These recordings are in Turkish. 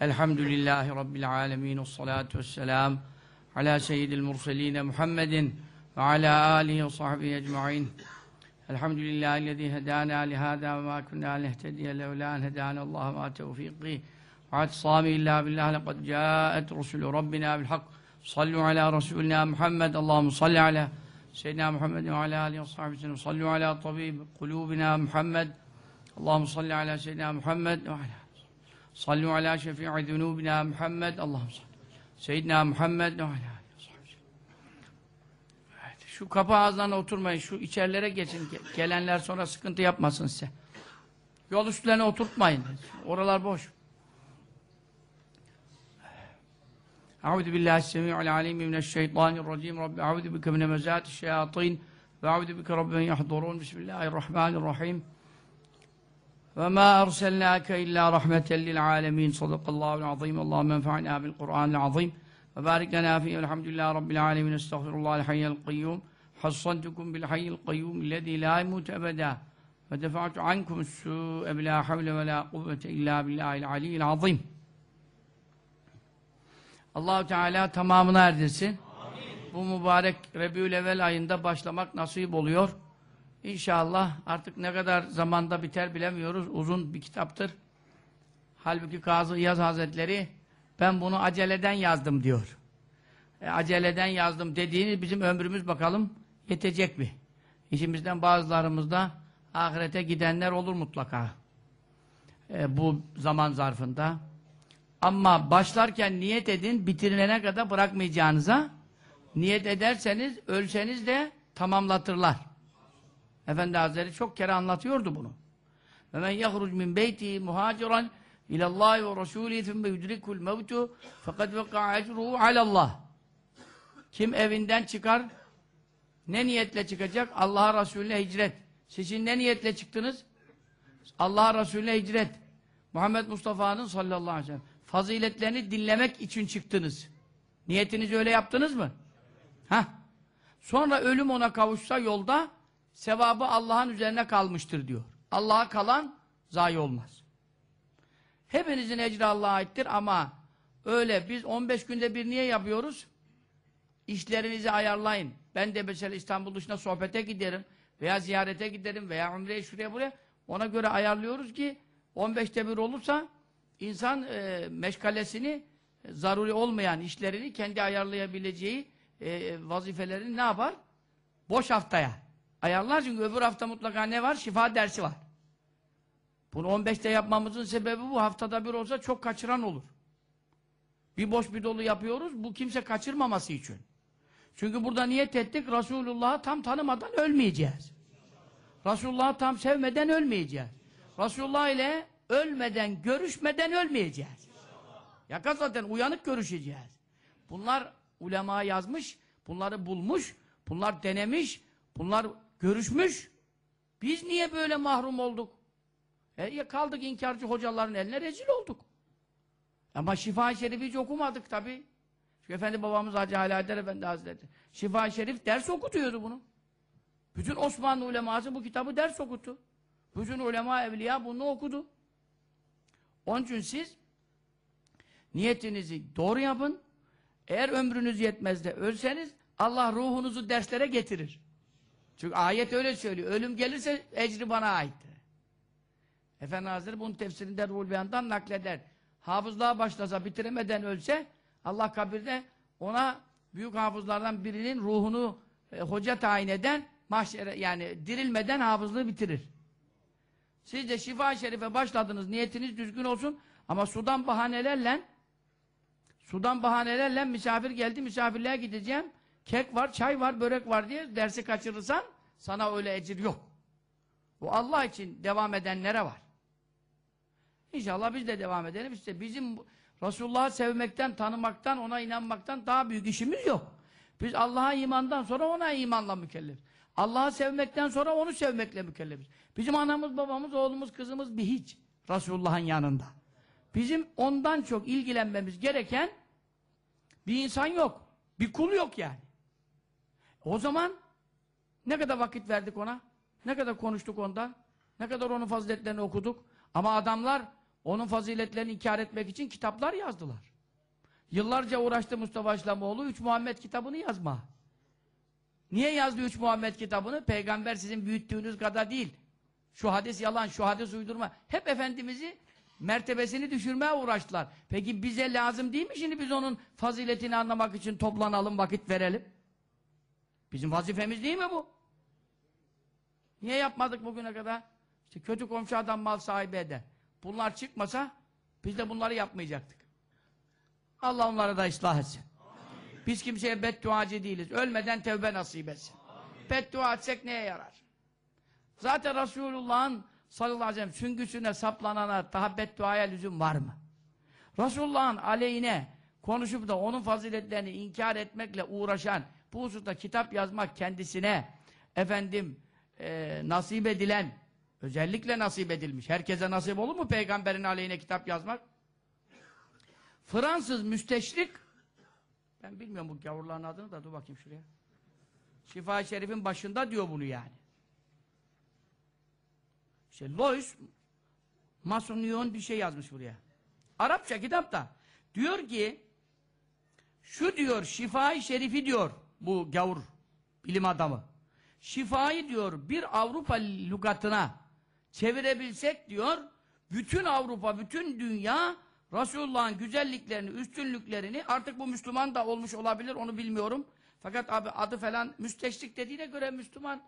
Elhamdülillahi Rabbil alemin. Salatu vesselam ala seyyidil murseline Muhammedin ve ala alihi ve sahbihi ecma'in. Elhamdülillahi lezî hedâna lihâdâ ve mâ kunnâ lehtediye levlâ en hedâna Allah mâ tevfîqî. Ve atsâmi illâ billah lekad câet rusulü Rabbina bil hak. Sallu ala Resulina Muhammed. Allahümme salli ala Seyyidina Muhammed ve ala alihi ve sahbihi sellem. Sallu ala tabib kulûbina Muhammed. Allahümme Sallu ala şefii zunubina Muhammed. Allahümme salli. Seyyidina Muhammed ve ala. Evet, şu kapı ağızlarına oturmayın. Şu içerilere geçin. Ge- Gelenler sonra sıkıntı yapmasın size. Yol üstlerine oturtmayın. Oralar boş. Euzu billahi semi'ul alim mineşşeytanirracim. Rabbi euzu bike min hemezati'ş-şeyatin ve euzu bike rabbi en yahdurun. Bismillahirrahmanirrahim. Ve ma erselnâke illâ rahmeten lil âlemîn. Sadakallahu azîm. Allahümme enfa'nâ bil Kur'anil azîm. Ve barik lana fî. Elhamdülillahi rabbil âlemîn. Estağfirullahal hayyel kayyum. Hassantukum bil hayyel kayyum lezî lâ yemut. Ve defa'tu ankum s-sû'e bilâ havle ve lâ kuvvete illâ billâhil aliyyil azîm. Allahu Teala tamamına erdirsin. Amin. Bu mübarek Rebiülevvel ayında başlamak nasip oluyor. İnşallah artık ne kadar zamanda biter bilemiyoruz. Uzun bir kitaptır. Halbuki Kazı İyaz Hazretleri ben bunu aceleden yazdım diyor. E, aceleden yazdım dediğini bizim ömrümüz bakalım yetecek mi? İşimizden bazılarımızda ahirete gidenler olur mutlaka. E, bu zaman zarfında. Ama başlarken niyet edin, bitirilene kadar bırakmayacağınıza niyet ederseniz, ölseniz de tamamlatırlar. Efendi Hazretleri çok kere anlatıyordu bunu. Ve men yahruc min beyti muhaciran ilallahi ve rasulî thumme yudrikul mevtu fekad veka'a ecruhu alallah. Kim evinden çıkar ne niyetle çıkacak? Allah'a Resulüne hicret. Sizin ne niyetle çıktınız? Allah'a Resulüne hicret. Muhammed Mustafa'nın sallallahu aleyhi ve sellem faziletlerini dinlemek için çıktınız. Niyetinizi öyle yaptınız mı? Hah. Sonra ölüm ona kavuşsa yolda sevabı Allah'ın üzerine kalmıştır diyor. Allah'a kalan zayi olmaz. Hepinizin ecri Allah'a aittir ama öyle biz 15 günde bir niye yapıyoruz? İşlerinizi ayarlayın. Ben de mesela İstanbul dışına sohbete giderim veya ziyarete giderim veya umreye şuraya buraya ona göre ayarlıyoruz ki 15'te bir olursa insan e, meşgalesini e, zaruri olmayan işlerini kendi ayarlayabileceği e, vazifelerini ne yapar? Boş haftaya ayarlar çünkü öbür hafta mutlaka ne var? Şifa dersi var. Bunu 15'te yapmamızın sebebi bu. Haftada bir olsa çok kaçıran olur. Bir boş bir dolu yapıyoruz. Bu kimse kaçırmaması için. Çünkü burada niyet ettik Resulullah'ı tam tanımadan ölmeyeceğiz. Resulullah'ı tam sevmeden ölmeyeceğiz. Resulullah ile ölmeden, görüşmeden ölmeyeceğiz. Yaka zaten uyanık görüşeceğiz. Bunlar ulema yazmış, bunları bulmuş, bunlar denemiş, bunlar görüşmüş. Biz niye böyle mahrum olduk? E, kaldık inkarcı hocaların eline rezil olduk. Ama Şifa-i Şerif'i hiç okumadık tabi. Çünkü Efendi babamız Hacı Halader Efendi Hazretleri. Şifa-i Şerif ders okutuyordu bunu. Bütün Osmanlı uleması bu kitabı ders okuttu. Bütün ulema evliya bunu okudu. Onun için siz niyetinizi doğru yapın. Eğer ömrünüz yetmez de ölseniz Allah ruhunuzu derslere getirir. Çünkü ayet öyle söylüyor. Ölüm gelirse ecri bana aittir. Efendi Hazretleri bunun tefsirinde Ruhul Beyan'dan nakleder. Hafızlığa başlasa bitiremeden ölse Allah kabirde ona büyük hafızlardan birinin ruhunu e, hoca tayin eden mahşere yani dirilmeden hafızlığı bitirir. Siz de şifa şerife başladınız. Niyetiniz düzgün olsun. Ama sudan bahanelerle sudan bahanelerle misafir geldi. Misafirliğe gideceğim. Kek var, çay var, börek var diye dersi kaçırırsan sana öyle ecir yok. Bu Allah için devam edenlere var. İnşallah biz de devam edelim. İşte bizim Resulullah'ı sevmekten, tanımaktan, ona inanmaktan daha büyük işimiz yok. Biz Allah'a imandan sonra ona imanla mükellef. Allah'ı sevmekten sonra onu sevmekle mükellefiz. Bizim anamız, babamız, oğlumuz, kızımız bir hiç. Resulullah'ın yanında. Bizim ondan çok ilgilenmemiz gereken bir insan yok. Bir kul yok yani. O zaman ne kadar vakit verdik ona? Ne kadar konuştuk ondan? Ne kadar onun faziletlerini okuduk? Ama adamlar Onun faziletlerini inkar etmek için kitaplar yazdılar. Yıllarca uğraştı Mustafa İslamoğlu Üç Muhammed kitabını yazma. Niye yazdı Üç Muhammed kitabını? Peygamber sizin büyüttüğünüz kadar değil. Şu hadis yalan, şu hadis uydurma. Hep Efendimiz'i mertebesini düşürmeye uğraştılar. Peki bize lazım değil mi şimdi biz onun faziletini anlamak için toplanalım, vakit verelim? Bizim vazifemiz değil mi bu? Niye yapmadık bugüne kadar? İşte kötü komşu adam mal sahibi eder. Bunlar çıkmasa biz de bunları yapmayacaktık. Allah onları da ıslah etsin. Biz kimseye bedduacı değiliz. Ölmeden tevbe nasip etsin. Beddua etsek neye yarar? Zaten Resulullah'ın sallallahu aleyhi ve sellem süngüsüne saplanana daha bedduaya lüzum var mı? Resulullah'ın aleyhine konuşup da onun faziletlerini inkar etmekle uğraşan, bu hususta kitap yazmak kendisine efendim e, nasip edilen, özellikle nasip edilmiş. Herkese nasip olur mu peygamberin aleyhine kitap yazmak? Fransız müsteşrik ben bilmiyorum bu gavurların adını da dur bakayım şuraya. Şifa-i Şerif'in başında diyor bunu yani. İşte Lois Masonion bir şey yazmış buraya. Arapça kitapta. Diyor ki şu diyor Şifa-i Şerif'i diyor bu gavur bilim adamı. Şifayı diyor bir Avrupa lügatına çevirebilsek diyor bütün Avrupa, bütün dünya Resulullah'ın güzelliklerini, üstünlüklerini artık bu Müslüman da olmuş olabilir onu bilmiyorum. Fakat abi adı falan müsteşrik dediğine göre Müslüman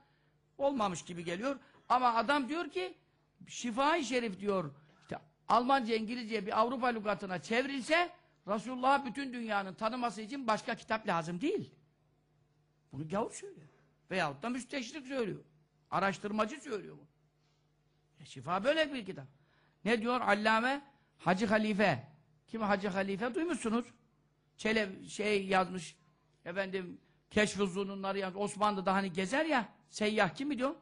olmamış gibi geliyor. Ama adam diyor ki Şifa-i Şerif diyor işte Almanca, İngilizce bir Avrupa lügatına çevrilse Resulullah'ı bütün dünyanın tanıması için başka kitap lazım değil. Bunu gavur söylüyor. Veyahut da müsteşrik söylüyor. Araştırmacı söylüyor bunu. E, şifa böyle bir kitap. Ne diyor Allame Hacı Halife? Kim Hacı Halife? Duymuşsunuz. Çelev şey yazmış. Efendim Keşf-ı Zununları yazmış. Osmanlı'da hani gezer ya seyyah kim diyor?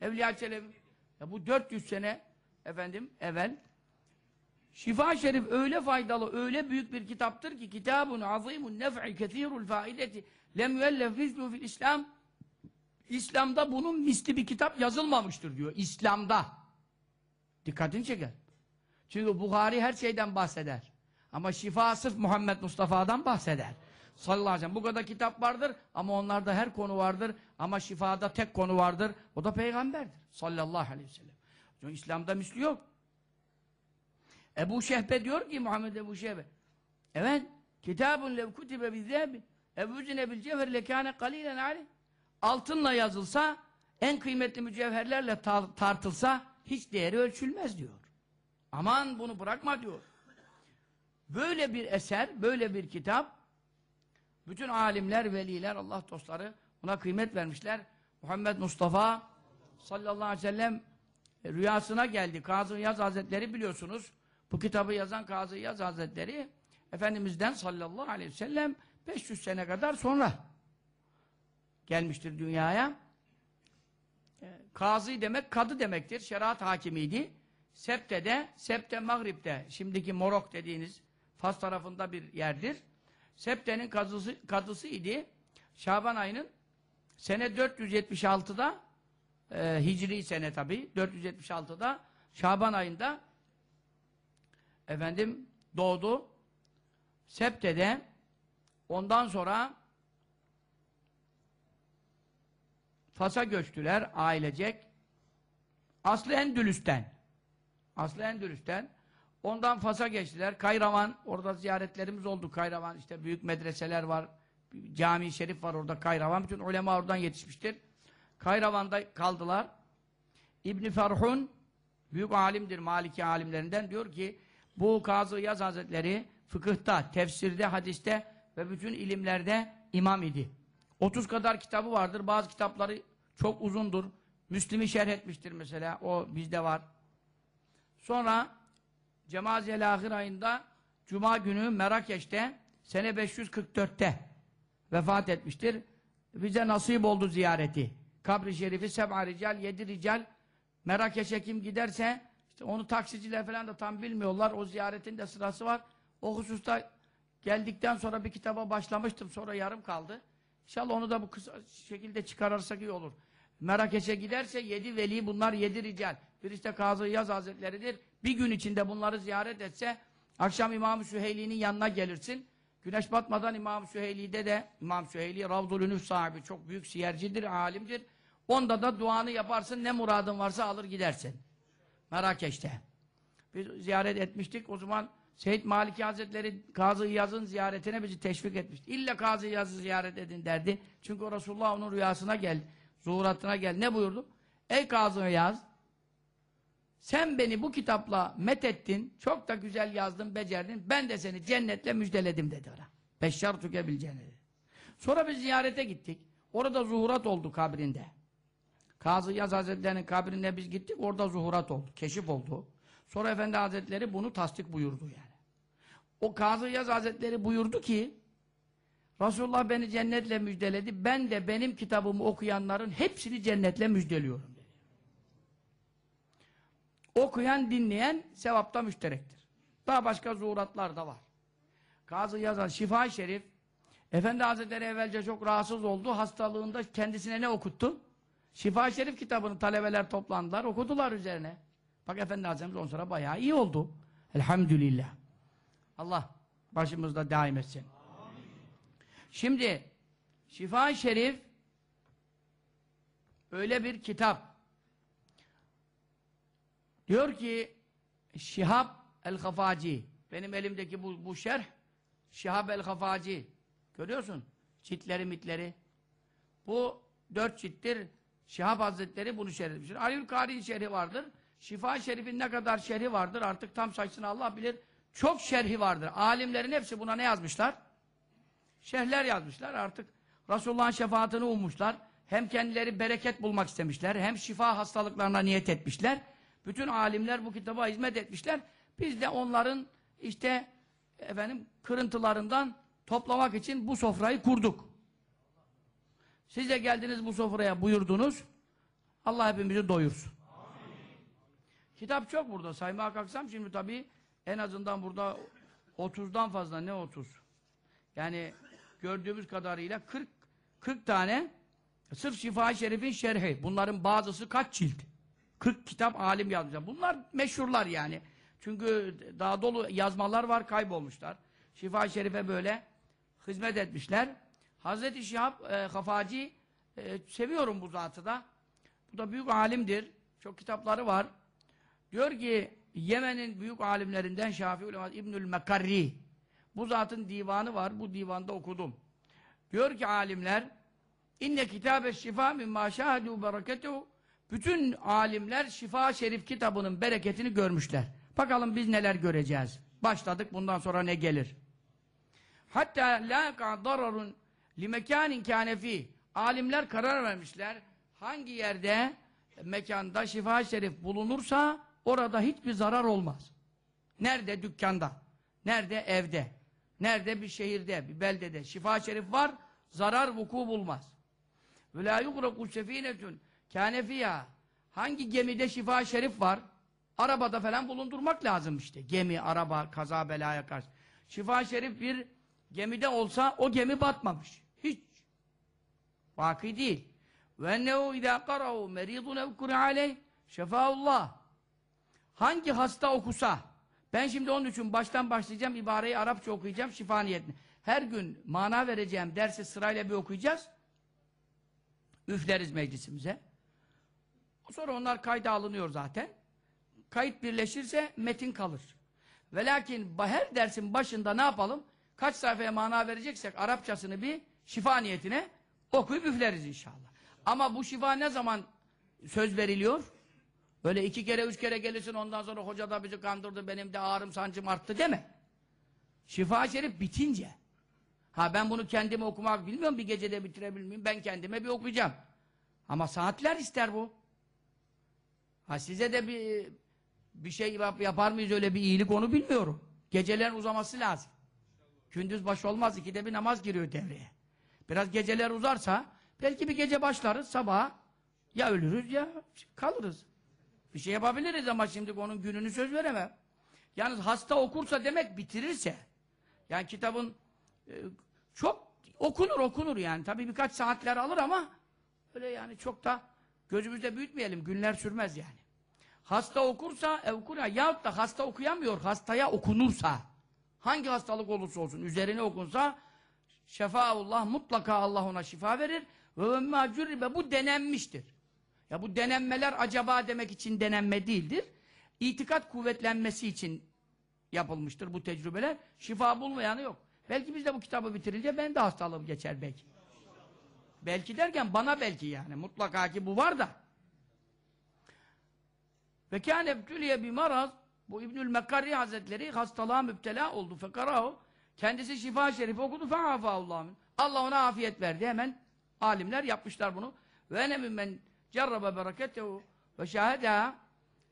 Evliya Çelebi. Ya bu 400 sene efendim evvel Şifa Şerif öyle faydalı, öyle büyük bir kitaptır ki kitabun azimun nef'i kethirul faideti yüellef mislu fil İslam İslam'da bunun misli bir kitap yazılmamıştır diyor. İslam'da. Dikkatini çeker. Çünkü Buhari her şeyden bahseder. Ama şifa sırf Muhammed Mustafa'dan bahseder. Sallallahu aleyhi ve sellem. Bu kadar kitap vardır ama onlarda her konu vardır. Ama şifada tek konu vardır. O da peygamberdir. Sallallahu aleyhi ve sellem. Çünkü İslam'da misli yok. Ebu Şehbe diyor ki Muhammed Ebu Şehbe evet kitabun lev kutibe bizzâbi Ebu Zinebil cevher lekâne kalilen aleyh altınla yazılsa en kıymetli mücevherlerle tar tartılsa hiç değeri ölçülmez diyor. Aman bunu bırakma diyor. Böyle bir eser, böyle bir kitap bütün alimler, veliler, Allah dostları buna kıymet vermişler. Muhammed Mustafa sallallahu aleyhi ve sellem e, rüyasına geldi. Kazı Yaz Hazretleri biliyorsunuz. Bu kitabı yazan Kazı Yaz Hazretleri Efendimiz'den sallallahu aleyhi ve sellem 500 sene kadar sonra gelmiştir dünyaya. Kazı demek kadı demektir. Şeriat hakimiydi. Septe'de, Septe Maghrib'de, şimdiki Morok dediğiniz Fas tarafında bir yerdir. Septe'nin kadısı, kadısı idi. Şaban ayının sene 476'da e, Hicri sene tabi 476'da Şaban ayında efendim doğdu. Septe'de ondan sonra Fas'a göçtüler ailecek. Aslı Endülüs'ten. Aslı Endülüs'ten. Ondan Fas'a geçtiler. Kayravan, orada ziyaretlerimiz oldu. Kayravan, işte büyük medreseler var. Cami-i Şerif var orada Kayravan. Bütün ulema oradan yetişmiştir. Kayravan'da kaldılar. İbni Ferhun, büyük alimdir, Maliki alimlerinden diyor ki, bu Kazı Yaz Hazretleri fıkıhta, tefsirde, hadiste ve bütün ilimlerde imam idi. 30 kadar kitabı vardır. Bazı kitapları çok uzundur. Müslim'i şerh etmiştir mesela. O bizde var. Sonra Cemaziyel Ahir ayında Cuma günü Merakeş'te sene 544'te vefat etmiştir. Bize nasip oldu ziyareti. Kabri şerifi seb'a rical, yedi rical Merakeş'e kim giderse işte onu taksiciler falan da tam bilmiyorlar. O ziyaretin de sırası var. O hususta geldikten sonra bir kitaba başlamıştım. Sonra yarım kaldı. İnşallah onu da bu kısa şekilde çıkarırsak iyi olur. Merakeş'e giderse yedi veli bunlar yedi rical. Birisi de Kazı Yaz Hazretleri'dir. Bir gün içinde bunları ziyaret etse akşam İmam-ı Süheyli'nin yanına gelirsin. Güneş batmadan İmam-ı Süheyli'de de İmam Süheyli Ravdul Ünüf sahibi çok büyük siyercidir, alimdir. Onda da duanı yaparsın ne muradın varsa alır gidersin. Merakeş'te. Biz ziyaret etmiştik. O zaman Seyyid Maliki Hazretleri Kazı Yaz'ın ziyaretine bizi teşvik etmişti. İlla Kazı Yaz'ı ziyaret edin derdi. Çünkü o Resulullah onun rüyasına gel, zuhuratına gel. Ne buyurdu? Ey Kazı Yaz, sen beni bu kitapla methettin, çok da güzel yazdın, becerdin. Ben de seni cennetle müjdeledim dedi ona. Beşşar tükebil cenneti. Sonra biz ziyarete gittik. Orada zuhurat oldu kabrinde. Kazı Yaz Hazretleri'nin kabrine biz gittik, orada zuhurat oldu, keşif oldu. Sonra Efendi Hazretleri bunu tasdik buyurdu yani. O Kazı Yaz Hazretleri buyurdu ki, Resulullah beni cennetle müjdeledi, ben de benim kitabımı okuyanların hepsini cennetle müjdeliyorum. Okuyan, dinleyen sevapta müşterektir. Daha başka zuhuratlar da var. Kazı Yazan, Şifa-i Şerif, Efendi Hazretleri evvelce çok rahatsız oldu, hastalığında kendisine ne okuttu? Şifa-i Şerif kitabını talebeler toplandılar, okudular üzerine. Bak Efendi Hazretimiz on sonra bayağı iyi oldu. Elhamdülillah. Allah başımızda daim etsin. Şimdi Şifa-i Şerif öyle bir kitap. Diyor ki Şihab el-Hafaci benim elimdeki bu, bu şerh Şihab el-Hafaci görüyorsun çitleri mitleri bu dört çittir Şihab Hazretleri bunu şerh etmiştir. Aliül Kari'nin şerhi vardır. Şifa Şerif'in ne kadar şerhi vardır artık tam sayısını Allah bilir. Çok şerhi vardır. Alimlerin hepsi buna ne yazmışlar? Şerhler yazmışlar artık. Resulullah'ın şefaatini ummuşlar. Hem kendileri bereket bulmak istemişler. Hem şifa hastalıklarına niyet etmişler. Bütün alimler bu kitaba hizmet etmişler. Biz de onların işte efendim kırıntılarından toplamak için bu sofrayı kurduk. Siz de geldiniz bu sofraya buyurdunuz. Allah hepimizi doyursun. Kitap çok burada. Saymaya kalksam şimdi tabii en azından burada 30'dan fazla ne 30? Yani gördüğümüz kadarıyla 40 40 tane sırf Şifa-i Şerif'in şerhi. Bunların bazısı kaç cilt? 40 kitap alim yazmışlar. Bunlar meşhurlar yani. Çünkü daha dolu yazmalar var kaybolmuşlar. Şifa-i Şerif'e böyle hizmet etmişler. Hazreti Şihab e, Hafaci e, seviyorum bu zatı da. Bu da büyük alimdir. Çok kitapları var. Diyor ki Yemen'in büyük alimlerinden Şafii ulema İbnül Mekarri. Bu zatın divanı var. Bu divanda okudum. Diyor ki alimler inne kitabe şifa min ma şahedu bereketuhu bütün alimler Şifa Şerif kitabının bereketini görmüşler. Bakalım biz neler göreceğiz. Başladık bundan sonra ne gelir? Hatta la dararun li mekanin kanefi. Alimler karar vermişler. Hangi yerde mekanda Şifa Şerif bulunursa orada hiçbir zarar olmaz. Nerede? Dükkanda. Nerede? Evde. Nerede? Bir şehirde, bir beldede. Şifa Şerif var, zarar vuku bulmaz. Yugraku sefinetun kâne fiyâ. Hangi gemide şifa şerif var? Arabada falan bulundurmak lazım işte. Gemi, araba, kaza, belaya karşı. Şifa şerif bir gemide olsa o gemi batmamış. Hiç. Vaki değil. Ennehu idâ kara'u meridun evkuri aleyh şefaullah. Hangi hasta okusa ben şimdi onun için baştan başlayacağım ibareyi Arapça okuyacağım şifa niyetine. Her gün mana vereceğim dersi sırayla bir okuyacağız. Üfleriz meclisimize. Sonra onlar kayda alınıyor zaten. Kayıt birleşirse metin kalır. Ve lakin her dersin başında ne yapalım? Kaç sayfaya mana vereceksek Arapçasını bir şifa niyetine okuyup üfleriz inşallah. Ama bu şifa ne zaman söz veriliyor? Böyle iki kere üç kere gelirsin ondan sonra hoca da bizi kandırdı benim de ağrım sancım arttı deme. Şifa şerif bitince. Ha ben bunu kendime okumak bilmiyorum bir gecede bitirebilir? Ben kendime bir okuyacağım. Ama saatler ister bu. Ha size de bir bir şey yap, yapar mıyız öyle bir iyilik onu bilmiyorum. Geceler uzaması lazım. Gündüz baş olmaz ikide bir namaz giriyor devreye. Biraz geceler uzarsa belki bir gece başlarız sabah ya ölürüz ya kalırız. Bir şey yapabiliriz ama şimdi onun gününü söz veremem. Yalnız hasta okursa demek bitirirse. Yani kitabın e, çok okunur okunur yani. Tabii birkaç saatler alır ama öyle yani çok da gözümüzde büyütmeyelim. Günler sürmez yani. Hasta okursa evkura yahut da hasta okuyamıyor. Hastaya okunursa hangi hastalık olursa olsun üzerine okunsa şefaullah mutlaka Allah ona şifa verir. Ve bu denenmiştir. Ya bu denenmeler acaba demek için denenme değildir. İtikat kuvvetlenmesi için yapılmıştır bu tecrübeler. Şifa bulmayanı yok. Belki biz de bu kitabı bitirince ben de hastalığım geçer belki. Belki derken bana belki yani. Mutlaka ki bu var da. Ve kâne ebtüliye bir maraz bu İbnül Mekkarri Hazretleri hastalığa müptela oldu. Fekarahu kendisi şifa şerifi okudu. Fe'afâullâhu min. Allah ona afiyet verdi. Hemen alimler yapmışlar bunu. Ve ene mimmen cerrabe bereketehu ve şahedâ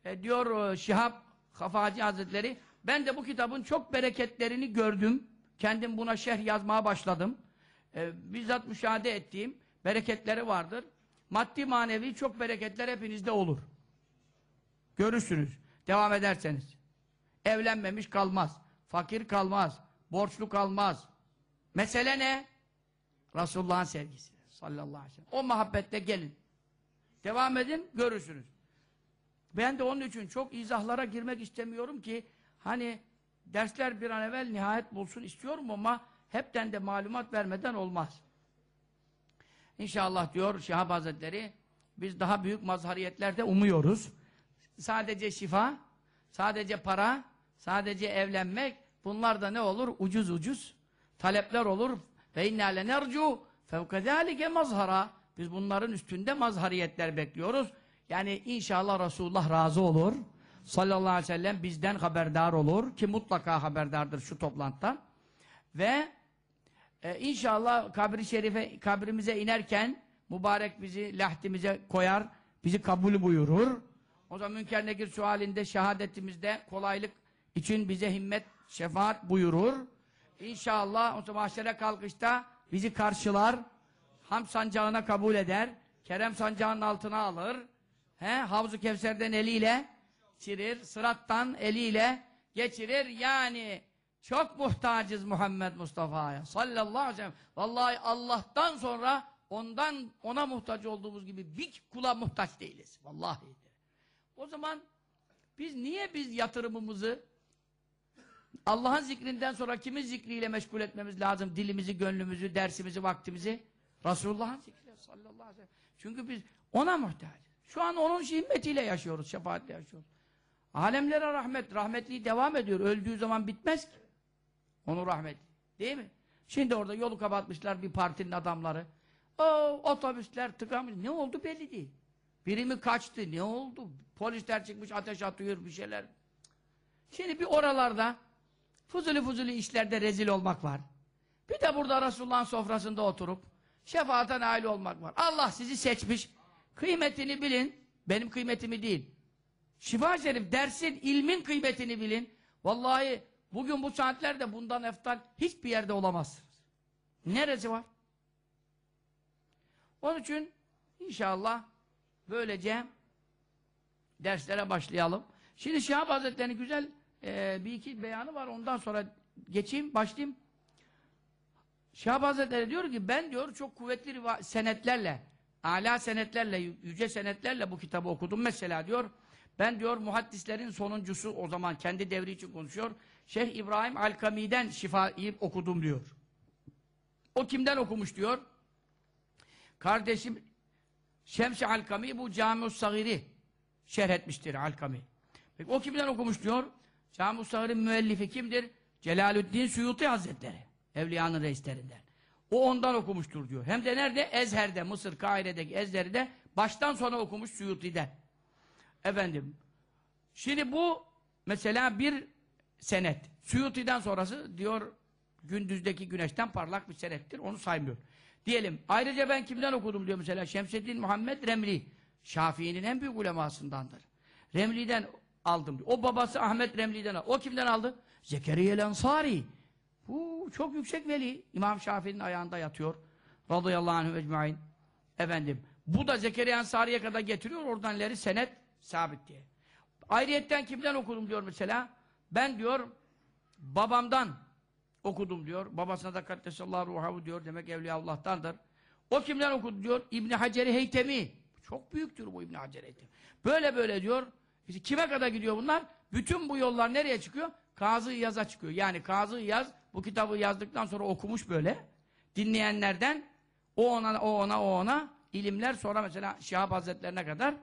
e, diyor e, Şihab Hafaci Hazretleri ben de bu kitabın çok bereketlerini gördüm. Kendim buna şerh yazmaya başladım. E, bizzat müşahede ettiğim bereketleri vardır. Maddi manevi çok bereketler hepinizde olur. Görürsünüz. Devam ederseniz. Evlenmemiş kalmaz. Fakir kalmaz. Borçlu kalmaz. Mesele ne? Resulullah'ın sevgisi. Sallallahu aleyhi ve sellem. O muhabbetle gelin. Devam edin, görürsünüz. Ben de onun için çok izahlara girmek istemiyorum ki hani dersler bir an evvel nihayet bulsun istiyorum ama hepten de malumat vermeden olmaz. İnşallah diyor Şihab Hazretleri biz daha büyük mazhariyetlerde umuyoruz. Sadece şifa, sadece para, sadece evlenmek bunlar da ne olur? Ucuz ucuz talepler olur. Ve inna lenercu fevkezalike mazhara. Biz bunların üstünde mazhariyetler bekliyoruz. Yani inşallah Resulullah razı olur. Sallallahu aleyhi ve sellem bizden haberdar olur. Ki mutlaka haberdardır şu toplantıdan. Ve e, inşallah kabri şerife, kabrimize inerken mübarek bizi lahdimize koyar. Bizi kabul buyurur. O zaman münker nekir sualinde şehadetimizde kolaylık için bize himmet, şefaat buyurur. İnşallah o zaman mahşere kalkışta bizi karşılar. Ham sancağına kabul eder. Kerem sancağının altına alır. He, Havzu Kevser'den eliyle geçirir. Sırattan eliyle geçirir. Yani çok muhtacız Muhammed Mustafa'ya. Sallallahu aleyhi ve sellem. Vallahi Allah'tan sonra ondan ona muhtaç olduğumuz gibi bir kula muhtaç değiliz. Vallahi. O zaman biz niye biz yatırımımızı Allah'ın zikrinden sonra kimin zikriyle meşgul etmemiz lazım? Dilimizi, gönlümüzü, dersimizi, vaktimizi. Resulullah'ın zikriyle sallallahu aleyhi ve sellem. Çünkü biz ona muhtacız. Şu an onun himmetiyle yaşıyoruz, şefaatle yaşıyoruz. Alemlere rahmet, rahmetliği devam ediyor. Öldüğü zaman bitmez ki. Onun rahmeti. Değil mi? Şimdi orada yolu kapatmışlar bir partinin adamları. O otobüsler tıkamış. Ne oldu belli değil. Biri mi kaçtı? Ne oldu? Polisler çıkmış ateş atıyor bir şeyler. Şimdi bir oralarda fuzuli fuzuli işlerde rezil olmak var. Bir de burada Resulullah'ın sofrasında oturup şefaate nail olmak var. Allah sizi seçmiş. Kıymetini bilin. Benim kıymetimi değil. Şifa Şerif dersin, ilmin kıymetini bilin. Vallahi bugün bu saatlerde bundan eftal hiçbir yerde olamazsınız. Neresi var? Onun için inşallah böylece derslere başlayalım. Şimdi Şihab Hazretleri'nin güzel e, bir iki beyanı var. Ondan sonra geçeyim, başlayayım. Şihab Hazretleri diyor ki ben diyor çok kuvvetli senetlerle, ala senetlerle, yüce senetlerle bu kitabı okudum. Mesela diyor ben diyor muhaddislerin sonuncusu o zaman kendi devri için konuşuyor. Şeyh İbrahim Alkami'den şifayı okudum diyor. O kimden okumuş diyor? Kardeşim Şems-i Alkami bu Cami-ü Sagir'i şerh etmiştir Alkami. Peki o kimden okumuş diyor? Sagir'in müellifi kimdir? Celalüddin Suyuti Hazretleri. Evliyanın reislerinden. O ondan okumuştur diyor. Hem de nerede? Ezher'de, Mısır, Kahire'deki Ezher'de baştan sona okumuş Suyuti'den. Efendim. Şimdi bu mesela bir senet. Suyuti'den sonrası diyor gündüzdeki güneşten parlak bir senettir. Onu saymıyor. Diyelim. Ayrıca ben kimden okudum diyor mesela. Şemseddin Muhammed Remli. Şafii'nin en büyük ulemasındandır. Remli'den aldım diyor. O babası Ahmet Remli'den aldı. O kimden aldı? Zekeriye Ensari. Bu çok yüksek veli. İmam Şafii'nin ayağında yatıyor. Radıyallahu anh ecmain. Efendim. Bu da Zekeriya Ensari'ye kadar getiriyor. Oradan ileri senet sabit diye. Ayrıyetten kimden okudum diyor mesela. Ben diyor babamdan okudum diyor. Babasına da kaddesallahu ruhavu diyor. Demek Evliya Allah'tandır. O kimden okudu diyor? İbni Hacer-i Heytemi. Çok büyüktür bu İbn Hacer etti. Böyle böyle diyor. İşte kime kadar gidiyor bunlar? Bütün bu yollar nereye çıkıyor? Kazı Yaz'a çıkıyor. Yani Kazı Yaz bu kitabı yazdıktan sonra okumuş böyle. Dinleyenlerden o ona, o ona, o ona ilimler sonra mesela Şihab Hazretlerine kadar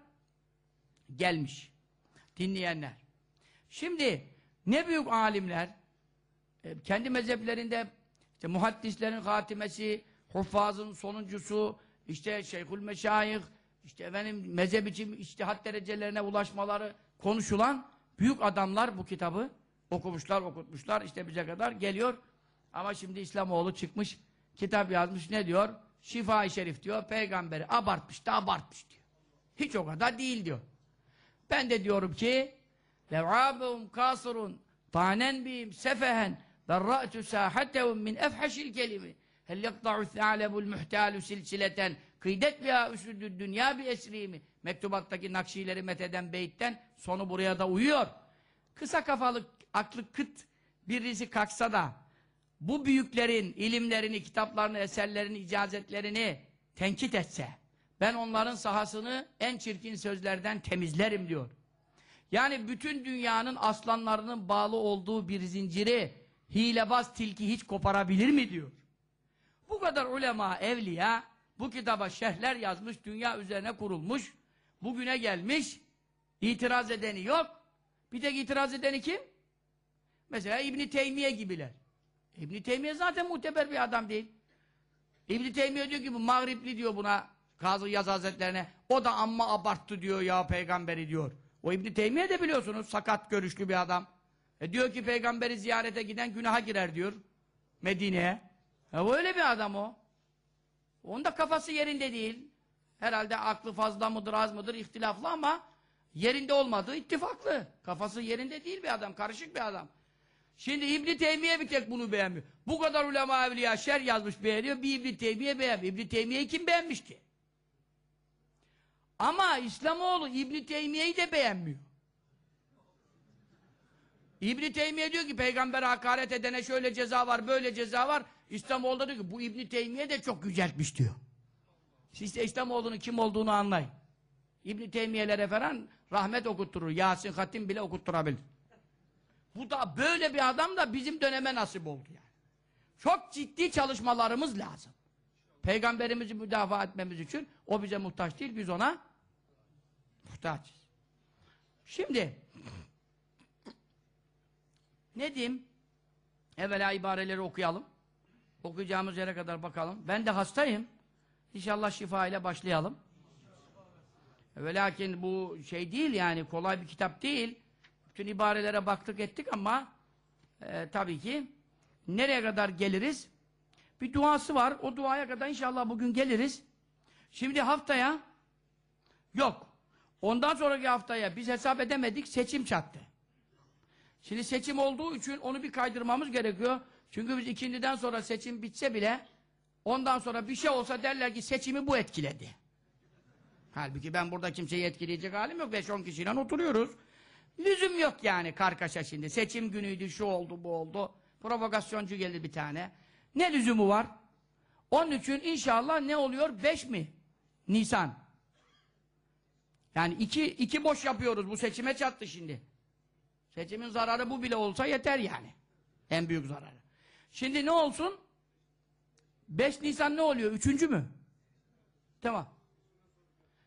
gelmiş. Dinleyenler. Şimdi ne büyük alimler e, kendi mezheplerinde işte muhaddislerin hatimesi, huffazın sonuncusu, işte şeyhül meşayih, işte efendim mezhep için içtihat derecelerine ulaşmaları konuşulan büyük adamlar bu kitabı okumuşlar, okutmuşlar. işte bize kadar geliyor. Ama şimdi İslamoğlu çıkmış, kitap yazmış ne diyor? Şifa-i Şerif diyor, peygamberi abartmış da abartmış diyor. Hiç o kadar değil diyor. Ben de diyorum ki lev'âbehum kâsırun tanen bihim sefehen berra'tu sâhatehum min efhaşil kelimi hel yakta'u thâlebul muhtâlu silsileten kıydet biha üsüdü dünya bi esrimi mektubattaki nakşileri metheden beyitten sonu buraya da uyuyor. Kısa kafalı aklı kıt birisi kalksa da bu büyüklerin ilimlerini, kitaplarını, eserlerini, icazetlerini tenkit etse ben onların sahasını en çirkin sözlerden temizlerim diyor. Yani bütün dünyanın aslanlarının bağlı olduğu bir zinciri hilebaz tilki hiç koparabilir mi diyor. Bu kadar ulema, evliya bu kitaba şerhler yazmış, dünya üzerine kurulmuş, bugüne gelmiş, itiraz edeni yok. Bir tek itiraz edeni kim? Mesela İbn Teymiye gibiler. İbn Teymiye zaten muteber bir adam değil. İbn Teymiye diyor ki bu Mağripli diyor buna Kazı Yaz Hazretlerine. O da amma abarttı diyor ya peygamberi diyor. O İbn Teymiye de biliyorsunuz sakat görüşlü bir adam. E diyor ki peygamberi ziyarete giden günaha girer diyor. Medine'ye. E öyle bir adam o. Onun da kafası yerinde değil. Herhalde aklı fazla mıdır az mıdır ihtilaflı ama yerinde olmadığı ittifaklı. Kafası yerinde değil bir adam. Karışık bir adam. Şimdi İbn Teymiye bir tek bunu beğenmiyor. Bu kadar ulema evliya şer yazmış beğeniyor. Bir İbn Teymiye beğenmiyor. İbn Teymiye'yi kim beğenmiş ki? Ama İslamoğlu İbn Teymiye'yi de beğenmiyor. İbn Teymiye diyor ki peygamber hakaret edene şöyle ceza var, böyle ceza var. İslamoğlu diyor ki bu İbn Teymiye de çok yüceltmiş diyor. Siz de İslamoğlu'nun kim olduğunu anlayın. İbn Teymiye'lere falan rahmet okutturur. Yasin Hatim bile okutturabilir. Bu da böyle bir adam da bizim döneme nasip oldu yani. Çok ciddi çalışmalarımız lazım. Peygamberimizi müdafaa etmemiz için o bize muhtaç değil, biz ona muhtaçız. Şimdi ne diyeyim? Evvela ibareleri okuyalım. Okuyacağımız yere kadar bakalım. Ben de hastayım. İnşallah şifa ile başlayalım. Ve lakin bu şey değil yani kolay bir kitap değil. Bütün ibarelere baktık ettik ama e, tabii ki nereye kadar geliriz? Bir duası var. O duaya kadar inşallah bugün geliriz. Şimdi haftaya yok. Ondan sonraki haftaya biz hesap edemedik. Seçim çattı. Şimdi seçim olduğu için onu bir kaydırmamız gerekiyor. Çünkü biz ikindiden sonra seçim bitse bile ondan sonra bir şey olsa derler ki seçimi bu etkiledi. Halbuki ben burada kimseyi etkileyecek halim yok. 5-10 kişiyle oturuyoruz. Lüzum yok yani kargaşa şimdi. Seçim günüydü, şu oldu, bu oldu. Provokasyoncu geldi bir tane. Ne lüzumu var? Onun için inşallah ne oluyor? 5 mi? Nisan. Yani iki, iki boş yapıyoruz. Bu seçime çattı şimdi. Seçimin zararı bu bile olsa yeter yani. En büyük zararı. Şimdi ne olsun? 5 Nisan ne oluyor? Üçüncü mü? Tamam.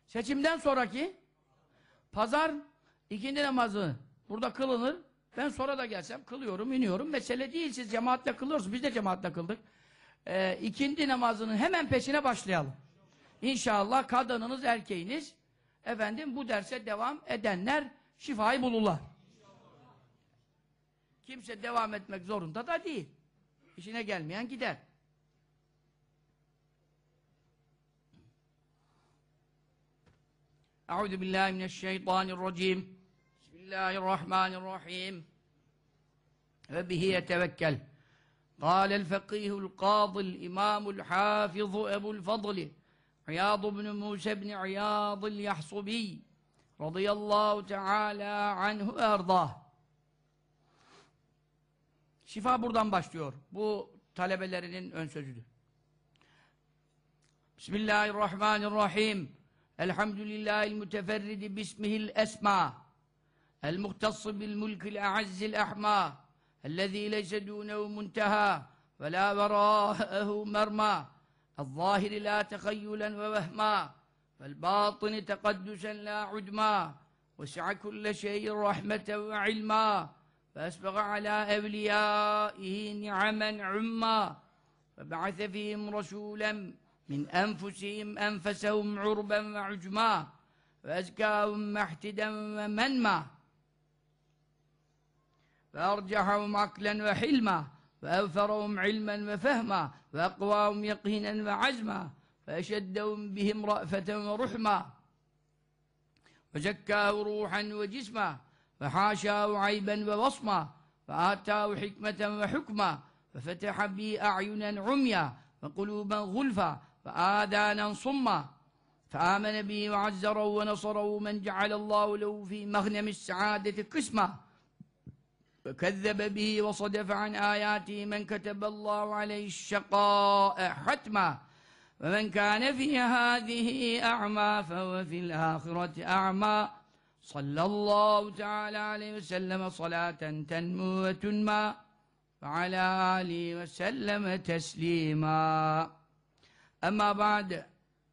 Seçimden sonraki pazar İkindi namazı burada kılınır. Ben sonra da gelsem kılıyorum, iniyorum. Mesele değil siz cemaatle kılıyorsunuz. Biz de cemaatle kıldık. Ee, ikindi namazının hemen peşine başlayalım. İnşallah kadınınız, erkeğiniz efendim bu derse devam edenler şifayı bulurlar. Kimse devam etmek zorunda da değil. İşine gelmeyen gider. Euzu billahi mineşşeytanirracim. الشيطان الرجيم بسم الله الرحمن الرحيم وبه يتوكل قال الفقيه القاضي الإمام الحافظ أبو الفضل عياض بن موسى بن عياض اليحصبي رضي الله تعالى عنه وأرضاه Şifa buradan başlıyor. Bu talebelerinin ön sözüdür. Bismillahirrahmanirrahim. الحمد لله المتفرد باسمه الأسمى المختص بالملك الأعز الأحمى الذي ليس دونه منتهى ولا وراءه مرمى الظاهر لا تخيلا ووهما والباطن تقدسا لا عدما وسع كل شيء رحمة وعلما فأسبغ على أوليائه نعما عما فبعث فيهم رسولا من أنفسهم أنفسهم عربا وعجما وأزكاهم محتدا ومنما فأرجحهم عقلا وحلما فأوفرهم علما وفهما وأقواهم يقينا وعزما فأشدهم بهم رأفة ورحما. وزكاه روحا وجسما فحاشاه عيبا ووصما فآتاه حكمة وحكما ففتح بي أعينا عميا وقلوبا غلفا فآذانا صما. فآمن به وعزره ونصره من جعل الله له في مغنم السعادة قسما. وكذب به وصدف عن آياته من كتب الله عليه الشقاء حتما. ومن كان في هذه أعمى فهو في الآخرة أعمى. صلى الله تعالى عليه وسلم صلاة تنمو وتنمى. وعلى آله وسلم تسليما. أما بعد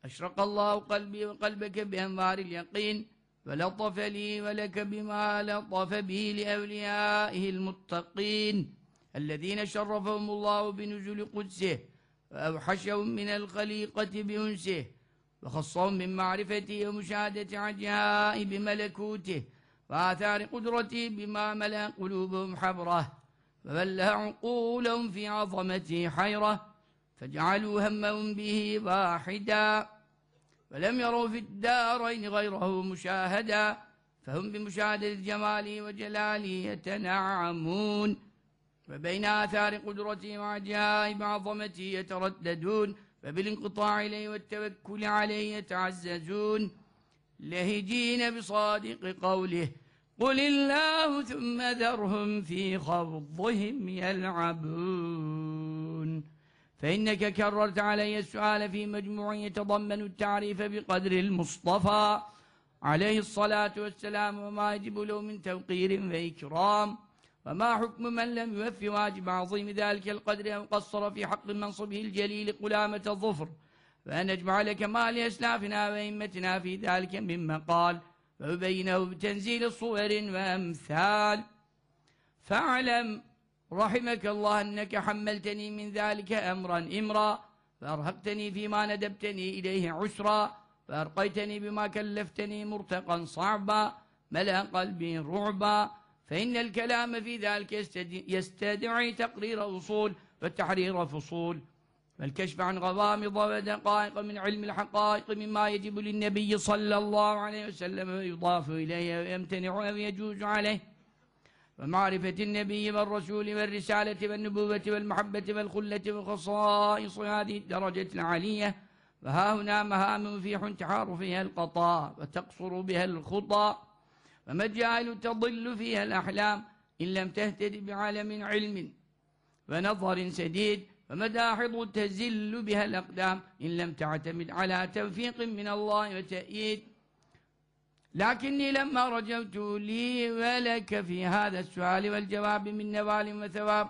أشرق الله قلبي وقلبك بأنوار اليقين. ولطف لي ولك بما لطف به لأوليائه المتقين الذين شرفهم الله بنزول قدسه وأوحشهم من الخليقة بأنسه وخصهم من معرفته ومشاهدة عجائب ملكوته وآثار قدرته بما ملأ قلوبهم حبره وبلها عقولهم في عظمته حيرة فجعلوا همهم به واحدا ولم يروا في الدارين غيره مشاهدا فهم بمشاهدة جماله وجلاله يتنعمون. وبين آثار قدرته وعجائب عظمته يترددون فبالانقطاع إليه والتوكل عليه يتعززون. لهجين بصادق قوله قل الله ثم ذرهم في خوضهم يلعبون. فإنك كررت علي السؤال في مجموع يتضمن التعريف بقدر المصطفى. عليه الصلاة والسلام وما يجب له من توقير وإكرام. وما حكم من لم يوف واجب عظيم ذلك القدر أو قصر في حق منصبه الجليل قلامة الظفر. وأن نجمع لكمال أسلافنا وإمتنا في ذلك مما قال. ويبينه بتنزيل صور وأمثال. فاعلم رحمك الله أنك حملتني من ذلك أمرا إمرا فأرهقتني فيما ندبتني إليه عسرا فأرقيتني بما كلفتني مرتقا صعبا ملأ قلبي رعبا. فإن الكلام في ذلك يستدعي تقرير أصول والتحرير فصول والكشف عن غضامض ودقائق من علم الحقائق مما يجب للنبي صلى الله عليه وسلم ويضاف إليه ويمتنع أو يجوز عليه. ومعرفة النبي والرسول والرسالة والنبوة والمحبة والخلة وخصائص هذه الدرجة العالية. فها هنا مهام فيح تحار فيها القطاع وتقصر بها الخطى ومجال تضل فيها الأحلام إن لم تهتد بعالم علم. ونظر سديد ومداحض تزل بها الأقدام إن لم تعتمد على توفيق من الله وتأييد لكني لما رجوت لي ولك في هذا السؤال والجواب من نوال وثواب.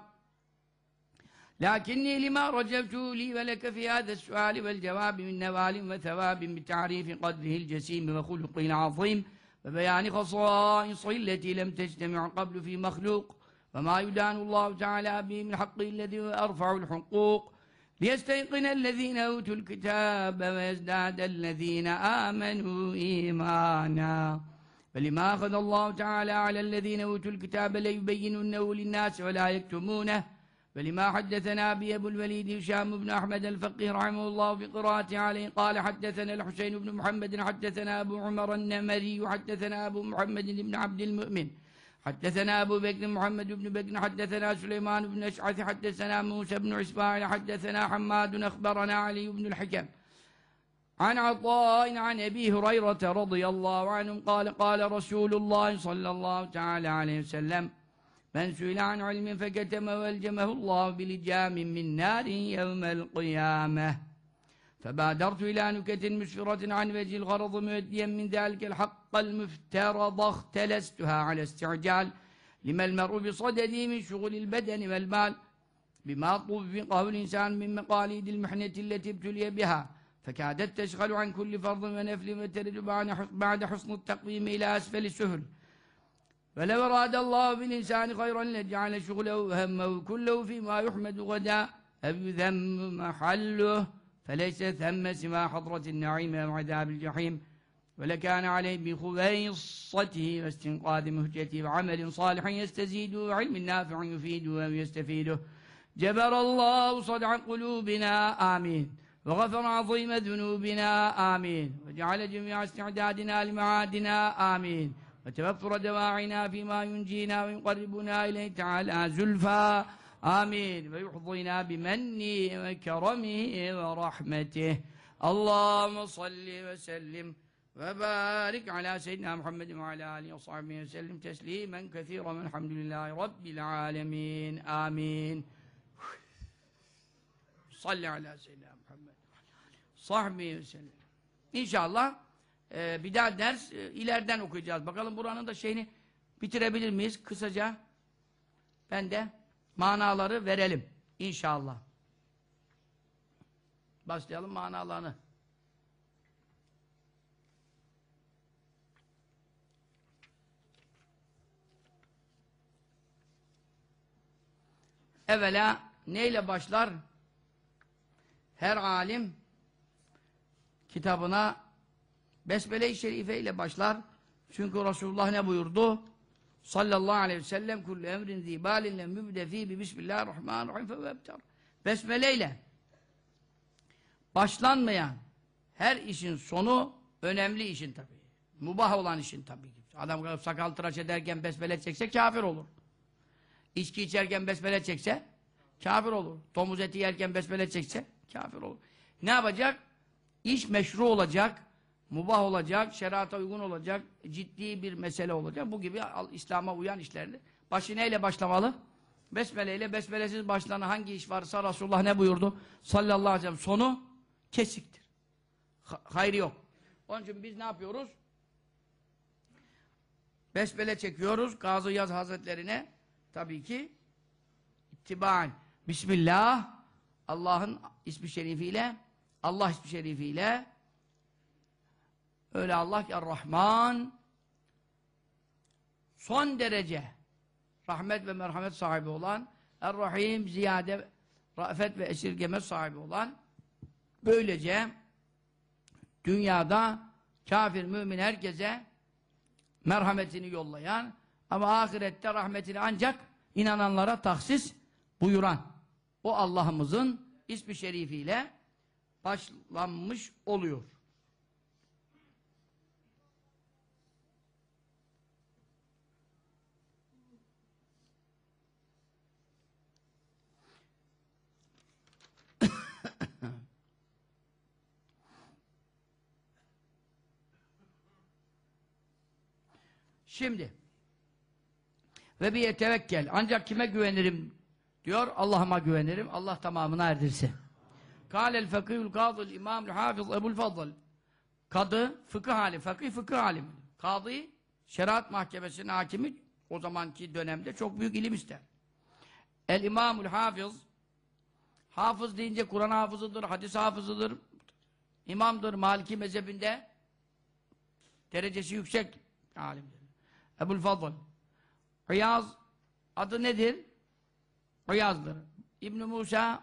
لكني لما رجوت لي ولك في هذا السؤال والجواب من نوال وثواب بتعريف قدره الجسيم وخلقه العظيم وبيان خصائصه التي لم تجتمع قبل في مخلوق. وما يدان الله تعالى به من حقه الذي أرفع الحقوق. ليستيقن الذين أوتوا الكتاب ويزداد الذين آمنوا إيمانا. فلما أخذ الله تعالى على الذين أوتوا الكتاب ليبيننه للناس ولا يكتمونه. فلما حدثنا أبي أبو الوليد هشام بن أحمد الفقيه رحمه الله بقراءته عليه قال حدثنا الحسين بن محمد حدثنا أبو عمر النمري حدثنا أبو محمد بن عبد المؤمن. حدثنا أبو بكر محمد بن بكر حدثنا سليمان بن أشعث حدثنا موسى بن عسماعيل حدثنا حماد أخبرنا علي بن الحكم. عن عطاء عن أبي هريرة رضي الله عنه قال قال رسول الله صلى الله تعالى عليه وسلم من سئل عن علم فكتم وألجمه الله بلجام من نار يوم القيامة. فبادرت إلى نكت مسفرة عن وجه الغرض مؤديا من ذلك الحق المفترض اختلستها على استعجال. لما المرء بصدده من شغل البدن والمال؟ بما طبقه الإنسان من مقاليد المحنة التي ابتلي بها. فكادت تشغل عن كل فرض ونفل وترد بعد- حسن التقويم إلى أسفل السفل ولو أراد الله بالإنسان خيرا لجعل شغله وهمه كله فيما يحمد غدا أو يذم محله. فليس ثم سوى حضرة النعيم وعذاب الجحيم ولكان عليه بخبيصته واستنقاذ مهجته وعمل صالح يستزيده وعلم نافع يفيده ويستفيده جبر الله صدع قلوبنا آمين. وغفر عظيم ذنوبنا آمين. وجعل جميع استعدادنا لمعادنا آمين. وتوفر دواعنا فيما ينجينا ويقربنا إليه تعالى زلفى. آمين ويحظينا بمنه وكرمه ورحمته اللهم صل وسلم وبارك على سيدنا محمد وعلى آله وصحبه وسلم تسليما كثيرا والحمد لله رب العالمين آمين صل على سيدنا محمد صحبه وسلم İnşallah e, bir daha ders e, ileriden okuyacağız. Bakalım buranın da şeyini bitirebilir miyiz kısaca? Ben de manaları verelim inşallah. Başlayalım manalarını. Evvela neyle başlar? Her alim kitabına Besmele-i Şerife ile başlar. Çünkü Resulullah ne buyurdu? Sallallahu aleyhi ve sellem kullu emrin zibalinle mübdefi bi bismillahirrahmanirrahim fe vebtar. Besmele ile başlanmayan her işin sonu önemli işin tabii. Mubah olan işin tabii. Adam sakal tıraş ederken besmele çekse kafir olur. İçki içerken besmele çekse kafir olur. Domuz eti yerken besmele çekse kafir olur. Ne yapacak? İş meşru olacak, mubah olacak, şerata uygun olacak, ciddi bir mesele olacak. Bu gibi İslam'a uyan işlerdir. Başı neyle başlamalı? Besmele ile besmelesiz başlanan hangi iş varsa Resulullah ne buyurdu? Sallallahu aleyhi ve sellem sonu kesiktir. Ha- hayrı yok. Onun için biz ne yapıyoruz? Besmele çekiyoruz. Gazı Yaz Hazretlerine tabii ki ittibaen. Bismillah Allah'ın ismi şerifiyle Allah ismi şerifiyle öyle Allah ki Rahman son derece rahmet ve merhamet sahibi olan Er-Rahim ziyade rafet ve esirgeme sahibi olan böylece dünyada kafir mümin herkese merhametini yollayan ama ahirette rahmetini ancak inananlara tahsis buyuran o Allah'ımızın ismi şerifiyle başlanmış oluyor. Şimdi ve bir tevekkel. Ancak kime güvenirim diyor? Allah'ıma güvenirim. Allah tamamına erdirsin. Kâlel fakîhül kâdıl imamül hafız Ebul Fadıl. Kadı, fıkıh hali, fakih fıkıh alimi. Kadı, şeriat mahkemesinin hakimi o zamanki dönemde çok büyük ilim ister. El imamül hafız hafız deyince Kur'an hafızıdır, hadis hafızıdır, imamdır, Maliki mezhebinde derecesi yüksek alimdir. Ebul Fadıl. İyaz adı nedir? İyaz'dır. İbn Musa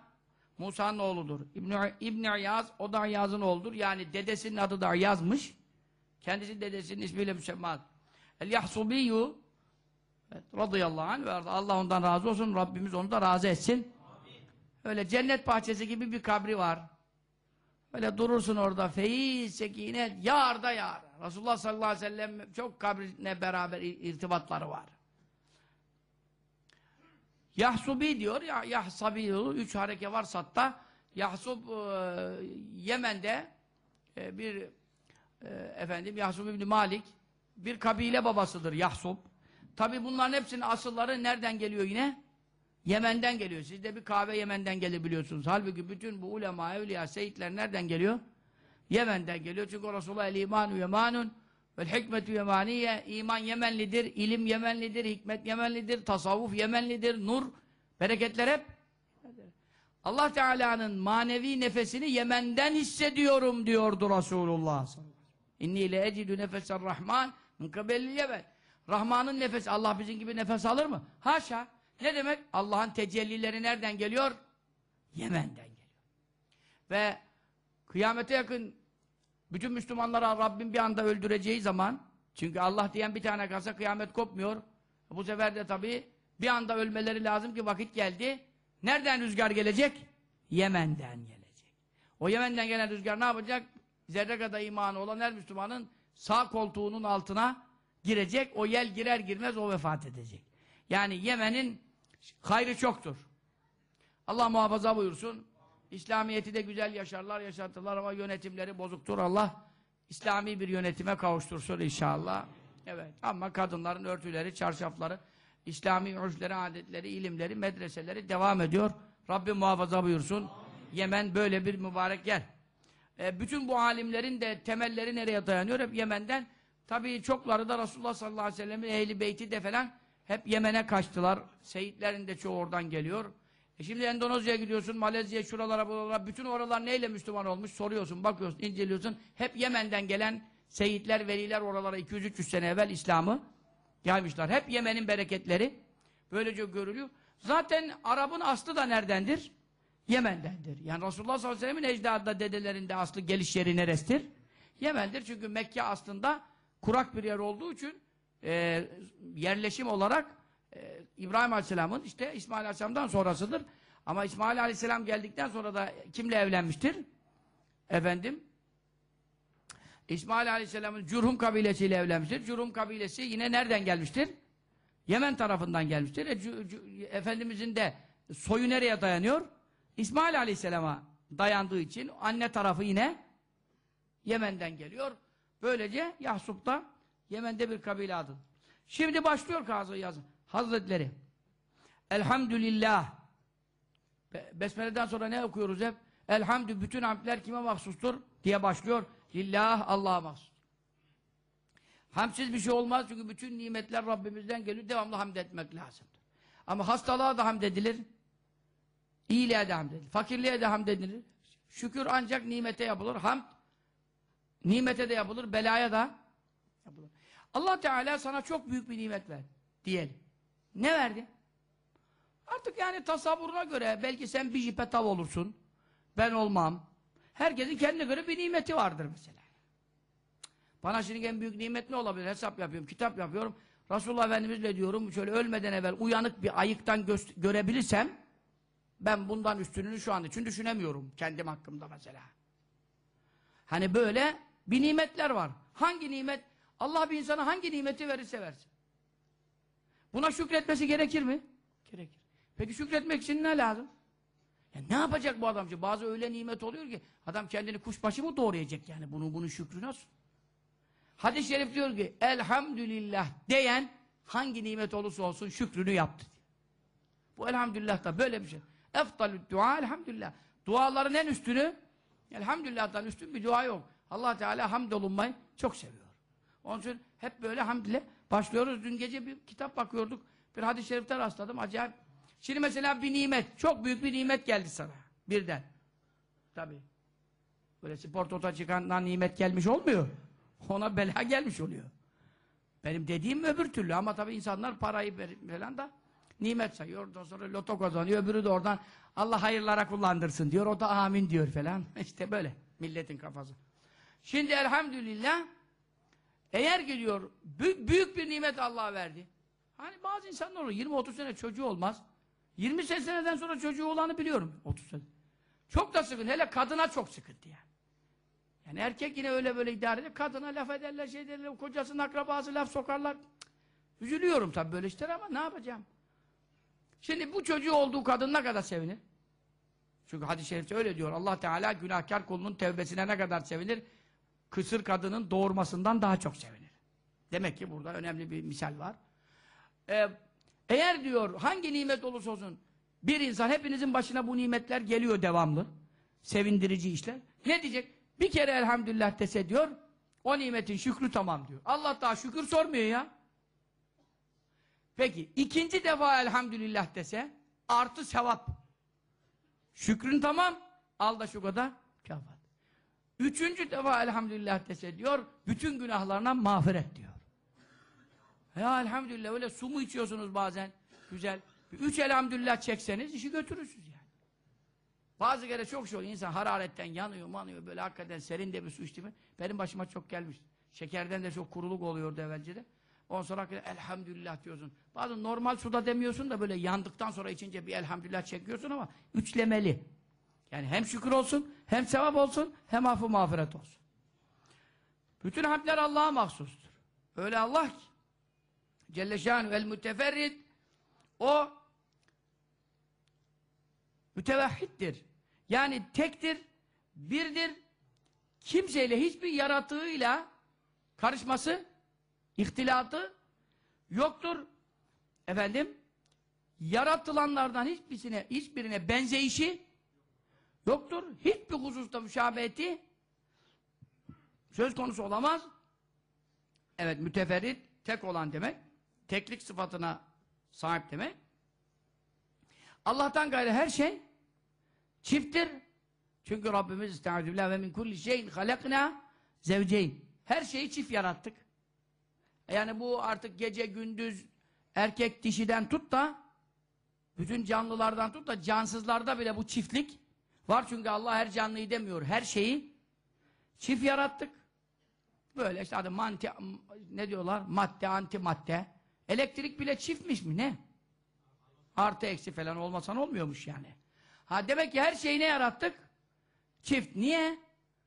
Musa'nın oğludur. İbn İbn İyaz o da İyaz'ın oğludur. Yani dedesinin adı da İyaz'mış. Kendisi dedesinin ismiyle müsemmat. El Yahsubiyyu evet, radıyallahu anh ve. Allah ondan razı olsun. Rabbimiz onu da razı etsin. Öyle cennet bahçesi gibi bir kabri var. Öyle durursun orada feyiz, sekine, yağar da yağar. Resulullah sallallahu aleyhi ve sellem çok kabrine beraber irtibatları var. Yahsubi diyor ya Yahsabi diyor. Üç hareke var satta. Yahsub e, Yemen'de e, bir e, efendim Yahsub İbni Malik bir kabile babasıdır Yahsub. Tabi bunların hepsinin asılları nereden geliyor yine? Yemen'den geliyor. Siz de bir kahve Yemen'den gelir biliyorsunuz. Halbuki bütün bu ulema, evliya, seyitler nereden geliyor? Yemen'den geliyor. Çünkü Resulullah el imanu yemanun vel hikmetu yemaniye. İman Yemenlidir, ilim Yemenlidir, hikmet Yemenlidir, tasavvuf Yemenlidir, nur, bereketler hep Allah Teala'nın manevi nefesini Yemen'den hissediyorum diyordu Resulullah. İnni le ecidü nefeser rahman min kabelli Yemen. Rahman'ın nefesi, Allah bizim gibi nefes alır mı? Haşa. Ne demek? Allah'ın tecellileri nereden geliyor? Yemen'den geliyor. Ve kıyamete yakın bütün Müslümanlara Rabbim bir anda öldüreceği zaman çünkü Allah diyen bir tane kalsa kıyamet kopmuyor. Bu sefer de tabii bir anda ölmeleri lazım ki vakit geldi. Nereden rüzgar gelecek? Yemen'den gelecek. O Yemen'den gelen rüzgar ne yapacak? Zerre kadar imanı olan her Müslümanın sağ koltuğunun altına girecek. O yel girer girmez o vefat edecek. Yani Yemen'in hayrı çoktur. Allah muhafaza buyursun. İslamiyeti de güzel yaşarlar, yaşatırlar ama yönetimleri bozuktur. Allah İslami bir yönetime kavuştursun inşallah. Evet. Ama kadınların örtüleri, çarşafları, İslami urfleri, adetleri, ilimleri, medreseleri devam ediyor. Rabbim muhafaza buyursun. Yemen böyle bir mübarek yer. E, bütün bu alimlerin de temelleri nereye dayanıyor? Hep Yemen'den. Tabii çokları da Resulullah sallallahu aleyhi ve sellem'in ehli beyti de falan hep Yemen'e kaçtılar. Seyitlerin de çoğu oradan geliyor. E şimdi Endonezya'ya gidiyorsun, Malezya, şuralara, buralara, bütün oralar neyle Müslüman olmuş? Soruyorsun, bakıyorsun, inceliyorsun. Hep Yemen'den gelen seyitler, veliler oralara 200-300 sene evvel İslam'ı yaymışlar. Hep Yemen'in bereketleri böylece görülüyor. Zaten Arap'ın aslı da neredendir? Yemen'dendir. Yani Resulullah sallallahu aleyhi ve sellem'in ecdadında dedelerinde aslı geliş yeri neresidir? Yemen'dir. Çünkü Mekke aslında kurak bir yer olduğu için e, yerleşim olarak e, İbrahim Aleyhisselam'ın işte İsmail Aleyhisselam'dan sonrasıdır. Ama İsmail Aleyhisselam geldikten sonra da kimle evlenmiştir? Efendim? İsmail Aleyhisselam'ın Cürhum kabilesiyle evlenmiştir. Cürhum kabilesi yine nereden gelmiştir? Yemen tarafından gelmiştir. E, Efendimizin de soyu nereye dayanıyor? İsmail Aleyhisselam'a dayandığı için anne tarafı yine Yemen'den geliyor. Böylece Yahsup da Yemen'de bir kabile adı. Şimdi başlıyor Kazı yazın. Hazretleri Elhamdülillah Be- Besmele'den sonra ne okuyoruz hep? Elhamdü bütün hamdler kime mahsustur? diye başlıyor. Lillah Allah'a mahsus. Hamsiz bir şey olmaz çünkü bütün nimetler Rabbimizden geliyor. Devamlı hamd etmek lazımdır. Ama hastalığa da hamd edilir. İyiliğe de hamd edilir. Fakirliğe de hamd edilir. Şükür ancak nimete yapılır. Hamd nimete de yapılır. Belaya da. Allah Teala sana çok büyük bir nimet ver. Diyelim. Ne verdi? Artık yani tasavvuruna göre belki sen bir jipe tav olursun. Ben olmam. Herkesin kendine göre bir nimeti vardır mesela. Bana şimdi en büyük nimet ne olabilir? Hesap yapıyorum, kitap yapıyorum. Resulullah Efendimizle diyorum şöyle ölmeden evvel uyanık bir ayıktan gö- görebilirsem ben bundan üstününü şu anda için düşünemiyorum kendim hakkımda mesela. Hani böyle bir nimetler var. Hangi nimet? Allah bir insana hangi nimeti verirse versin. Buna şükretmesi gerekir mi? Gerekir. Peki şükretmek için ne lazım? Ya ne yapacak bu adam? Bazı öyle nimet oluyor ki adam kendini kuşbaşı mı doğrayacak yani? Bunun bunun şükrü nasıl? Hadis-i şerif diyor ki elhamdülillah diyen hangi nimet olursa olsun şükrünü yaptı. Bu elhamdülillah da böyle bir şey. Eftalü dua elhamdülillah. Duaların en üstünü elhamdülillah'tan üstün bir dua yok. Allah Teala hamd olunmayı çok seviyor. Onun için hep böyle hamd ile başlıyoruz. Dün gece bir kitap bakıyorduk. Bir hadis-i şerifte rastladım. Acayip. Şimdi mesela bir nimet. Çok büyük bir nimet geldi sana. Birden. Tabii. Böyle sportota çıkandan nimet gelmiş olmuyor. Ona bela gelmiş oluyor. Benim dediğim öbür türlü ama tabii insanlar parayı falan da nimet sayıyor. Ondan sonra loto kazanıyor. Öbürü de oradan Allah hayırlara kullandırsın diyor. O da amin diyor falan. İşte böyle milletin kafası. Şimdi elhamdülillah eğer geliyor bü- büyük bir nimet Allah verdi. Hani bazı insanlar olur 20-30 sene çocuğu olmaz. 20 seneden sonra çocuğu olanı biliyorum 30 sene. Çok da sıkıntı. Hele kadına çok sıkıntı yani. Yani erkek yine öyle böyle idare ediyor. Kadına laf ederler, şey derler, kocasının akrabası laf sokarlar. Cık. Üzülüyorum tabii böyle işler ama ne yapacağım? Şimdi bu çocuğu olduğu kadın ne kadar sevinir? Çünkü hadis-i şerifte öyle diyor. Allah Teala günahkar kulunun tevbesine ne kadar sevinir? Kısır kadının doğurmasından daha çok sevinir. Demek ki burada önemli bir misal var. Ee, eğer diyor hangi nimet olursa olsun Bir insan hepinizin başına bu nimetler geliyor devamlı. Sevindirici işler. Ne diyecek? Bir kere elhamdülillah dese diyor. O nimetin şükrü tamam diyor. Allah daha şükür sormuyor ya. Peki ikinci defa elhamdülillah dese artı sevap. Şükrün tamam. Al da şu kadar kafat. Üçüncü defa elhamdülillah dese diyor. Bütün günahlarına mağfiret diyor. Ya elhamdülillah öyle su mu içiyorsunuz bazen? Güzel. Üç elhamdülillah çekseniz işi götürürsünüz yani. Bazı kere çok şey oluyor. İnsan hararetten yanıyor manıyor böyle hakikaten serin de bir su içti mi? Benim başıma çok gelmiş. Şekerden de çok kuruluk oluyordu evvelce de. Ondan sonra elhamdülillah diyorsun. Bazen normal suda demiyorsun da böyle yandıktan sonra içince bir elhamdülillah çekiyorsun ama üçlemeli. Yani hem şükür olsun, hem sevap olsun, hem affı mağfiret olsun. Bütün hamdler Allah'a mahsustur. Öyle Allah ki Celle şanu el müteferrid o mütevahhiddir. Yani tektir, birdir. Kimseyle hiçbir yaratığıyla karışması, ihtilatı yoktur. Efendim, yaratılanlardan hiçbirine, hiçbirine benzeyişi yoktur. Hiçbir hususta müşabeheti söz konusu olamaz. Evet, müteferrit, tek olan demek. Teklik sıfatına sahip demek. Allah'tan gayrı her şey çifttir. Çünkü Rabbimiz estağfirullah ve min kulli şeyin halakna zevceyn. Her şeyi çift yarattık. Yani bu artık gece gündüz erkek dişiden tut da bütün canlılardan tut da cansızlarda bile bu çiftlik var çünkü Allah her canlıyı demiyor. Her şeyi çift yarattık. Böyle işte adı manti, ne diyorlar? Madde, antimadde. Elektrik bile çiftmiş mi ne? Artı eksi falan olmasan olmuyormuş yani. Ha demek ki her şeyi ne yarattık? Çift. Niye?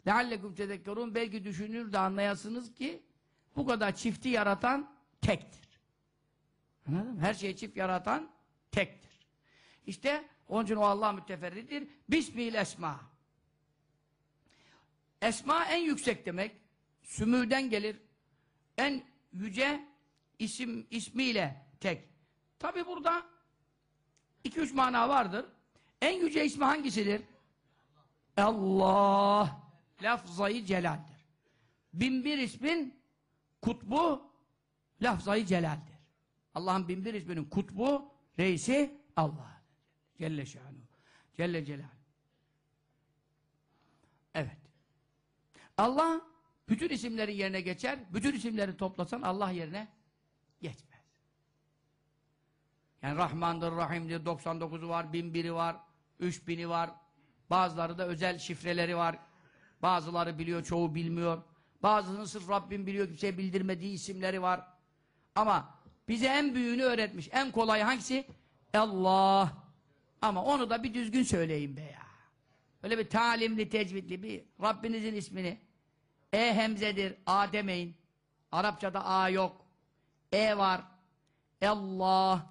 لَعَلَّكُمْ تَذَكَّرُونَ Belki düşünür de anlayasınız ki bu kadar çifti yaratan tektir. Anladın mı? Her şeyi çift yaratan tektir. İşte onun için o Allah müteferridir. Bismil esma. Esma en yüksek demek. Sümüden gelir. En yüce isim ismiyle tek. Tabi burada iki üç mana vardır. En yüce ismi hangisidir? Allah lafzayı celaldir. Binbir ismin kutbu lafzayı celaldir. Allah'ın binbir isminin kutbu reisi Allah. Celle şanu. Celle celal. Evet. Allah bütün isimleri yerine geçer. Bütün isimleri toplasan Allah yerine geçmez. Yani Rahmandır, Rahim'dir, 99'u var, 1001'i var, 3000'i var. Bazıları da özel şifreleri var. Bazıları biliyor, çoğu bilmiyor. Bazısının sırf Rabbim biliyor, kimseye bildirmediği isimleri var. Ama bize en büyüğünü öğretmiş. En kolay hangisi? Allah. Ama onu da bir düzgün söyleyin be ya. Öyle bir talimli, tecvidli bir Rabbinizin ismini. E hemzedir, A demeyin. Arapçada A yok. E var. Allah.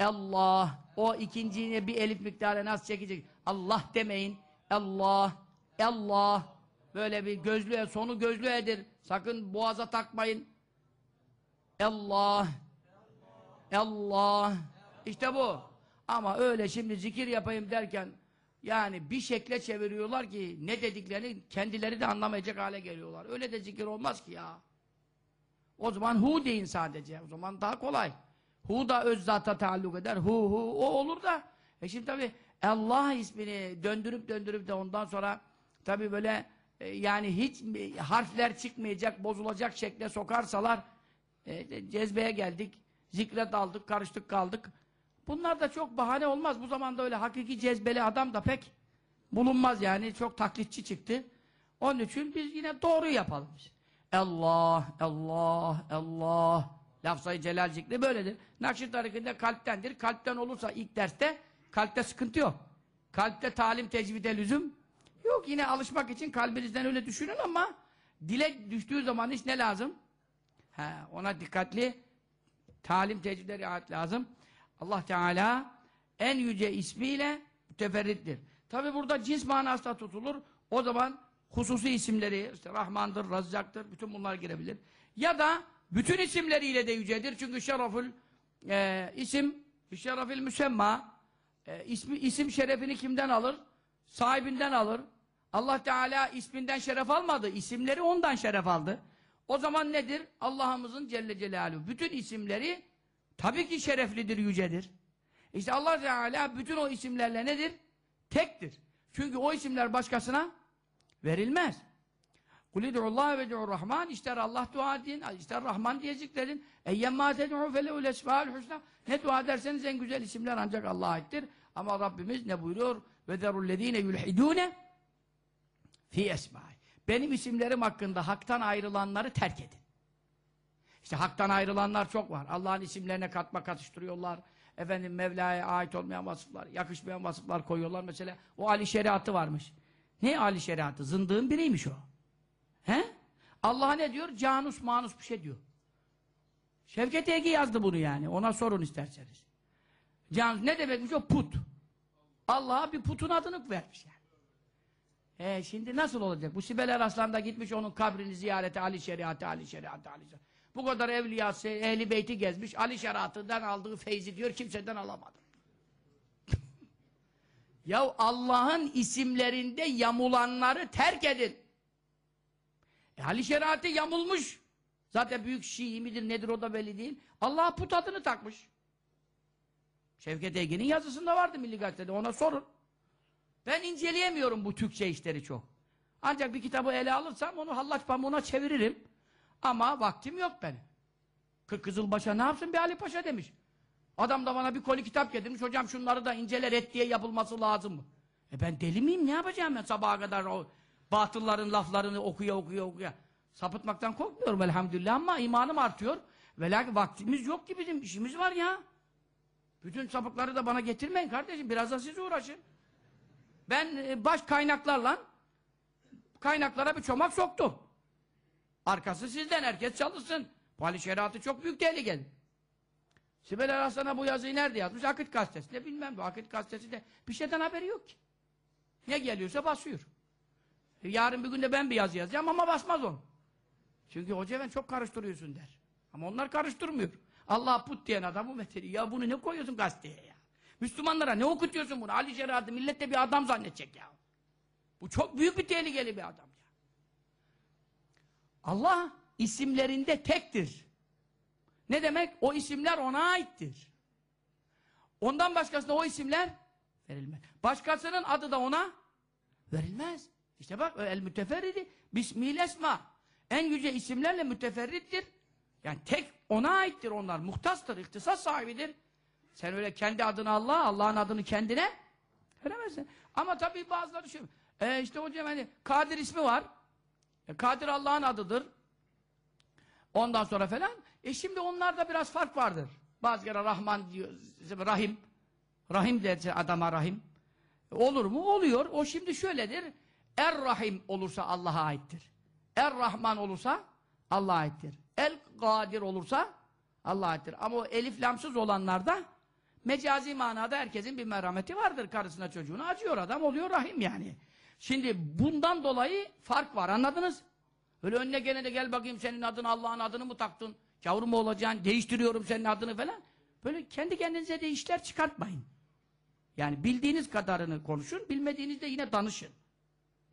Allah. O ikinciye bir elif miktarı nasıl çekecek? Allah demeyin. Allah. Allah. Böyle bir gözlüğe, sonu gözlüğedir. Sakın boğaza takmayın. Allah. Allah. İşte bu. Ama öyle şimdi zikir yapayım derken yani bir şekle çeviriyorlar ki ne dediklerini kendileri de anlamayacak hale geliyorlar. Öyle de zikir olmaz ki ya. O zaman hu deyin sadece. O zaman daha kolay. Hu da öz zata taalluk eder. Hu hu o olur da. E şimdi tabi Allah ismini döndürüp döndürüp de ondan sonra tabi böyle e, yani hiç harfler çıkmayacak, bozulacak şekle sokarsalar e, cezbeye geldik, zikre daldık, karıştık kaldık. Bunlar da çok bahane olmaz. Bu zamanda öyle hakiki cezbeli adam da pek bulunmaz yani. Çok taklitçi çıktı. Onun için biz yine doğru yapalım. Allah, Allah, Allah. Lafzayı celal zikri böyledir. Nakşi tarikinde kalptendir. Kalpten olursa ilk derste kalpte sıkıntı yok. Kalpte talim tecvide lüzum yok. Yine alışmak için kalbinizden öyle düşünün ama dile düştüğü zaman iş ne lazım? He, ona dikkatli talim tecvide riayet lazım. Allah Teala en yüce ismiyle müteferrittir. Tabi burada cins manasında tutulur. O zaman hususi isimleri, işte Rahmandır, Razzaktır, bütün bunlar girebilir. Ya da bütün isimleriyle de yücedir. Çünkü şerefül e, isim, şerefil müsemma, E, ismi, isim şerefini kimden alır? Sahibinden alır. Allah Teala isminden şeref almadı. isimleri ondan şeref aldı. O zaman nedir? Allah'ımızın Celle Celaluhu. Bütün isimleri tabii ki şereflidir, yücedir. İşte Allah Teala bütün o isimlerle nedir? Tektir. Çünkü o isimler başkasına verilmez. Kul Allah ve Rahman ister Allah dua edin, ister Rahman diye zikredin. Eyyemmâ ted'u felehul esmâül husna. Ne dua ederseniz en güzel isimler ancak Allah'a aittir. Ama Rabbimiz ne buyuruyor? Ve derullezîne yulhidûne fi esmâi. Benim isimlerim hakkında haktan ayrılanları terk edin. İşte haktan ayrılanlar çok var. Allah'ın isimlerine katma katıştırıyorlar. Efendim Mevla'ya ait olmayan vasıflar, yakışmayan vasıflar koyuyorlar. Mesela o Ali şeriatı varmış. Ne Ali şeriatı? Zındığın biriymiş o. He? Allah ne diyor? Canus manus bir şey diyor. Şevket Ege yazdı bunu yani. Ona sorun isterseniz. Canus ne demekmiş o? Put. Allah'a bir putun adını vermiş yani. E şimdi nasıl olacak? Bu Sibel Eraslan da gitmiş onun kabrini ziyarete Ali şeriatı, Ali şeriatı, Ali şeriatı. Bu kadar evliyası, ehli beyti gezmiş. Ali şeriatından aldığı feyzi diyor kimseden alamadı. ya Allah'ın isimlerinde yamulanları terk edin. E, Ali şeriatı yamulmuş. Zaten büyük Şii midir nedir o da belli değil. Allah'a put adını takmış. Şevket Ege'nin yazısında vardı Milli Gazete'de ona sorun. Ben inceleyemiyorum bu Türkçe işleri çok. Ancak bir kitabı ele alırsam onu hallaç pamuğuna çeviririm. Ama vaktim yok benim. Kırk Kızılbaş'a ne yapsın bir Ali Paşa demiş. Adam da bana bir koli kitap getirmiş. Hocam şunları da inceler et diye yapılması lazım mı? E ben deli miyim? Ne yapacağım ben sabaha kadar o batılların laflarını okuya okuya okuya. Sapıtmaktan korkmuyorum elhamdülillah ama imanım artıyor. Ve vaktimiz yok ki bizim işimiz var ya. Bütün sapıkları da bana getirmeyin kardeşim. Biraz da siz uğraşın. Ben e, baş kaynaklarla kaynaklara bir çomak soktum. Arkası sizden. Herkes çalışsın. Pali şeriatı çok büyük tehlikeli. Sibel Araslan'a bu yazıyı nerede yazmış? Akit gazetesi. Ne bilmem bu Akit gazetesi bir şeyden haberi yok ki. Ne geliyorsa basıyor. E, yarın bir gün de ben bir yazı yazacağım ama basmaz onu. Çünkü hoca ben çok karıştırıyorsun der. Ama onlar karıştırmıyor. Allah put diyen adamı meteli. Ya bunu ne koyuyorsun gazeteye ya? Müslümanlara ne okutuyorsun bunu? Ali Şeriat'ı millet de bir adam zannedecek ya. Bu çok büyük bir tehlikeli bir adam. Allah isimlerinde tektir. Ne demek? O isimler ona aittir. Ondan başkasına o isimler verilmez. Başkasının adı da ona verilmez. İşte bak el müteferridi bismil esma. En yüce isimlerle müteferrittir. Yani tek ona aittir onlar. Muhtastır, ihtisas sahibidir. Sen öyle kendi adını Allah, Allah'ın adını kendine veremezsin. Ama tabii bazıları şu. E işte hocam hani Kadir ismi var. E, Kadir Allah'ın adıdır. Ondan sonra falan. E şimdi onlarda biraz fark vardır. Bazı kere Rahman diyor, Rahim. Rahim derse adama Rahim. E, olur mu? Oluyor. O şimdi şöyledir. Er-Rahim olursa Allah'a aittir. Er-Rahman olursa Allah'a aittir. El-Kadir olursa Allah'a aittir. Ama o elif lamsız olanlarda mecazi manada herkesin bir merhameti vardır. Karısına çocuğuna acıyor adam oluyor Rahim yani. Şimdi bundan dolayı fark var anladınız? Öyle önüne gene de gel bakayım senin adını Allah'ın adını mı taktın? Yavrum mu olacaksın? Değiştiriyorum senin adını falan. Böyle kendi kendinize de işler çıkartmayın. Yani bildiğiniz kadarını konuşun, bilmediğinizde yine danışın.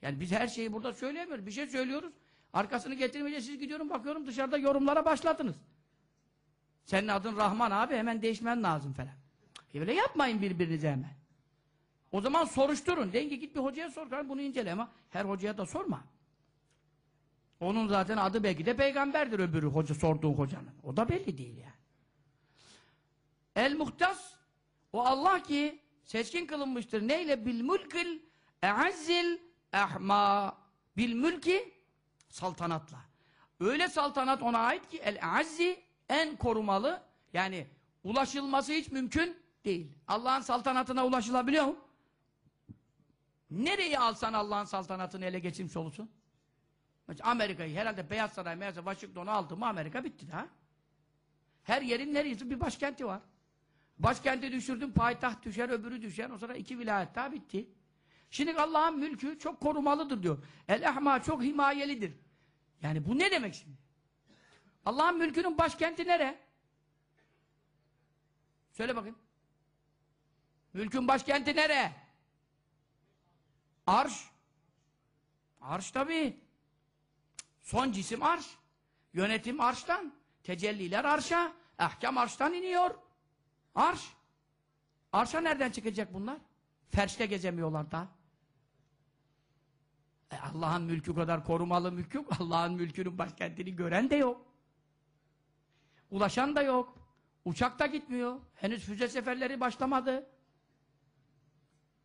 Yani biz her şeyi burada söyleyemiyoruz. Bir şey söylüyoruz. Arkasını getirmeyince siz gidiyorum bakıyorum dışarıda yorumlara başladınız. Senin adın Rahman abi hemen değişmen lazım falan. E böyle yapmayın birbirinize hemen. O zaman soruşturun. Deyin ki git bir hocaya sor. Bunu incele ama her hocaya da sorma. Onun zaten adı belki de peygamberdir öbürü hoca sorduğun hocanın. O da belli değil yani. El muhtas o Allah ki seçkin kılınmıştır. Neyle? Bil mülkil e'azzil ehma bil mülki saltanatla. Öyle saltanat ona ait ki el azzi en korumalı yani ulaşılması hiç mümkün değil. Allah'ın saltanatına ulaşılabiliyor mu? Nereyi alsan Allah'ın saltanatını ele geçirmiş olursun? Amerika'yı herhalde Beyaz Saray, Beyaz Washington'u aldı mı Amerika bitti daha. Her yerin neresi bir başkenti var. Başkenti düşürdün, payitaht düşer, öbürü düşer. O sonra iki vilayet daha bitti. Şimdi Allah'ın mülkü çok korumalıdır diyor. El-Ehma çok himayelidir. Yani bu ne demek şimdi? Allah'ın mülkünün başkenti nere? Söyle bakayım. Mülkün başkenti nere? Arş. Arş tabii. Son cisim arş. Yönetim arştan. Tecelliler arşa. Ahkam arştan iniyor. Arş. Arşa nereden çıkacak bunlar? Ferşte gezemiyorlar da. E Allah'ın mülkü kadar korumalı mülk yok. Allah'ın mülkünün başkentini gören de yok. Ulaşan da yok. Uçak da gitmiyor. Henüz füze seferleri başlamadı.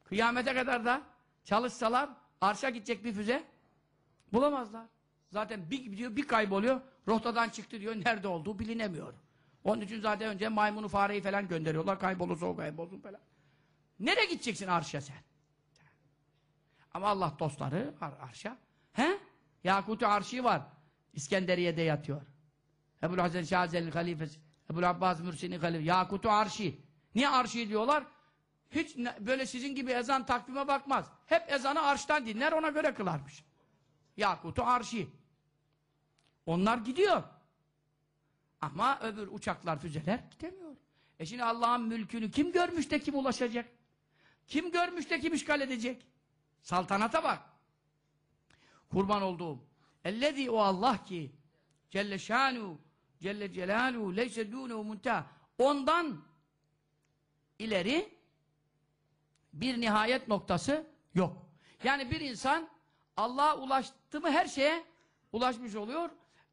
Kıyamete kadar da çalışsalar arşa gidecek bir füze bulamazlar. Zaten bir gidiyor, bir kayboluyor. Rotadan çıktı diyor. Nerede olduğu bilinemiyor. Onun için zaten önce maymunu fareyi falan gönderiyorlar. Kaybolursa o kaybolsun falan. Nereye gideceksin arşa sen? Ama Allah dostları ar arşa. He? Yakut-u arşi var. İskenderiye'de yatıyor. Ebu'l Hasan Şahzel'in halifesi. Ebu'l Abbas Mürsi'nin halifesi. Yakut-u arşi. Niye arşi diyorlar? Hiç böyle sizin gibi ezan takvime bakmaz. Hep ezanı arştan dinler ona göre kılarmış. Yakut-u arşi. Onlar gidiyor. Ama öbür uçaklar, füzeler gidemiyor. E şimdi Allah'ın mülkünü kim görmüş de kim ulaşacak? Kim görmüş de kim işgal edecek? Saltanata bak. Kurban olduğum. Ellezî o Allah ki Celle şanu Celle celaluhu leyse dûnehu muntah. Ondan ileri bir nihayet noktası yok. Yani bir insan Allah'a ulaştı mı her şeye ulaşmış oluyor.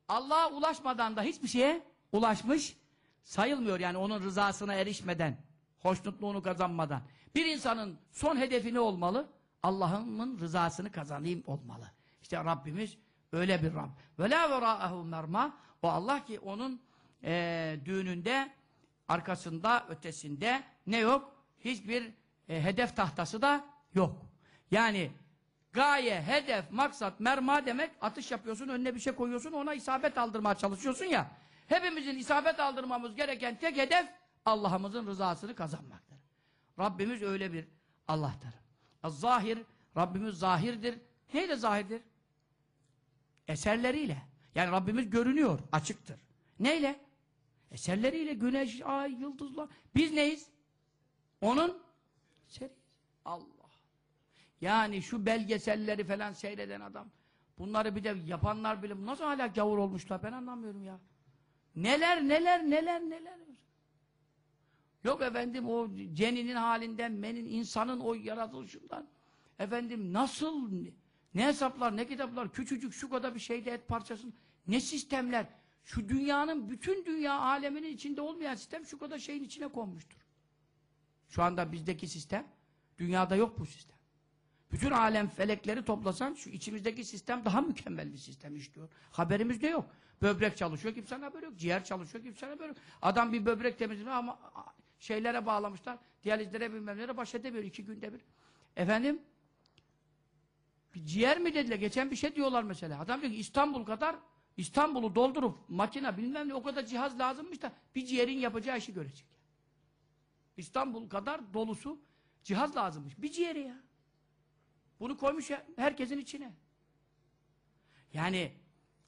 Allah'a ulaşmadan da hiçbir şeye ulaşmış sayılmıyor. Yani onun rızasına erişmeden, hoşnutluğunu kazanmadan. Bir insanın son hedefi ne olmalı? Allah'ın rızasını kazanayım olmalı. İşte Rabbimiz öyle bir Rabb. Ve la verâehu merma. O Allah ki onun eee düğününde arkasında, ötesinde ne yok? Hiçbir e, hedef tahtası da yok. Yani gaye, hedef, maksat, merma demek atış yapıyorsun, önüne bir şey koyuyorsun, ona isabet aldırmaya çalışıyorsun ya. Hepimizin isabet aldırmamız gereken tek hedef Allah'ımızın rızasını kazanmaktır. Rabbimiz öyle bir Allah'tır. zahir Rabbimiz zahirdir. Neyle zahirdir? Eserleriyle. Yani Rabbimiz görünüyor, açıktır. Neyle? Eserleriyle güneş, ay, yıldızlar. Biz neyiz? Onun eseriyiz. Allah. Yani şu belgeselleri falan seyreden adam. Bunları bir de yapanlar bile nasıl hala gavur olmuşlar ben anlamıyorum ya. Neler neler neler neler. Yok efendim o ceninin halinden, menin, insanın o yaratılışından. Efendim nasıl, ne hesaplar, ne kitaplar, küçücük şu kadar bir şeyde et parçasın. Ne sistemler. Şu dünyanın, bütün dünya aleminin içinde olmayan sistem şu kadar şeyin içine konmuştur. Şu anda bizdeki sistem, dünyada yok bu sistem. Bütün alem felekleri toplasan şu içimizdeki sistem daha mükemmel bir sistem işliyor. Haberimiz de yok. Böbrek çalışıyor kimsenin haberi yok. Ciğer çalışıyor kimsenin haberi yok. Adam bir böbrek temizliyor ama şeylere bağlamışlar. Diyalizlere bilmem nelere baş edemiyor iki günde bir. Efendim ciğer mi dediler? Geçen bir şey diyorlar mesela. Adam diyor ki İstanbul kadar İstanbul'u doldurup makine bilmem ne o kadar cihaz lazımmış da bir ciğerin yapacağı işi görecek. İstanbul kadar dolusu cihaz lazımmış. Bir ciğeri ya. Bunu koymuş herkesin içine. Yani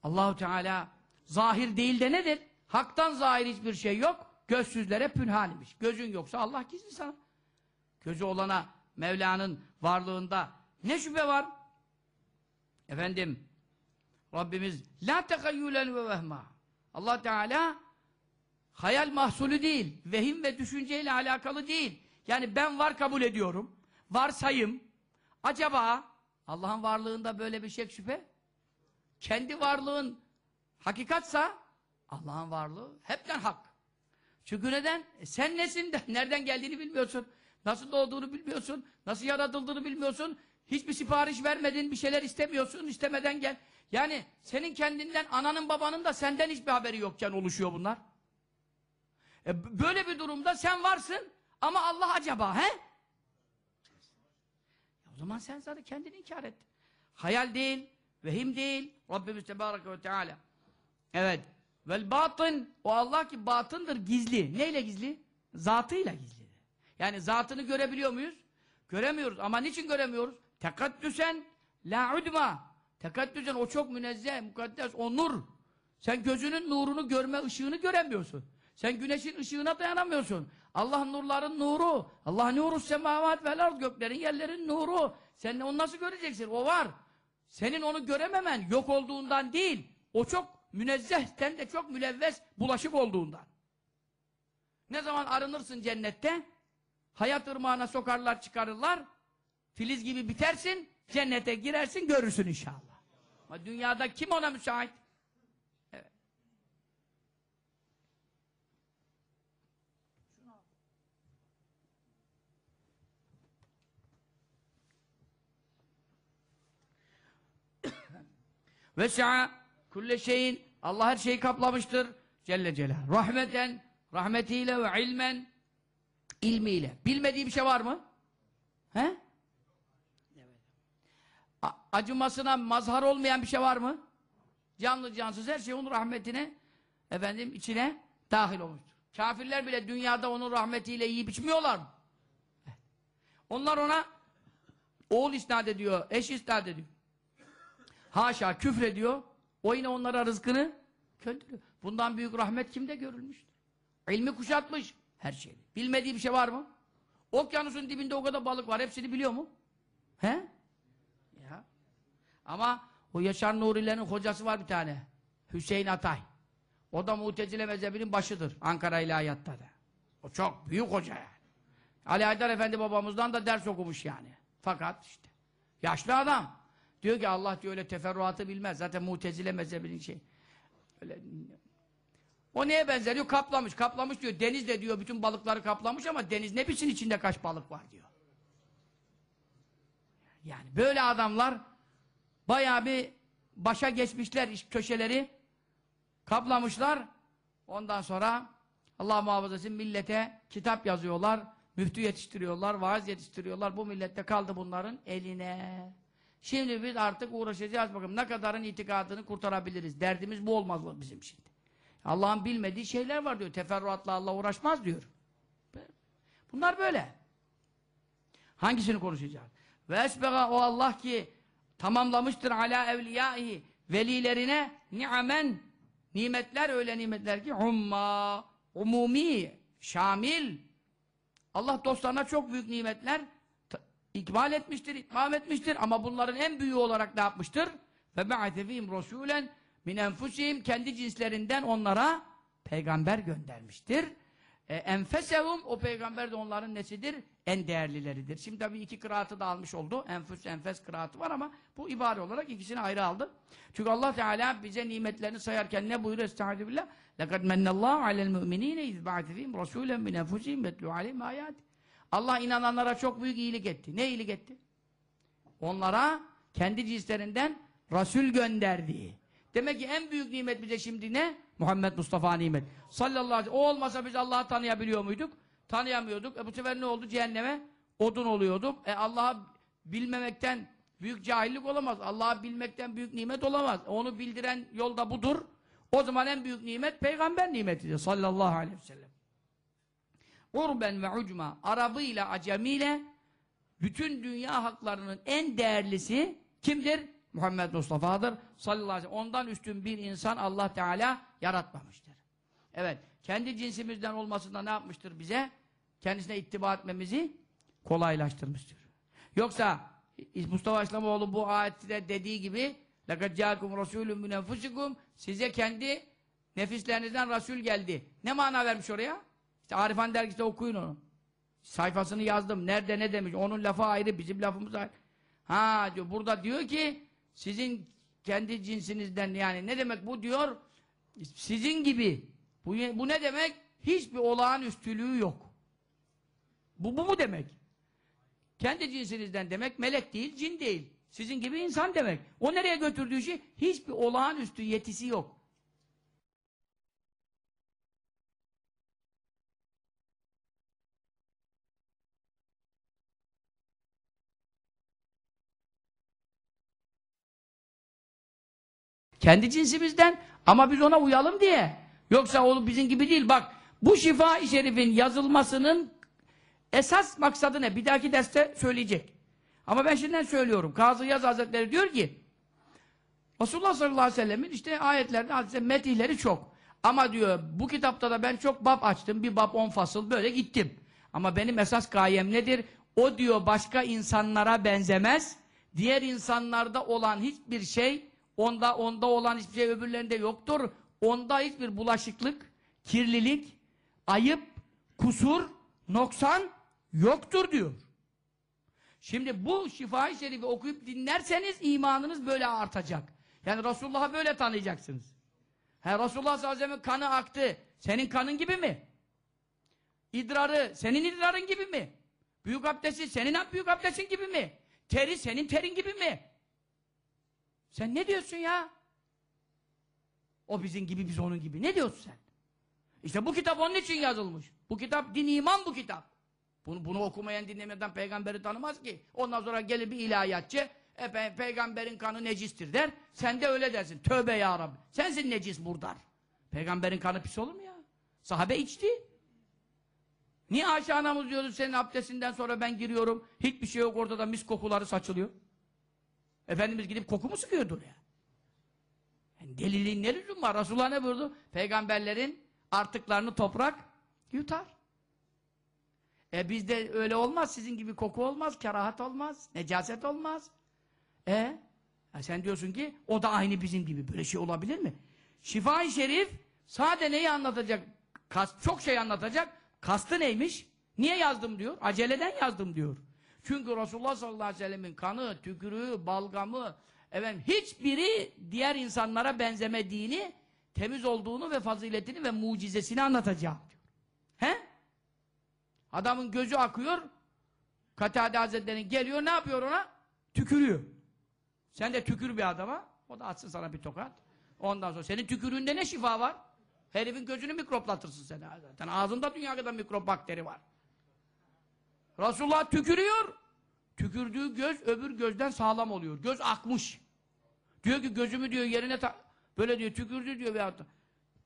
Allahu Teala zahir değil de nedir? Haktan zahir hiçbir şey yok. Gözsüzlere pünhan. Gözün yoksa Allah gizli sana. Gözü olana Mevla'nın varlığında ne şüphe var? Efendim Rabbimiz la tekayyülen ve vehma. Allah Teala hayal mahsulü değil, vehim ve düşünceyle alakalı değil. Yani ben var kabul ediyorum. Varsayım. Acaba Allah'ın varlığında böyle bir şey şüphe? Kendi varlığın hakikatsa Allah'ın varlığı hepten hak. Çünkü neden? E sen nesin de nereden geldiğini bilmiyorsun. Nasıl doğduğunu bilmiyorsun. Nasıl yaratıldığını bilmiyorsun. Hiçbir sipariş vermedin, bir şeyler istemiyorsun, istemeden gel. Yani senin kendinden, ananın babanın da senden hiçbir haberi yokken oluşuyor bunlar. E böyle bir durumda sen varsın ama Allah acaba he? O zaman sen zaten kendini inkar ettin. Hayal değil, vehim değil. Rabbimiz Tebareke ve Teala. Evet. Vel batın. O Allah ki batındır, gizli. Neyle gizli? Zatıyla gizli. Yani zatını görebiliyor muyuz? Göremiyoruz. Ama niçin göremiyoruz? Tekaddüsen la udma. Tekaddüsen o çok münezzeh, mukaddes, o nur. Sen gözünün nurunu görme ışığını göremiyorsun. Sen güneşin ışığına dayanamıyorsun. Allah nurların nuru. Allah nuru semavat vel ard göklerin yerlerin nuru. Sen onu nasıl göreceksin? O var. Senin onu görememen yok olduğundan değil. O çok münezzehten de çok mülevves bulaşık olduğundan. Ne zaman arınırsın cennette? Hayat ırmağına sokarlar çıkarırlar. Filiz gibi bitersin. Cennete girersin görürsün inşallah. Ama dünyada kim ona müsait? Ve sa'a kulle şeyin Allah her şeyi kaplamıştır. Celle Celal. Rahmeten, rahmetiyle ve ilmen ilmiyle. Bilmediği bir şey var mı? He? A- acımasına mazhar olmayan bir şey var mı? Canlı cansız her şey onun rahmetine efendim içine dahil olmuştur. Kafirler bile dünyada onun rahmetiyle yiyip içmiyorlar mı? Onlar ona oğul isnat ediyor, eş isnat ediyor. Haşa küfrediyor. O yine onlara rızkını köndürüyor. Bundan büyük rahmet kimde görülmüştür? İlmi kuşatmış her şeyi. Bilmediği bir şey var mı? Okyanusun dibinde o kadar balık var. Hepsini biliyor mu? He? Ya. Ama o Yaşar Nuri'lerin hocası var bir tane. Hüseyin Atay. O da Mutezile mezhebinin başıdır. Ankara İlahiyat'ta da. O çok büyük hoca yani. Ali Haydar Efendi babamızdan da ders okumuş yani. Fakat işte yaşlı adam. Diyor ki Allah diyor öyle teferruatı bilmez. Zaten Mutezile mezhebinin şey. Öyle o neye benzer diyor? Kaplamış. Kaplamış diyor. Deniz de diyor bütün balıkları kaplamış ama deniz ne bilsin içinde kaç balık var diyor. Yani böyle adamlar bayağı bir başa geçmişler iş köşeleri kaplamışlar. Ondan sonra Allah muhafaza millete kitap yazıyorlar, müftü yetiştiriyorlar, vaaz yetiştiriyorlar. Bu millette kaldı bunların eline. Şimdi biz artık uğraşacağız bakalım ne kadarın itikadını kurtarabiliriz. Derdimiz bu olmaz bizim şimdi. Allah'ın bilmediği şeyler var diyor. Teferruatla Allah uğraşmaz diyor. Bunlar böyle. Hangisini konuşacağız? Ve esbega o Allah ki tamamlamıştır ala evliyaihi velilerine ni'amen nimetler öyle nimetler ki umma umumi şamil Allah dostlarına çok büyük nimetler ikmal etmiştir, itmam etmiştir ama bunların en büyüğü olarak ne yapmıştır? Ve ba'ate fihim rasûlen min enfusihim kendi cinslerinden onlara peygamber göndermiştir. E, enfesehum o peygamber de onların nesidir? En değerlileridir. Şimdi tabii iki kıraatı da almış oldu. Enfus, enfes kıraatı var ama bu ibare olarak ikisini ayrı aldı. Çünkü Allah Teala bize nimetlerini sayarken ne buyuruyor? Estaizu billah. لَقَدْ مَنَّ اللّٰهُ عَلَى الْمُؤْمِنِينَ اِذْ بَعْتِ فِيهِمْ رَسُولًا مِنْ اَنْفُسِهِمْ يَتْلُوا عَلَيْهِمْ آيَاتِ Allah inananlara çok büyük iyilik etti. Ne iyilik etti? Onlara kendi cinslerinden Resul gönderdi. Demek ki en büyük nimet bize şimdi ne? Muhammed Mustafa nimet. Sallallahu aleyhi ve sellem. O olmasa biz Allah'ı tanıyabiliyor muyduk? Tanıyamıyorduk. E bu sefer ne oldu? Cehenneme odun oluyorduk. E Allah'ı bilmemekten büyük cahillik olamaz. Allah'ı bilmekten büyük nimet olamaz. Onu bildiren yol da budur. O zaman en büyük nimet peygamber nimetidir. Sallallahu aleyhi ve sellem. Urben ve ucma. Arabı ile acemiyle bütün dünya haklarının en değerlisi kimdir? Muhammed Mustafa'dır. Sallallahu aleyhi ve sellem. Ondan üstün bir insan Allah Teala yaratmamıştır. Evet. Kendi cinsimizden olmasında ne yapmıştır bize? Kendisine ittiba etmemizi kolaylaştırmıştır. Yoksa Mustafa İslamoğlu bu ayette dediği gibi لَقَدْ جَاكُمْ رَسُولٌ مِنْ اَنْفُسِكُمْ Size kendi nefislerinizden Resul geldi. Ne mana vermiş oraya? İşte Arifan dergisinde okuyun onu. Sayfasını yazdım. Nerede ne demiş? Onun lafı ayrı, bizim lafımız ayrı. Ha diyor, burada diyor ki sizin kendi cinsinizden yani ne demek bu diyor? Sizin gibi. Bu, bu ne demek? Hiçbir olağanüstülüğü yok. Bu, bu mu demek? Kendi cinsinizden demek melek değil, cin değil. Sizin gibi insan demek. O nereye götürdüğü şey? Hiçbir olağanüstü yetisi yok. Kendi cinsimizden ama biz ona uyalım diye. Yoksa o bizim gibi değil. Bak bu şifa-i şerifin yazılmasının esas maksadı ne? Bir dahaki derste söyleyecek. Ama ben şimdiden söylüyorum. Kazı Yaz Hazretleri diyor ki Resulullah sallallahu aleyhi ve sellemin işte ayetlerde hadise metihleri çok. Ama diyor bu kitapta da ben çok bab açtım. Bir bab on fasıl böyle gittim. Ama benim esas gayem nedir? O diyor başka insanlara benzemez. Diğer insanlarda olan hiçbir şey onda onda olan hiçbir şey öbürlerinde yoktur. Onda hiçbir bulaşıklık, kirlilik, ayıp, kusur, noksan yoktur diyor. Şimdi bu şifa-i şerifi okuyup dinlerseniz imanınız böyle artacak. Yani Resulullah'ı böyle tanıyacaksınız. He, Resulullah sallallahu kanı aktı. Senin kanın gibi mi? İdrarı senin idrarın gibi mi? Büyük abdesti senin büyük abdestin gibi mi? Teri senin terin gibi mi? Sen ne diyorsun ya? O bizim gibi biz onun gibi. Ne diyorsun sen? İşte bu kitap onun için yazılmış. Bu kitap din iman bu kitap. Bunu, bunu okumayan dinlemeden peygamberi tanımaz ki. Ondan sonra gelir bir ilahiyatçı Efendim, peygamberin kanı necistir der. Sen de öyle dersin. Tövbe ya Rabbi. Sensin necis murdar. Peygamberin kanı pis olur mu ya? Sahabe içti. Niye Ayşe anamız diyordu senin abdestinden sonra ben giriyorum. Hiçbir şey yok orada da mis kokuları saçılıyor. Efendimiz gidip koku mu sıkıyordur ya? Yani deliliğin ne lüzum var? Resulullah ne buyurdu? Peygamberlerin artıklarını toprak yutar. E bizde öyle olmaz. Sizin gibi koku olmaz, kerahat olmaz, necaset olmaz. E? Ya sen diyorsun ki o da aynı bizim gibi. Böyle şey olabilir mi? Şifa-i Şerif sade neyi anlatacak? Kas, çok şey anlatacak. Kastı neymiş? Niye yazdım diyor? Aceleden yazdım diyor. Çünkü Resulullah sallallahu aleyhi ve sellemin kanı, tükürüğü, balgamı, efendim, hiçbiri diğer insanlara benzemediğini, temiz olduğunu ve faziletini ve mucizesini anlatacağım diyor. He? Adamın gözü akıyor, Katade Hazretleri'nin geliyor, ne yapıyor ona? Tükürüyor. Sen de tükür bir adama, o da atsın sana bir tokat. Ondan sonra senin tükürüğünde ne şifa var? Herifin gözünü mikroplatırsın sen zaten. Ağzında dünya kadar mikrop bakteri var. Resulullah tükürüyor. Tükürdüğü göz öbür gözden sağlam oluyor. Göz akmış. Diyor ki gözümü diyor yerine böyle diyor tükürdü diyor veyahut da.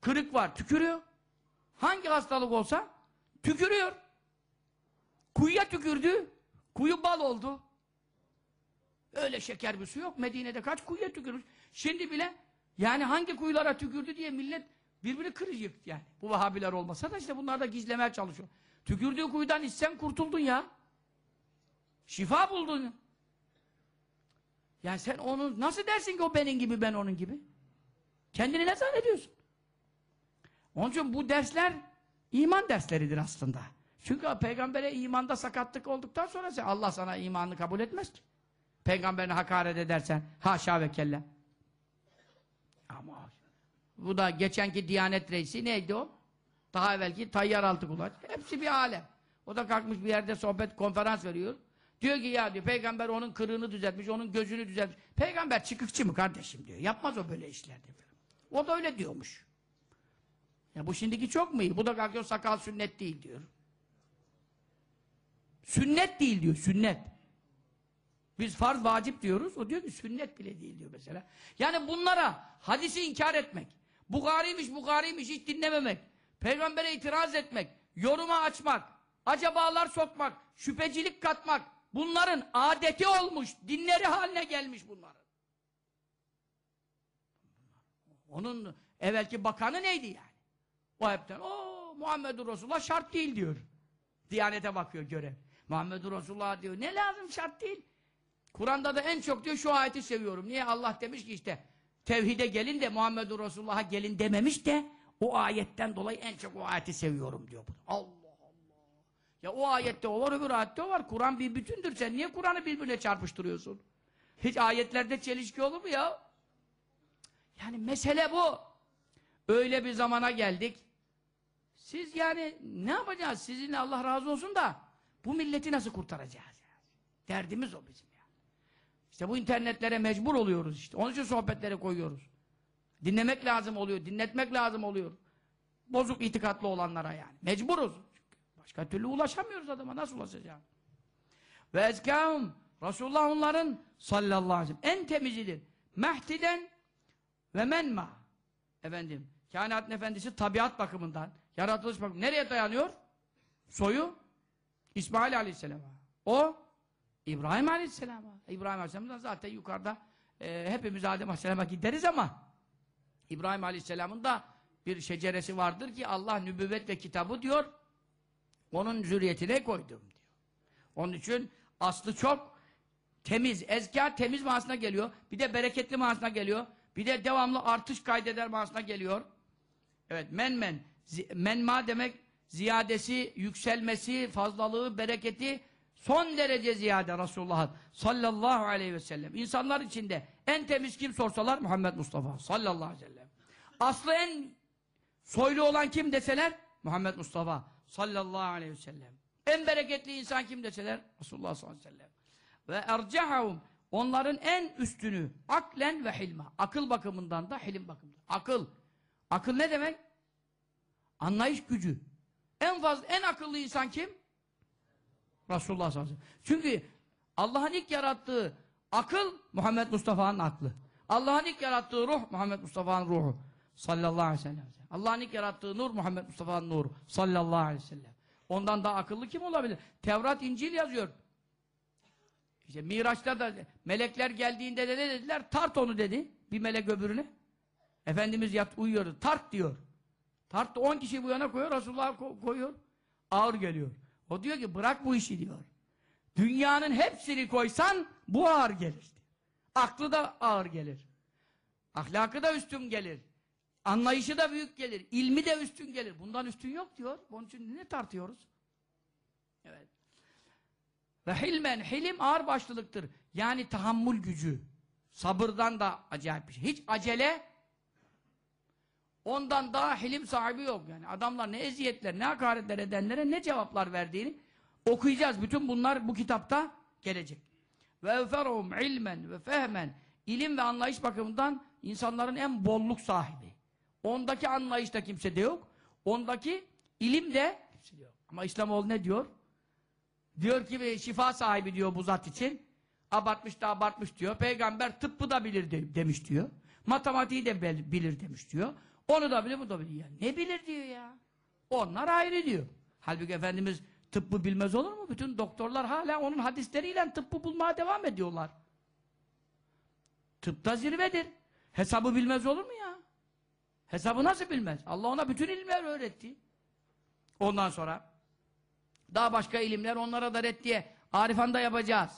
Kırık var tükürüyor. Hangi hastalık olsa tükürüyor. Kuyuya tükürdü. Kuyu bal oldu. Öyle şeker bir su yok. Medine'de kaç kuyuya tükürmüş. Şimdi bile yani hangi kuyulara tükürdü diye millet birbirini kırıcık yani. Bu Vahabiler olmasa da işte bunlar da gizlemeye çalışıyor. Tükürdüğü kuyudan içsen kurtuldun ya. Şifa buldun. Yani sen onu nasıl dersin ki o benim gibi ben onun gibi? Kendini ne zannediyorsun? Onun için bu dersler iman dersleridir aslında. Çünkü peygambere imanda sakatlık olduktan sonra Allah sana imanını kabul etmez ki. Peygamberine hakaret edersen haşa ve kella. Ama bu da geçenki Diyanet Reisi neydi o? Daha evvelki Tayyar Altıkulaç. Hepsi bir alem. O da kalkmış bir yerde sohbet, konferans veriyor. Diyor ki ya diyor peygamber onun kırığını düzeltmiş, onun gözünü düzeltmiş. Peygamber çıkıkçı mı kardeşim diyor. Yapmaz o böyle işler. O da öyle diyormuş. Ya bu şimdiki çok mu iyi? Bu da kalkıyor sakal sünnet değil diyor. Sünnet değil diyor, sünnet. Biz farz vacip diyoruz. O diyor ki sünnet bile değil diyor mesela. Yani bunlara hadisi inkar etmek, Bukhari'ymiş Bukhari'ymiş hiç dinlememek, peygambere itiraz etmek, yoruma açmak, acabalar sokmak, şüphecilik katmak, bunların adeti olmuş, dinleri haline gelmiş bunların. Onun evvelki bakanı neydi yani? O hepten, o Muhammedur Resulullah şart değil diyor. Diyanete bakıyor görev. Muhammedur Resulullah diyor, ne lazım şart değil. Kur'an'da da en çok diyor şu ayeti seviyorum. Niye? Allah demiş ki işte tevhide gelin de Muhammedur Resulullah'a gelin dememiş de o ayetten dolayı en çok o ayeti seviyorum diyor. Allah Allah. Ya o ayette o var öbür ayette o var. Kur'an bir bütündür. Sen niye Kur'an'ı birbirine çarpıştırıyorsun? Hiç ayetlerde çelişki olur mu ya? Yani mesele bu. Öyle bir zamana geldik. Siz yani ne yapacağız? Sizinle Allah razı olsun da bu milleti nasıl kurtaracağız? Derdimiz o bizim. İşte bu internetlere mecbur oluyoruz işte. Onun için sohbetlere koyuyoruz. Dinlemek lazım oluyor, dinletmek lazım oluyor. Bozuk itikatlı olanlara yani. Mecburuz. Başka türlü ulaşamıyoruz adama. Nasıl ulaşacağım? Ve ezkâhum Resulullah onların sallallahu aleyhi ve sellem en temizidir. Mehtiden ve menma. Efendim, kainatın efendisi tabiat bakımından, yaratılış bakımından nereye dayanıyor? Soyu İsmail aleyhisselam'a. O İbrahim Aleyhisselam'a. İbrahim Aleyhisselam'dan zaten yukarıda e, hepimiz Adem Aleyhisselam'a gideriz ama İbrahim Aleyhisselam'ın da bir şeceresi vardır ki Allah nübüvvet ve kitabı diyor onun zürriyetine koydum diyor. Onun için aslı çok temiz, ezkar temiz manasına geliyor. Bir de bereketli manasına geliyor. Bir de devamlı artış kaydeder manasına geliyor. Evet, men men. Menma demek ziyadesi, yükselmesi, fazlalığı, bereketi son derece ziyade Resulullah'ın sallallahu aleyhi ve sellem. İnsanlar içinde en temiz kim sorsalar Muhammed Mustafa sallallahu aleyhi ve sellem. Aslı en soylu olan kim deseler Muhammed Mustafa sallallahu aleyhi ve sellem. En bereketli insan kim deseler Resulullah sallallahu aleyhi ve sellem. Ve ercehahum onların en üstünü aklen ve hilma. Akıl bakımından da hilim bakımından. Akıl. Akıl ne demek? Anlayış gücü. En fazla en akıllı insan kim? Resulullah sallallahu aleyhi ve sellem. Çünkü Allah'ın ilk yarattığı akıl Muhammed Mustafa'nın aklı. Allah'ın ilk yarattığı ruh Muhammed Mustafa'nın ruhu. Sallallahu aleyhi ve sellem. Allah'ın ilk yarattığı nur Muhammed Mustafa'nın nuru. Sallallahu aleyhi ve sellem. Ondan daha akıllı kim olabilir? Tevrat, İncil yazıyor. İşte Miraç'ta da melekler geldiğinde de ne dediler? Tart onu dedi. Bir melek öbürüne. Efendimiz yat uyuyordu. Tart diyor. Tart da 10 kişi bu yana koyuyor. Resulullah ko- koyuyor. Ağır geliyor. O diyor ki bırak bu işi diyor. Dünyanın hepsini koysan bu ağır gelir. Aklı da ağır gelir. Ahlakı da üstün gelir. Anlayışı da büyük gelir. ilmi de üstün gelir. Bundan üstün yok diyor. Onun için ne tartıyoruz? Evet. Ve hilmen, hilim ağır başlılıktır. Yani tahammül gücü. Sabırdan da acayip bir şey. Hiç acele ondan daha hilim sahibi yok. Yani adamlar ne eziyetler, ne hakaretler edenlere ne cevaplar verdiğini okuyacağız. Bütün bunlar bu kitapta gelecek. Ve eferhum ilmen ve fehmen ilim ve anlayış bakımından insanların en bolluk sahibi. Ondaki anlayışta kimse de yok. Ondaki ilim de kimse yok. Ama İslamoğlu ne diyor? Diyor ki şifa sahibi diyor bu zat için. Abartmış da abartmış diyor. Peygamber tıbbı da bilir de- demiş diyor. Matematiği de bilir demiş diyor. Onu da bilir, bu da bilir. Ya ne bilir diyor ya. Onlar ayrı diyor. Halbuki Efendimiz tıbbı bilmez olur mu? Bütün doktorlar hala onun hadisleriyle tıbbı bulmaya devam ediyorlar. Tıpta zirvedir. Hesabı bilmez olur mu ya? Hesabı nasıl bilmez? Allah ona bütün ilimler öğretti. Ondan sonra daha başka ilimler onlara da reddiye. Arifanda yapacağız.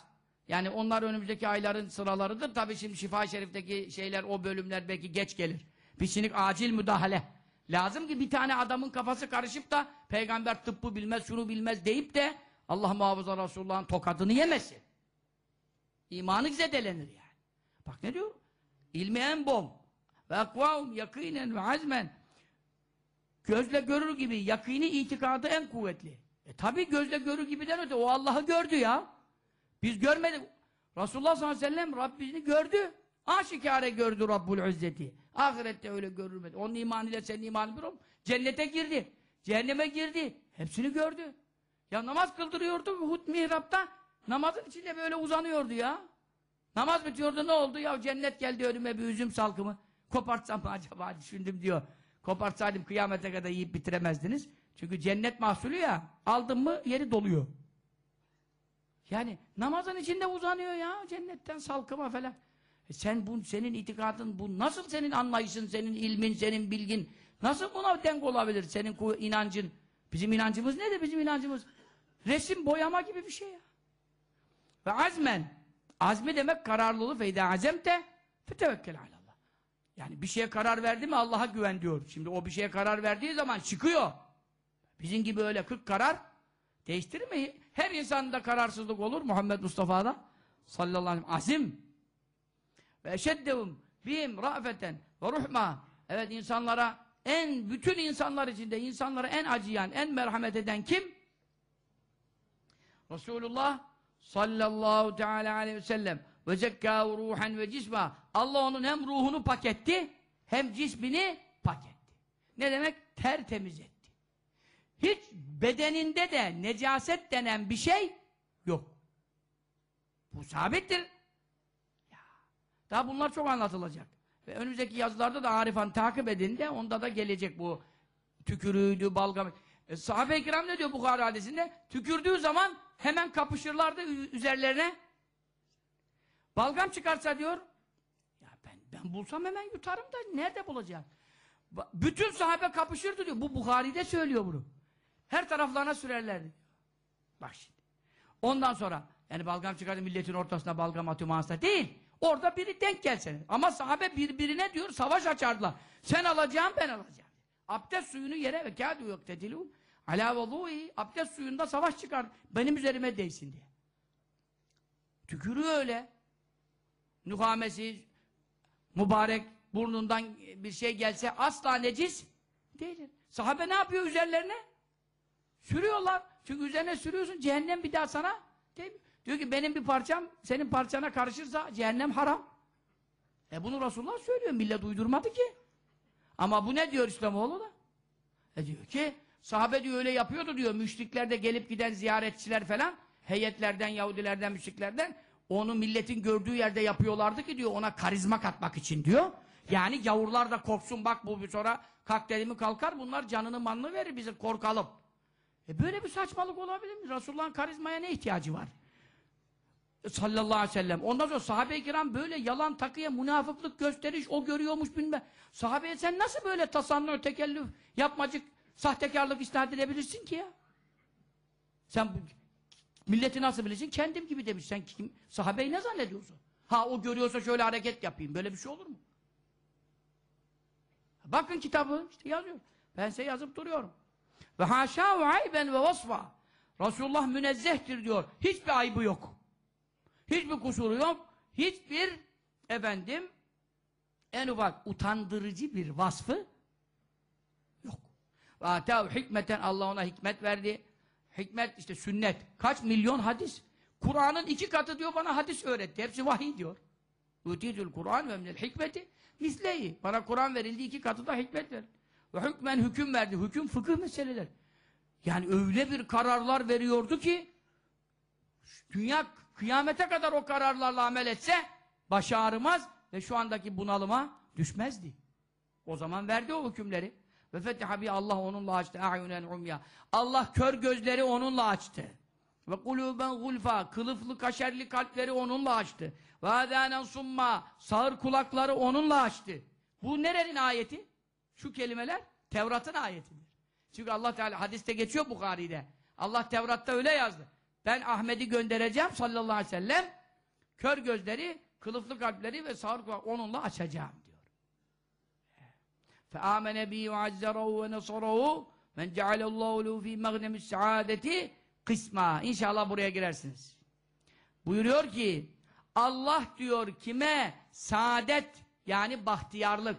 Yani onlar önümüzdeki ayların sıralarıdır. Tabii şimdi Şifa Şerif'teki şeyler, o bölümler belki geç gelir. Şimdi acil müdahale. Lazım ki bir tane adamın kafası karışıp da peygamber tıbbı bilmez, şunu bilmez deyip de Allah muhafaza Resulullah'ın tokadını yemesin. İmanı zedelenir yani. Bak ne diyor? İlmi en bol. Ve ekvâhum yakînen ve azmen. Gözle görür gibi yakini itikadı en kuvvetli. E tabi gözle görür gibiden öte o Allah'ı gördü ya. Biz görmedik. Resulullah sallallahu aleyhi ve sellem Rabbini gördü. Aşikare gördü Rabbul İzzeti. Ahirette öyle görülmedi. Onun imanıyla senin imanın bir olmuş. Cennete girdi. Cehenneme girdi. Hepsini gördü. Ya namaz kıldırıyordu Hud mihrapta. Namazın içinde böyle uzanıyordu ya. Namaz bitiyordu ne oldu? Ya cennet geldi önüme bir üzüm salkımı. Kopartsam mı acaba düşündüm diyor. Kopartsaydım kıyamete kadar yiyip bitiremezdiniz. Çünkü cennet mahsulü ya. Aldın mı yeri doluyor. Yani namazın içinde uzanıyor ya cennetten salkıma falan. E sen bu senin itikadın bu nasıl senin anlayışın, senin ilmin, senin bilgin nasıl buna denk olabilir senin inancın? Bizim inancımız nedir bizim inancımız? Resim boyama gibi bir şey ya. Ve azmen azmi demek kararlılığı feyda azemte fetevekkel alallah. Yani bir şeye karar verdi mi Allah'a güven diyor. Şimdi o bir şeye karar verdiği zaman çıkıyor. Bizim gibi öyle 40 karar değiştirir? Her insanda kararsızlık olur Muhammed Mustafa'da sallallahu aleyhi ve sellem. Azim ve eşeddehum bihim ra'feten ve ruhma evet insanlara en bütün insanlar içinde insanlara en acıyan en merhamet eden kim? Resulullah sallallahu teala aleyhi ve sellem ve zekkâhu ruhen ve cisma Allah onun hem ruhunu paketti hem cismini paketti. Ne demek? Tertemiz etti. Hiç bedeninde de necaset denen bir şey yok. Bu sabittir. Daha bunlar çok anlatılacak. Ve önümüzdeki yazılarda da Arifan takip edin de onda da gelecek bu tükürüğüydü, balgam. E, Sahabe-i kiram ne diyor Bukhara hadisinde? Tükürdüğü zaman hemen kapışırlardı üzerlerine. Balgam çıkarsa diyor, ya ben ben bulsam hemen yutarım da nerede bulacağım? Bütün sahabe kapışırdı diyor. Bu Bukhari'de söylüyor bunu. Her taraflarına sürerlerdi. Bak şimdi. Ondan sonra yani balgam çıkardı milletin ortasına balgam atıyor manasında değil. Orada biri denk gelsene. Ama sahabe birbirine diyor savaş açardılar. Sen alacağım ben alacağım. Abdest suyunu yere ve kâdû yok tetilûn. Alâ vazûi. Abdest suyunda savaş çıkar. Benim üzerime değsin diye. Tükürüğü öyle. Nuhamesi mübarek burnundan bir şey gelse asla necis değildir. Sahabe ne yapıyor üzerlerine? Sürüyorlar. Çünkü üzerine sürüyorsun cehennem bir daha sana değil mi? Diyor ki benim bir parçam senin parçana karışırsa cehennem haram. E bunu Resulullah söylüyor. Millet uydurmadı ki. Ama bu ne diyor İslamoğlu da? E diyor ki sahabe diyor öyle yapıyordu diyor. Müşrikler de gelip giden ziyaretçiler falan heyetlerden, Yahudilerden, müşriklerden onu milletin gördüğü yerde yapıyorlardı ki diyor ona karizma katmak için diyor. Yani gavurlar da korksun bak bu bir sonra kalk dedi kalkar bunlar canını manını verir bizi korkalım. E böyle bir saçmalık olabilir mi? Resulullah'ın karizmaya ne ihtiyacı var? Sallallahu aleyhi ve sellem. Ondan sonra sahabe-i kiram böyle yalan takıya münafıklık gösteriş o görüyormuş bilmem. Sahabeye sen nasıl böyle tasannu, tekellüf, yapmacık, sahtekarlık isnat edebilirsin ki ya? Sen milleti nasıl bilirsin? Kendim gibi demiş. Sen kim? Sahabeyi ne zannediyorsun? Ha o görüyorsa şöyle hareket yapayım. Böyle bir şey olur mu? Bakın kitabı işte yazıyor. Ben size yazıp duruyorum. Ve haşa ve ayben ve vasfa. Resulullah münezzehtir diyor. Hiçbir ayıbı yok. Hiçbir kusuru yok. Hiçbir efendim en ufak utandırıcı bir vasfı yok. Ve atav hikmeten Allah ona hikmet verdi. Hikmet işte sünnet. Kaç milyon hadis. Kur'an'ın iki katı diyor bana hadis öğretti. Hepsi vahiy diyor. Utidül Kur'an ve minel hikmeti misleyi. Bana Kur'an verildi iki katı da hikmet verildi. Ve hükmen hüküm verdi. Hüküm fıkıh meseleler. Yani öyle bir kararlar veriyordu ki dünya kıyamete kadar o kararlarla amel etse başı ağrımaz ve şu andaki bunalıma düşmezdi. O zaman verdi o hükümleri. Ve fetiha bi Allah onunla açtı. A'yunen umya. Allah kör gözleri onunla açtı. Ve kuluben gulfa. Kılıflı kaşerli kalpleri onunla açtı. Ve adânen summa. Sağır kulakları onunla açtı. Bu nerenin ayeti? Şu kelimeler Tevrat'ın ayetidir. Çünkü Allah Teala hadiste geçiyor Bukhari'de. Allah Tevrat'ta öyle yazdı. Ben Ahmet'i göndereceğim sallallahu aleyhi ve sellem. Kör gözleri, kılıflı kalpleri ve sağır kulakları onunla açacağım diyor. فآمن بي وعزره ونصره men cealallahu lehu fi magnemis saadeti kısma. İnşallah buraya girersiniz. Buyuruyor ki Allah diyor kime saadet yani bahtiyarlık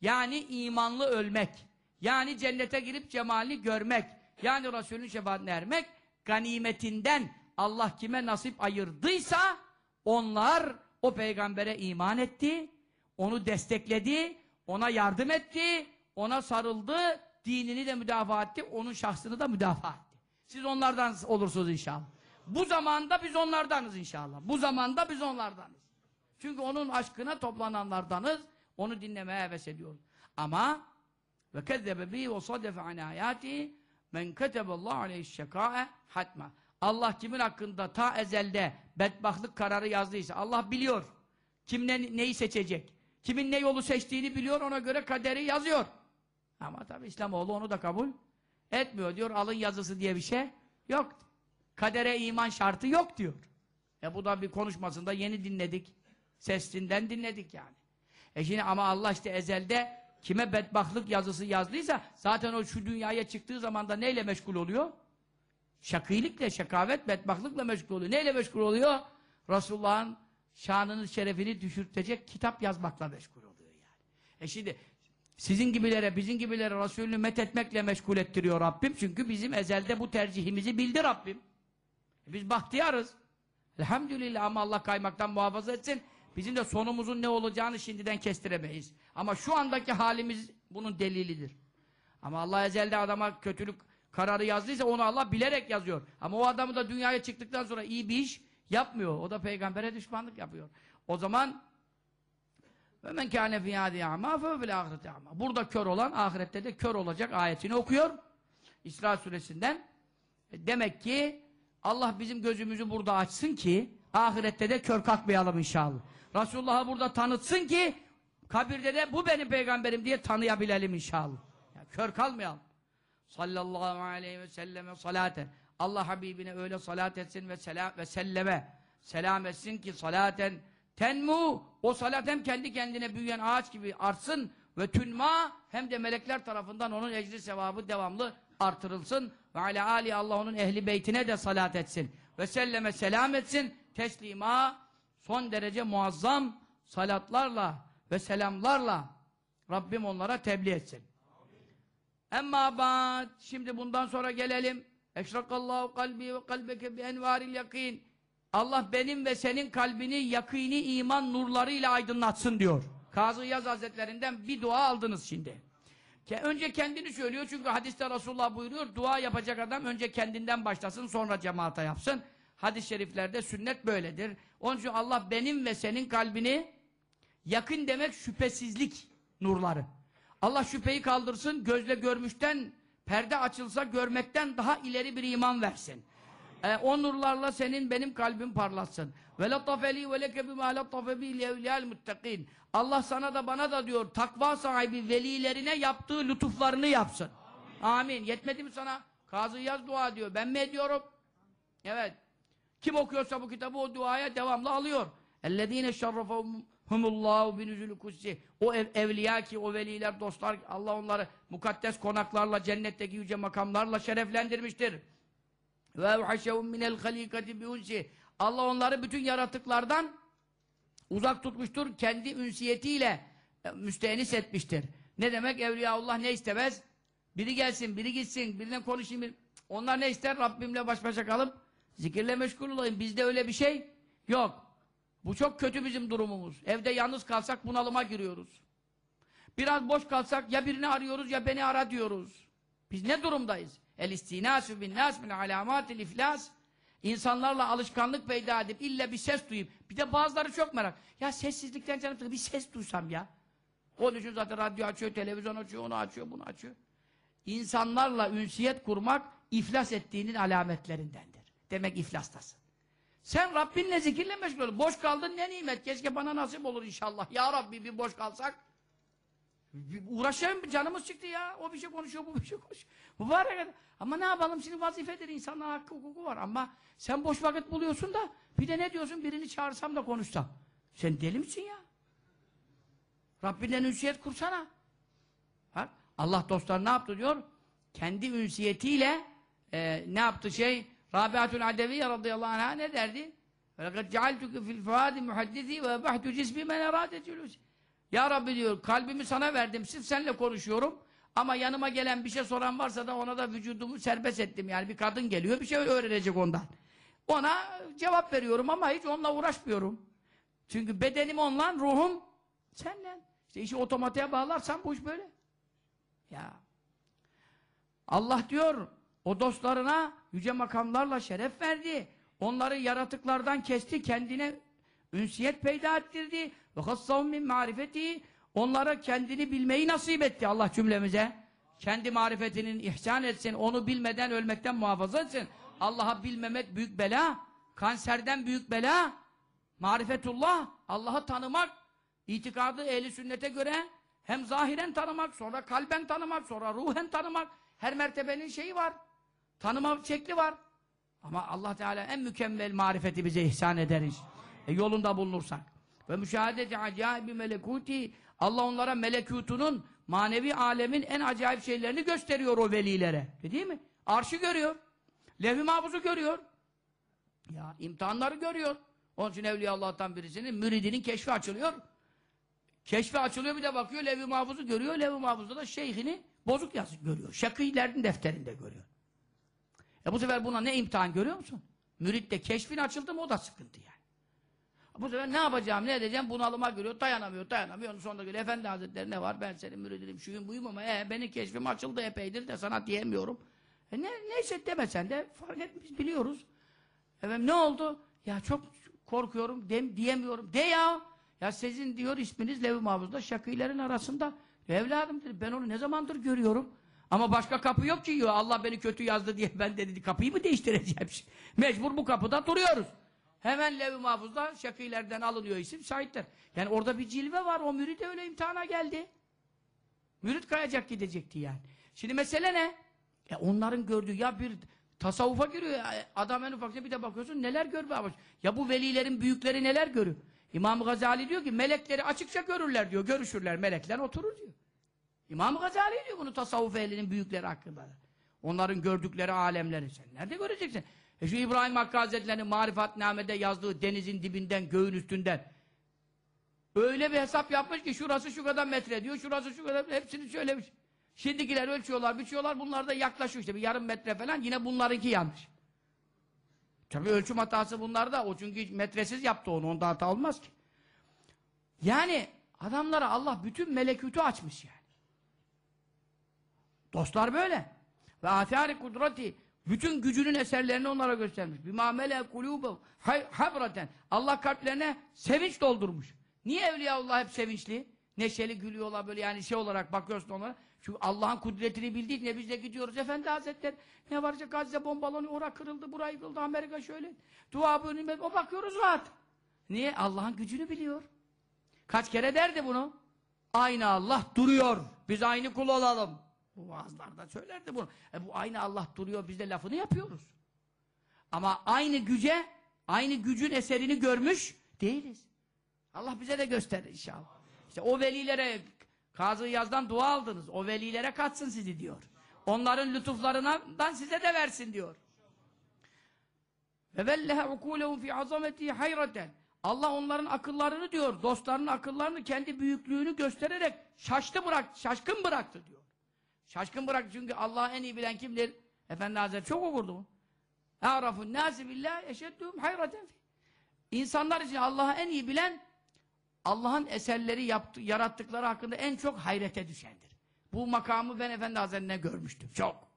yani imanlı ölmek yani cennete girip cemalini görmek yani Resulün şefaatine ermek ganimetinden Allah kime nasip ayırdıysa onlar o peygambere iman etti onu destekledi ona yardım etti ona sarıldı dinini de müdafaa etti onun şahsını da müdafaa etti. Siz onlardan olursunuz inşallah. Bu zamanda biz onlardanız inşallah. Bu zamanda biz onlardanız. Çünkü onun aşkına toplananlardanız. Onu dinlemeye heves ediyoruz. Ama ve kezzebe bi ve sadefe an ayati men keteballahu aleyhi şekâe hatma. Allah kimin hakkında ta ezelde bedbahtlık kararı yazdıysa Allah biliyor. Kim ne, neyi seçecek? Kimin ne yolu seçtiğini biliyor ona göre kaderi yazıyor. Ama tabi İslamoğlu onu da kabul etmiyor diyor. Alın yazısı diye bir şey yok. Kadere iman şartı yok diyor. E bu da bir konuşmasında yeni dinledik. Sesinden dinledik yani. E şimdi ama Allah işte ezelde kime bedbahtlık yazısı yazdıysa zaten o şu dünyaya çıktığı zaman da neyle meşgul oluyor? Şakilikle, şakavet, bedbahtlıkla meşgul oluyor. Neyle meşgul oluyor? Resulullah'ın şanını, şerefini düşürtecek kitap yazmakla meşgul oluyor yani. E şimdi sizin gibilere, bizim gibilere Resulünü methetmekle meşgul ettiriyor Rabbim. Çünkü bizim ezelde bu tercihimizi bildi Rabbim. E biz bahtiyarız. Elhamdülillah ama Allah kaymaktan muhafaza etsin. Bizim de sonumuzun ne olacağını şimdiden kestiremeyiz. Ama şu andaki halimiz bunun delilidir. Ama Allah ezelde adama kötülük kararı yazdıysa onu Allah bilerek yazıyor. Ama o adamı da dünyaya çıktıktan sonra iyi bir iş yapmıyor. O da peygambere düşmanlık yapıyor. O zaman kâne fî hâdî a'mâ fe fil âhireti a'mâ. Burada kör olan ahirette de kör olacak ayetini okuyor. İsra suresinden. E demek ki Allah bizim gözümüzü burada açsın ki ahirette de kör kalkmayalım inşallah. Resulullah'ı burada tanıtsın ki Kabirde de bu benim peygamberim diye tanıyabilelim inşallah. Ya, kör kalmayalım. Sallallahu aleyhi ve selleme salaten. Allah Habibine öyle salat etsin ve selam ve selleme. Selam etsin ki salaten tenmu. O salat hem kendi kendine büyüyen ağaç gibi artsın ve tünma hem de melekler tarafından onun ecri sevabı devamlı artırılsın. Ve ala ali Allah onun ehli beytine de salat etsin. Ve selleme selam etsin. Teslima son derece muazzam salatlarla ve selamlarla Rabbim onlara tebliğ etsin. Emma ba'd şimdi bundan sonra gelelim. Eşrakallahu kalbi ve kalbeke bi envaril yakin. Allah benim ve senin kalbini yakini iman nurlarıyla aydınlatsın diyor. Kazı Yaz Hazretlerinden bir dua aldınız şimdi. Önce kendini söylüyor çünkü hadiste Resulullah buyuruyor dua yapacak adam önce kendinden başlasın sonra cemaate yapsın. Hadis-i şeriflerde sünnet böyledir. Onun için Allah benim ve senin kalbini yakın demek şüphesizlik nurları. Allah şüpheyi kaldırsın, gözle görmüşten, perde açılsa görmekten daha ileri bir iman versin. Ee, o nurlarla senin benim kalbim parlatsın. Ve latafeli ve leke bima latafe bil. Allah sana da bana da diyor takva sahibi velilerine yaptığı lütuflarını yapsın. Amin. Yetmedi mi sana? Kazı yaz dua diyor. Ben mi ediyorum? Evet. Kim okuyorsa bu kitabı o duaya devamlı alıyor. اَلَّذ۪ينَ شَرَّفَهُمُ اللّٰهُ بِنُزُلُ kutsi. O ev, evliya ki, o veliler, dostlar, Allah onları mukaddes konaklarla, cennetteki yüce makamlarla şereflendirmiştir. Ve evhaşevum minel halikati biunsi. Allah onları bütün yaratıklardan uzak tutmuştur. Kendi ünsiyetiyle e, müstehnis etmiştir. Ne demek? Evliyaullah ne istemez? Biri gelsin, biri gitsin, birine konuşayım. bir- Onlar ne ister? Rabbimle baş başa kalıp zikirle meşgul olayım. Bizde öyle bir şey yok. Bu çok kötü bizim durumumuz. Evde yalnız kalsak bunalıma giriyoruz. Biraz boş kalsak ya birini arıyoruz ya beni ara diyoruz. Biz ne durumdayız? El istinasu bin nas min alamatil iflas. İnsanlarla alışkanlık peyda edip illa bir ses duyayım. Bir de bazıları çok merak. Ya sessizlikten canım. Bir ses duysam ya. Onun için zaten radyo açıyor, televizyon açıyor, onu açıyor, bunu açıyor. İnsanlarla ünsiyet kurmak iflas ettiğinin alametlerindendir. Demek iflastasın. Sen Rabbinle zikirle meşgul ol. Boş kaldın ne nimet. Keşke bana nasip olur inşallah. Ya Rabbi bir boş kalsak. Bir Uğraşalım canımız çıktı ya. O bir şey konuşuyor, bu bir şey konuşuyor. Mübarek. Ama ne yapalım şimdi vazifedir. insanların hakkı hukuku var. Ama sen boş vakit buluyorsun da bir de ne diyorsun birini çağırsam da konuşsam. Sen deli misin ya? Rabbinden ünsiyet kursana. Allah dostlar ne yaptı diyor? Kendi ünsiyetiyle e, ne yaptı şey? Rabiatül Adeviye radıyallahu anh'a ne derdi? وَلَقَدْ جَعَلْتُكَ فِي الْفُعَادِ مُحَدِّثِي وَاَبَحْتُ جِسْمِ مَنْ اَرَادَ جُلُوسِ Ya Rabbi diyor, kalbimi sana verdim, sırf seninle konuşuyorum. Ama yanıma gelen bir şey soran varsa da ona da vücudumu serbest ettim. Yani bir kadın geliyor, bir şey öğrenecek ondan. Ona cevap veriyorum ama hiç onunla uğraşmıyorum. Çünkü bedenim onunla, ruhum senden. İşte işi otomatiğe bağlarsan bu iş böyle. Ya. Allah diyor, o dostlarına yüce makamlarla şeref verdi. Onları yaratıklardan kesti, kendine ünsiyet peyda ettirdi. Ve hassahum min marifeti. Onlara kendini bilmeyi nasip etti Allah cümlemize. Kendi marifetinin ihsan etsin, onu bilmeden ölmekten muhafaza etsin. Allah'a bilmemek büyük bela, kanserden büyük bela. Marifetullah, Allah'ı tanımak, itikadı ehli sünnete göre hem zahiren tanımak, sonra kalben tanımak, sonra ruhen tanımak. Her mertebenin şeyi var. Tanıma şekli var. Ama Allah Teala en mükemmel marifeti bize ihsan ederiz. E, yolunda bulunursak. Ve müşahedeti acayip melekuti Allah onlara melekutunun manevi alemin en acayip şeylerini gösteriyor o velilere. E, Değil mi? Arşı görüyor. Levh-i mahfuzu görüyor. Ya imtihanları görüyor. Onun için Evliya Allah'tan birisinin müridinin keşfi açılıyor. Keşfi açılıyor bir de bakıyor Levh-i Mahfuz'u görüyor. Levh-i Mahfuz'da da şeyhini bozuk yazı görüyor. Şakîlerin defterinde görüyor. E bu sefer buna ne imtihan görüyor musun? Mürit de keşfin açıldı mı o da sıkıntı yani. Bu sefer ne yapacağım, ne edeceğim bunalıma giriyor, dayanamıyor, dayanamıyor. Onun sonunda geliyor, Efendi Hazretleri ne var, ben senin müridinim, şuyum buyum ama e, benim keşfim açıldı epeydir de sana diyemiyorum. E ne, neyse demesen de fark etmiş, biliyoruz. Efendim ne oldu? Ya çok korkuyorum, dem, diyemiyorum. De ya! Ya sizin diyor isminiz Levi Mahfuz'da şakîlerin arasında. Evladım dedi, ben onu ne zamandır görüyorum. Ama başka kapı yok ki diyor. Allah beni kötü yazdı diye ben dedi kapıyı mı değiştireceğim? Mecbur bu kapıda duruyoruz. Hemen Lev-i Mahfuz'da şakilerden alınıyor isim şahitler. Yani orada bir cilve var. O mürid de öyle imtihana geldi. Mürit kayacak gidecekti yani. Şimdi mesele ne? E onların gördüğü ya bir tasavvufa giriyor. ya, Adam en ufakça bir de bakıyorsun neler görmeye başlıyor. Ya bu velilerin büyükleri neler görüyor? İmam Gazali diyor ki melekleri açıkça görürler diyor. Görüşürler melekler oturur diyor. İmam Gazali diyor bunu tasavvuf ehlinin büyükleri hakkında. Onların gördükleri alemleri. Sen nerede göreceksin? E şu İbrahim Hakkı Hazretleri'nin Marifatname'de yazdığı denizin dibinden, göğün üstünden Öyle bir hesap yapmış ki şurası şu kadar metre diyor, şurası şu kadar hepsini söylemiş. Şimdikiler ölçüyorlar, biçiyorlar, bunlar da yaklaşıyor işte bir yarım metre falan yine bunlarınki yanlış. Tabii ölçüm hatası bunlarda, o çünkü metresiz yaptı onu, onda hata olmaz ki. Yani adamlara Allah bütün melekütü açmış yani. Dostlar böyle. Ve atâri kudreti bütün gücünün eserlerini onlara göstermiş. Bimâ mele kulûbev habraten. Allah kalplerine sevinç doldurmuş. Niye Evliyaullah hep sevinçli? Neşeli gülüyorlar böyle yani şey olarak bakıyorsun onlara. Çünkü Allah'ın kudretini bildik ne biz de gidiyoruz Efendi Hazretleri. Ne var işte Gazze bombalanıyor, ora kırıldı, burayı yıkıldı, Amerika şöyle. Dua bölümü, o bakıyoruz rahat. Niye? Allah'ın gücünü biliyor. Kaç kere derdi bunu? Aynı Allah duruyor. Biz aynı kul olalım. Bu vaazlarda söylerdi bunu. E bu aynı Allah duruyor, biz de lafını yapıyoruz. Ama aynı güce, aynı gücün eserini görmüş değiliz. Allah bize de gösterir inşallah. İşte o velilere Kazı Yaz'dan dua aldınız. O velilere katsın sizi diyor. Onların lütuflarından size de versin diyor. Ve vellehe ukulehum fi azameti hayreten. Allah onların akıllarını diyor, dostlarının akıllarını kendi büyüklüğünü göstererek şaştı bırak, şaşkın bıraktı diyor. Şaşkın bıraktı çünkü Allah'ı en iyi bilen kimdir? Efendi Hazretleri çok okurdu bunu. E'rafun nâsi billahi eşeddûhum hayreten fi. İnsanlar için Allah'ı en iyi bilen Allah'ın eserleri yaptı, yarattıkları hakkında en çok hayrete düşendir. Bu makamı ben Efendi Hazretleri'ne görmüştüm. Çok.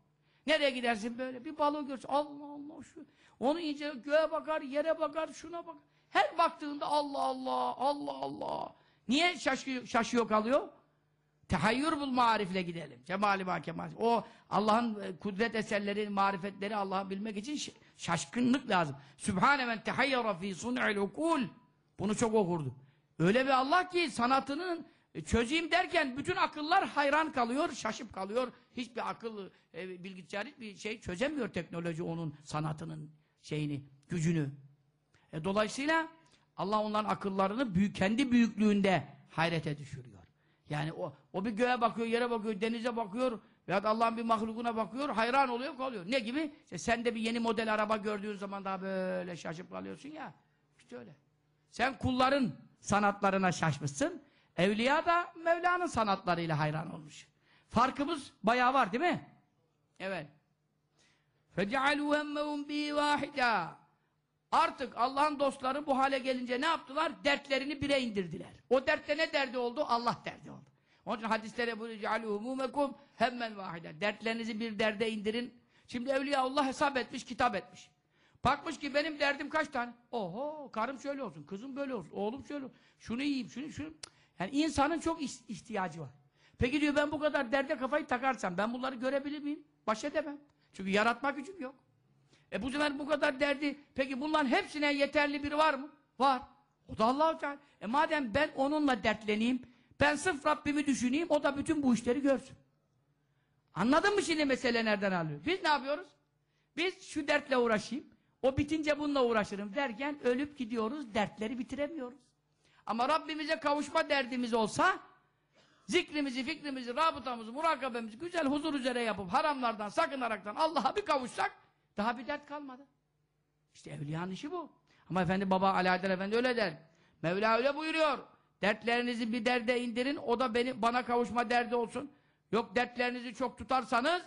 Nereye gidersin böyle? Bir balığı görürsün. Allah Allah şu. Onu ince göğe bakar, yere bakar, şuna bakar. Her baktığında Allah Allah, Allah Allah. Niye şaşıyor, şaşıyor kalıyor? Tehayyür bul marifle gidelim. Cemali ma kemal. O Allah'ın e, kudret eserleri, marifetleri Allah'ı bilmek için şaşkınlık lazım. Sübhane men tehayyara fi sun'il ukul. Bunu çok okurdu. Öyle bir Allah ki sanatının e, çözeyim derken bütün akıllar hayran kalıyor, şaşıp kalıyor. Hiçbir akıl, e, bilgisayar hiçbir şey çözemiyor teknoloji onun sanatının şeyini, gücünü. E, dolayısıyla Allah onların akıllarını büyük, kendi büyüklüğünde hayrete düşürüyor. Yani o, o bir göğe bakıyor, yere bakıyor, denize bakıyor veya Allah'ın bir mahlukuna bakıyor, hayran oluyor, kalıyor. Ne gibi? İşte sen de bir yeni model araba gördüğün zaman daha böyle şaşıp kalıyorsun ya. İşte öyle. Sen kulların sanatlarına şaşmışsın. Evliya da Mevla'nın sanatlarıyla hayran olmuş. Farkımız bayağı var değil mi? Evet. فَجَعَلُوا هَمَّهُمْ بِهِ وَاحِدًا Artık Allah'ın dostları bu hale gelince ne yaptılar? Dertlerini bire indirdiler. O dertte ne derdi oldu? Allah derdi oldu. Onun için hadislere buyuruyor humumekum hemmen vahide. Dertlerinizi bir derde indirin. Şimdi evliya Allah hesap etmiş, kitap etmiş. Bakmış ki benim derdim kaç tane? Oho, karım şöyle olsun, kızım böyle olsun, oğlum şöyle olsun. Şunu yiyeyim, şunu, şunu. Yani insanın çok ihtiyacı var. Peki diyor ben bu kadar derde kafayı takarsam ben bunları görebilir miyim? Baş edemem. Çünkü yaratma gücüm yok. E bu sefer bu kadar derdi, peki bunların hepsine yeterli biri var mı? Var. O da Allah-u E madem ben onunla dertleneyim, ben sırf Rabbimi düşüneyim, o da bütün bu işleri görsün. Anladın mı şimdi mesele nereden alıyor? Biz ne yapıyoruz? Biz şu dertle uğraşayım, o bitince bununla uğraşırım derken ölüp gidiyoruz, dertleri bitiremiyoruz. Ama Rabbimize kavuşma derdimiz olsa, zikrimizi, fikrimizi, rabıtamızı, murakabemizi güzel huzur üzere yapıp haramlardan, sakınaraktan Allah'a bir kavuşsak, daha bir dert kalmadı. İşte evliyanın işi bu. Ama Efendi Baba Alaeddin Efendi öyle der. Mevla öyle buyuruyor. Dertlerinizi bir derde indirin, o da beni bana kavuşma derdi olsun. Yok dertlerinizi çok tutarsanız,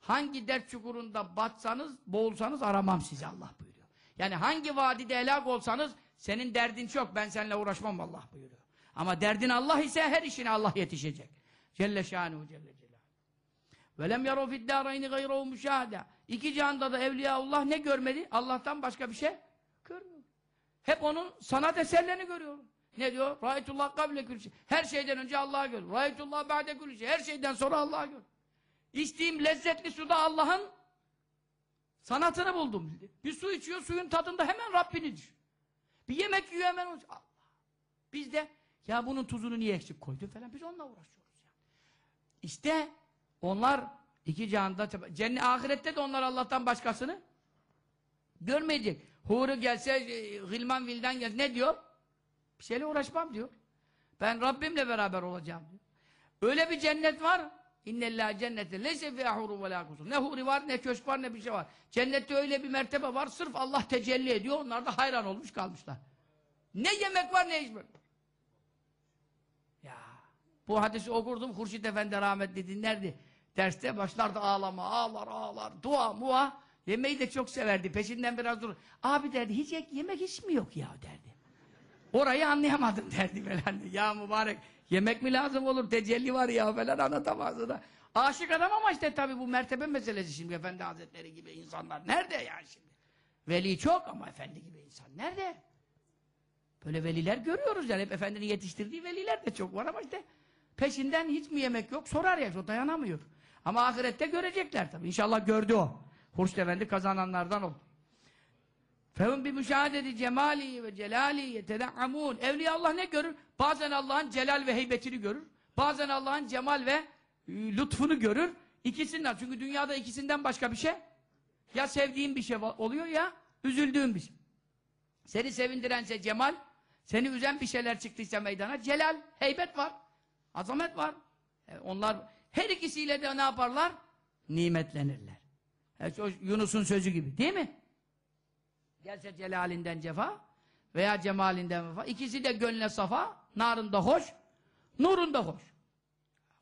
hangi dert çukurunda batsanız, boğulsanız aramam sizi Allah buyuruyor. Yani hangi vadide helak olsanız, senin derdin çok, ben seninle uğraşmam Allah buyuruyor. Ama derdin Allah ise her işine Allah yetişecek. Celle şanuhu celle celaluhu. Velem yaru fiddâreyni gayrahu müşâhedâ. İki cihanda da Evliyaullah ne görmedi? Allah'tan başka bir şey görmüyor. Hep onun sanat eserlerini görüyor. Ne diyor? Râitullah kable külşe. Her şeyden önce Allah'ı gör. Râitullah ba'de külşe. Her şeyden sonra Allah'ı gör. İçtiğim lezzetli suda Allah'ın sanatını buldum. Bir su içiyor, suyun tadında hemen Rabbini düşün. Bir yemek yiyor hemen. Allah. Biz de ya bunun tuzunu niye eksik koydun falan biz onunla uğraşıyoruz yani. İşte onlar iki cihanda cennet ahirette de onlar Allah'tan başkasını görmeyecek. Huri gelse, e, Gılman Vildan gelse ne diyor? Bir şeyle uğraşmam diyor. Ben Rabbimle beraber olacağım diyor. Öyle bir cennet var. İnnellâ cennete leyse fîhâ hurû ve. Ne huri var, ne köşk var, ne bir şey var. Cennette öyle bir mertebe var. Sırf Allah tecelli ediyor. Onlar da hayran olmuş kalmışlar. Ne yemek var, ne içmek. Ya. Bu hadisi okurdum. Hurşit Efendi rahmetli dinlerdi. Derste başlardı ağlama, ağlar, ağlar. Dua, mua. Yemeği de çok severdi. Peşinden biraz dur. Abi derdi, hiç yemek hiç mi yok ya derdi. Orayı anlayamadım derdi falan. Ya mübarek yemek mi lazım olur tecelli var ya falan anlatamazdı da. Aşık adam ama işte tabii bu mertebe meselesi şimdi Efendi Hazretleri gibi insanlar. Nerede yani şimdi? Veli çok ama efendi gibi insan. Nerede? Böyle veliler görüyoruz yani. Hep efendinin yetiştirdiği veliler de çok var ama işte peşinden hiç mi yemek yok? Sorar ya. O dayanamıyor. Ama ahirette görecekler tabii. İnşallah gördü o. Hurşit Efendi kazananlardan oldu. Fehum bi müşahadeti cemali ve celali yetede'amun. Evliya Allah ne görür? Bazen Allah'ın celal ve heybetini görür. Bazen Allah'ın cemal ve e, lütfunu görür. İkisinden. Çünkü dünyada ikisinden başka bir şey ya sevdiğin bir şey oluyor ya üzüldüğün bir şey. Seni sevindirense cemal, seni üzen bir şeyler çıktıysa meydana celal, heybet var. Azamet var. E, onlar her ikisiyle de ne yaparlar? Nimetlenirler. E, Yunus'un sözü gibi değil mi? Gelse celalinden cefa veya cemalinden vefa. İkisi de gönle safa, narında hoş, nurunda hoş.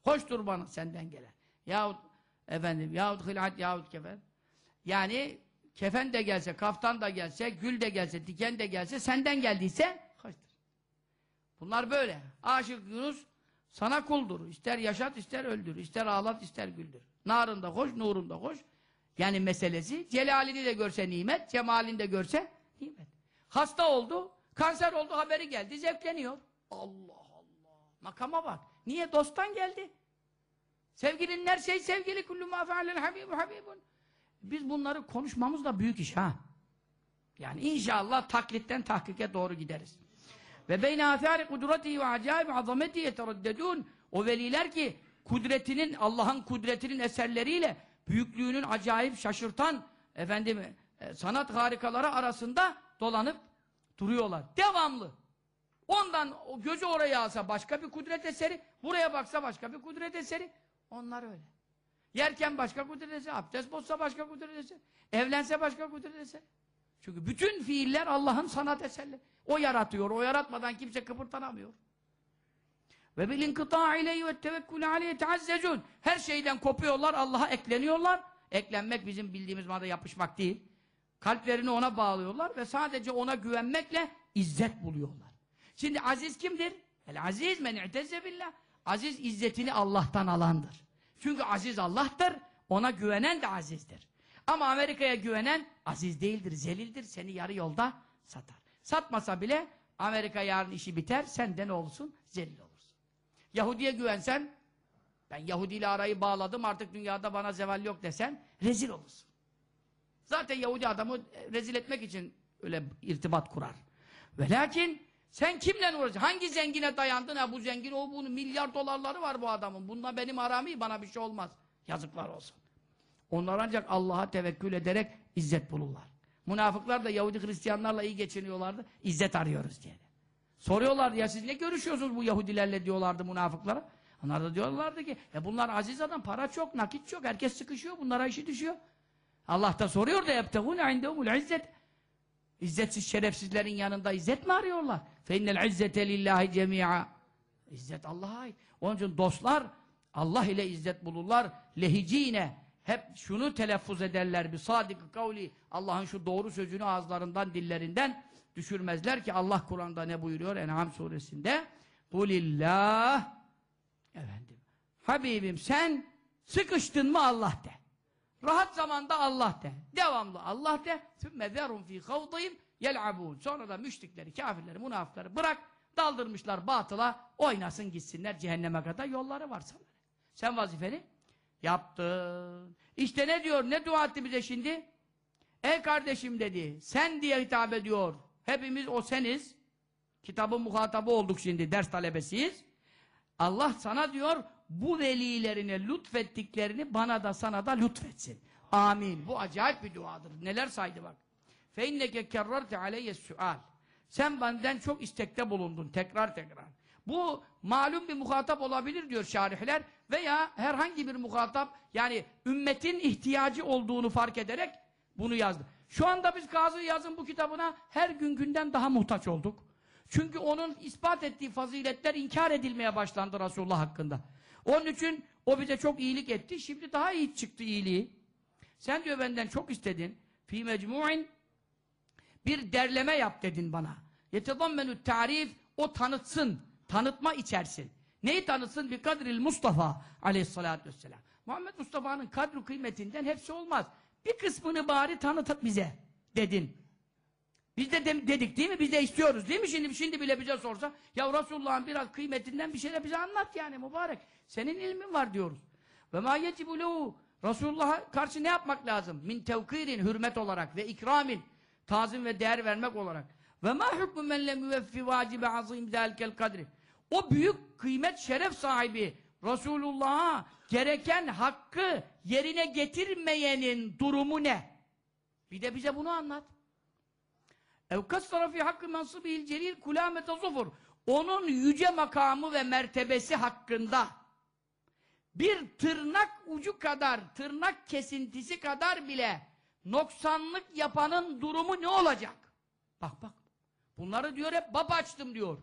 Hoştur bana senden gelen. Yahut efendim, yahut hilat, yahut kefen. Yani kefen de gelse, kaftan da gelse, gül de gelse, diken de gelse, senden geldiyse hoştur. Bunlar böyle. Aşık Yunus sana kuldur. İster yaşat, ister öldür. ister ağlat, ister güldür. Narında hoş, nurunda hoş. Yani meselesi, celalini de görse nimet, cemalini de görse nimet. Hasta oldu, kanser oldu haberi geldi, zevkleniyor. Allah Allah. Makama bak. Niye? Dosttan geldi. Sevgilinin her şey sevgili kullu ma fealel habibu habibun. Biz bunları konuşmamız da büyük iş ha. Yani inşallah taklitten tahkike doğru gideriz. Ve beyne athari kudreti ve acayip azameti yetereddedun. O veliler ki kudretinin, Allah'ın kudretinin eserleriyle büyüklüğünün acayip şaşırtan efendim e, sanat harikaları arasında dolanıp duruyorlar. Devamlı. Ondan o gözü oraya alsa başka bir kudret eseri, buraya baksa başka bir kudret eseri. Onlar öyle. Yerken başka kudret eseri, abdest bozsa başka kudret eseri, evlense başka kudret eseri. Çünkü bütün fiiller Allah'ın sanat eserleri. O yaratıyor, o yaratmadan kimse kıpırtanamıyor. Ve bil inkıta ileyhi ve tevekkül aleyhi teazzecun. Her şeyden kopuyorlar, Allah'a ekleniyorlar. Eklenmek bizim bildiğimiz manada yapışmak değil. Kalplerini ona bağlıyorlar ve sadece ona güvenmekle izzet buluyorlar. Şimdi aziz kimdir? El aziz men i'tezze billah. Aziz izzetini Allah'tan alandır. Çünkü aziz Allah'tır, ona güvenen de azizdir. Ama Amerika'ya güvenen aziz değildir, zelildir, seni yarı yolda satar. Satmasa bile Amerika yarın işi biter, senden olsun, zelil olursun. Yahudi'ye güvensen, ben Yahudi ile arayı bağladım, artık dünyada bana zeval yok desen, rezil olursun. Zaten Yahudi adamı rezil etmek için öyle irtibat kurar. Ve lakin sen kimle uğraşacaksın? Hangi zengine dayandın? Ha bu zengin o bunun milyar dolarları var bu adamın. Bununla benim aramı bana bir şey olmaz. Yazıklar olsun. Onlar ancak Allah'a tevekkül ederek izzet bulurlar. Münafıklar da Yahudi Hristiyanlarla iyi geçiniyorlardı. İzzet arıyoruz diye. Soruyorlardı ya siz ne görüşüyorsunuz bu Yahudilerle diyorlardı münafıklara. Onlar da diyorlardı ki e bunlar aziz adam, para çok, nakit çok, herkes sıkışıyor, bunlara işi düşüyor. Allah da soruyor da yebtegûne indehumul izzet. İzzetsiz şerefsizlerin yanında izzet mi arıyorlar? Fe innel izzete lillahi cemi'a. İzzet Allah'a ait. Onun için dostlar Allah ile izzet bulurlar. Lehicine hep şunu telaffuz ederler bir sadık kavli Allah'ın şu doğru sözünü ağızlarından dillerinden düşürmezler ki Allah Kur'an'da ne buyuruyor En'am suresinde? Kulillah efendim Habibim sen sıkıştın mı Allah de. Rahat zamanda Allah de. Devamlı Allah de. Sümme zerhum fî kavdayim. Sonra da müşrikleri, kafirleri, münafıkları bırak. Daldırmışlar batıla. Oynasın gitsinler cehenneme kadar yolları var sana. Sen vazifeni yaptın. İşte ne diyor, ne dua etti bize şimdi? Ey kardeşim dedi, sen diye hitap ediyor. Hepimiz o seniz. Kitabın muhatabı olduk şimdi. Ders talebesiyiz. Allah sana diyor bu velilerine lütfettiklerini bana da sana da lütfetsin. Amin. Bu acayip bir duadır. Neler saydı bak. İnneke kerrarte aleyye sual. Sen benden çok istekte bulundun tekrar tekrar. Bu malum bir muhatap olabilir diyor şarihler veya herhangi bir muhatap yani ümmetin ihtiyacı olduğunu fark ederek bunu yazdı. Şu anda biz Kazı Yaz'ın bu kitabına her gün günden daha muhtaç olduk. Çünkü onun ispat ettiği faziletler inkar edilmeye başlandı Resulullah hakkında. Onun için o bize çok iyilik etti. Şimdi daha iyi çıktı iyiliği. Sen diyor benden çok istedin. Fi mecmu'in bir derleme yap dedin bana. Yetezammenü tarif o tanıtsın, tanıtma içersin. Neyi tanıtsın? Bir kadril Mustafa aleyhissalatü vesselam. Muhammed Mustafa'nın kadru kıymetinden hepsi olmaz. Bir kısmını bari tanıt bize dedin. Biz de, de dedik değil mi? Biz de istiyoruz değil mi? Şimdi şimdi bile bize sorsa ya Resulullah'ın biraz kıymetinden bir şeyler bize anlat yani mübarek. Senin ilmin var diyoruz. Ve ma yecibu Resulullah'a karşı ne yapmak lazım? Min tevkirin hürmet olarak ve ikramin tazim ve değer vermek olarak. Ve ma hükmü men lem yüveffi vacibe azim zâlikel kadri. O büyük kıymet şeref sahibi Resulullah'a gereken hakkı yerine getirmeyenin durumu ne? Bir de bize bunu anlat. ev kassara fi hakkı mansıbihil celil kulamete zufur. Onun yüce makamı ve mertebesi hakkında bir tırnak ucu kadar, tırnak kesintisi kadar bile noksanlık yapanın durumu ne olacak? Bak bak. Bunları diyor hep bab açtım diyor.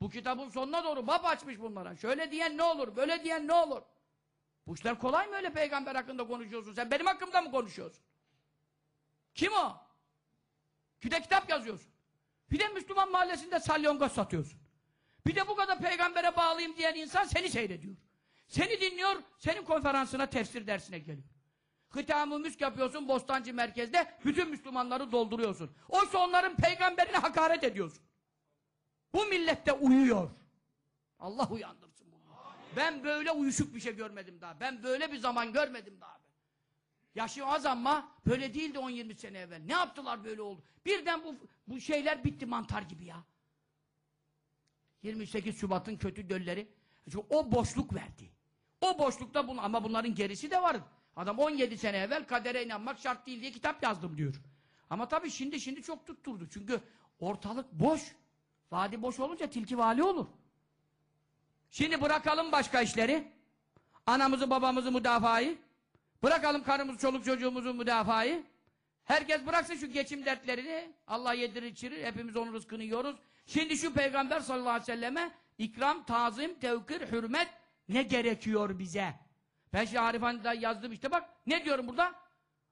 Bu kitabın sonuna doğru bab açmış bunlara. Şöyle diyen ne olur, böyle diyen ne olur? Bu işler kolay mı öyle peygamber hakkında konuşuyorsun? Sen benim hakkımda mı konuşuyorsun? Kim o? Bir de kitap yazıyorsun. Bir de Müslüman mahallesinde salyongoz satıyorsun. Bir de bu kadar peygambere bağlıyım diyen insan seni seyrediyor. Seni dinliyor, senin konferansına tefsir dersine geliyor. Hıtamı müsk yapıyorsun Bostancı merkezde, bütün Müslümanları dolduruyorsun. Oysa onların peygamberine hakaret ediyorsun. Bu millette uyuyor. Allah uyandırsın bunu. Ben böyle uyuşuk bir şey görmedim daha. Ben böyle bir zaman görmedim daha. Yaşı az ama böyle değildi 10-20 sene evvel. Ne yaptılar böyle oldu? Birden bu, bu şeyler bitti mantar gibi ya. 28 Şubat'ın kötü dölleri. O boşluk verdi. O boşlukta bunu ama bunların gerisi de var. Adam 17 sene evvel kadere inanmak şart değil diye kitap yazdım diyor. Ama tabii şimdi şimdi çok tutturdu. Çünkü ortalık boş. Vadi boş olunca tilki vali olur. Şimdi bırakalım başka işleri. Anamızı babamızı müdafayı. Bırakalım karımızı çoluk çocuğumuzu müdafayı. Herkes bıraksın şu geçim dertlerini. Allah yedirir içirir. Hepimiz onun rızkını yiyoruz. Şimdi şu peygamber sallallahu aleyhi ve selleme ikram, tazim, tevkir, hürmet ne gerekiyor bize? Ben şimdi Arif Han'da yazdım işte bak. Ne diyorum burada?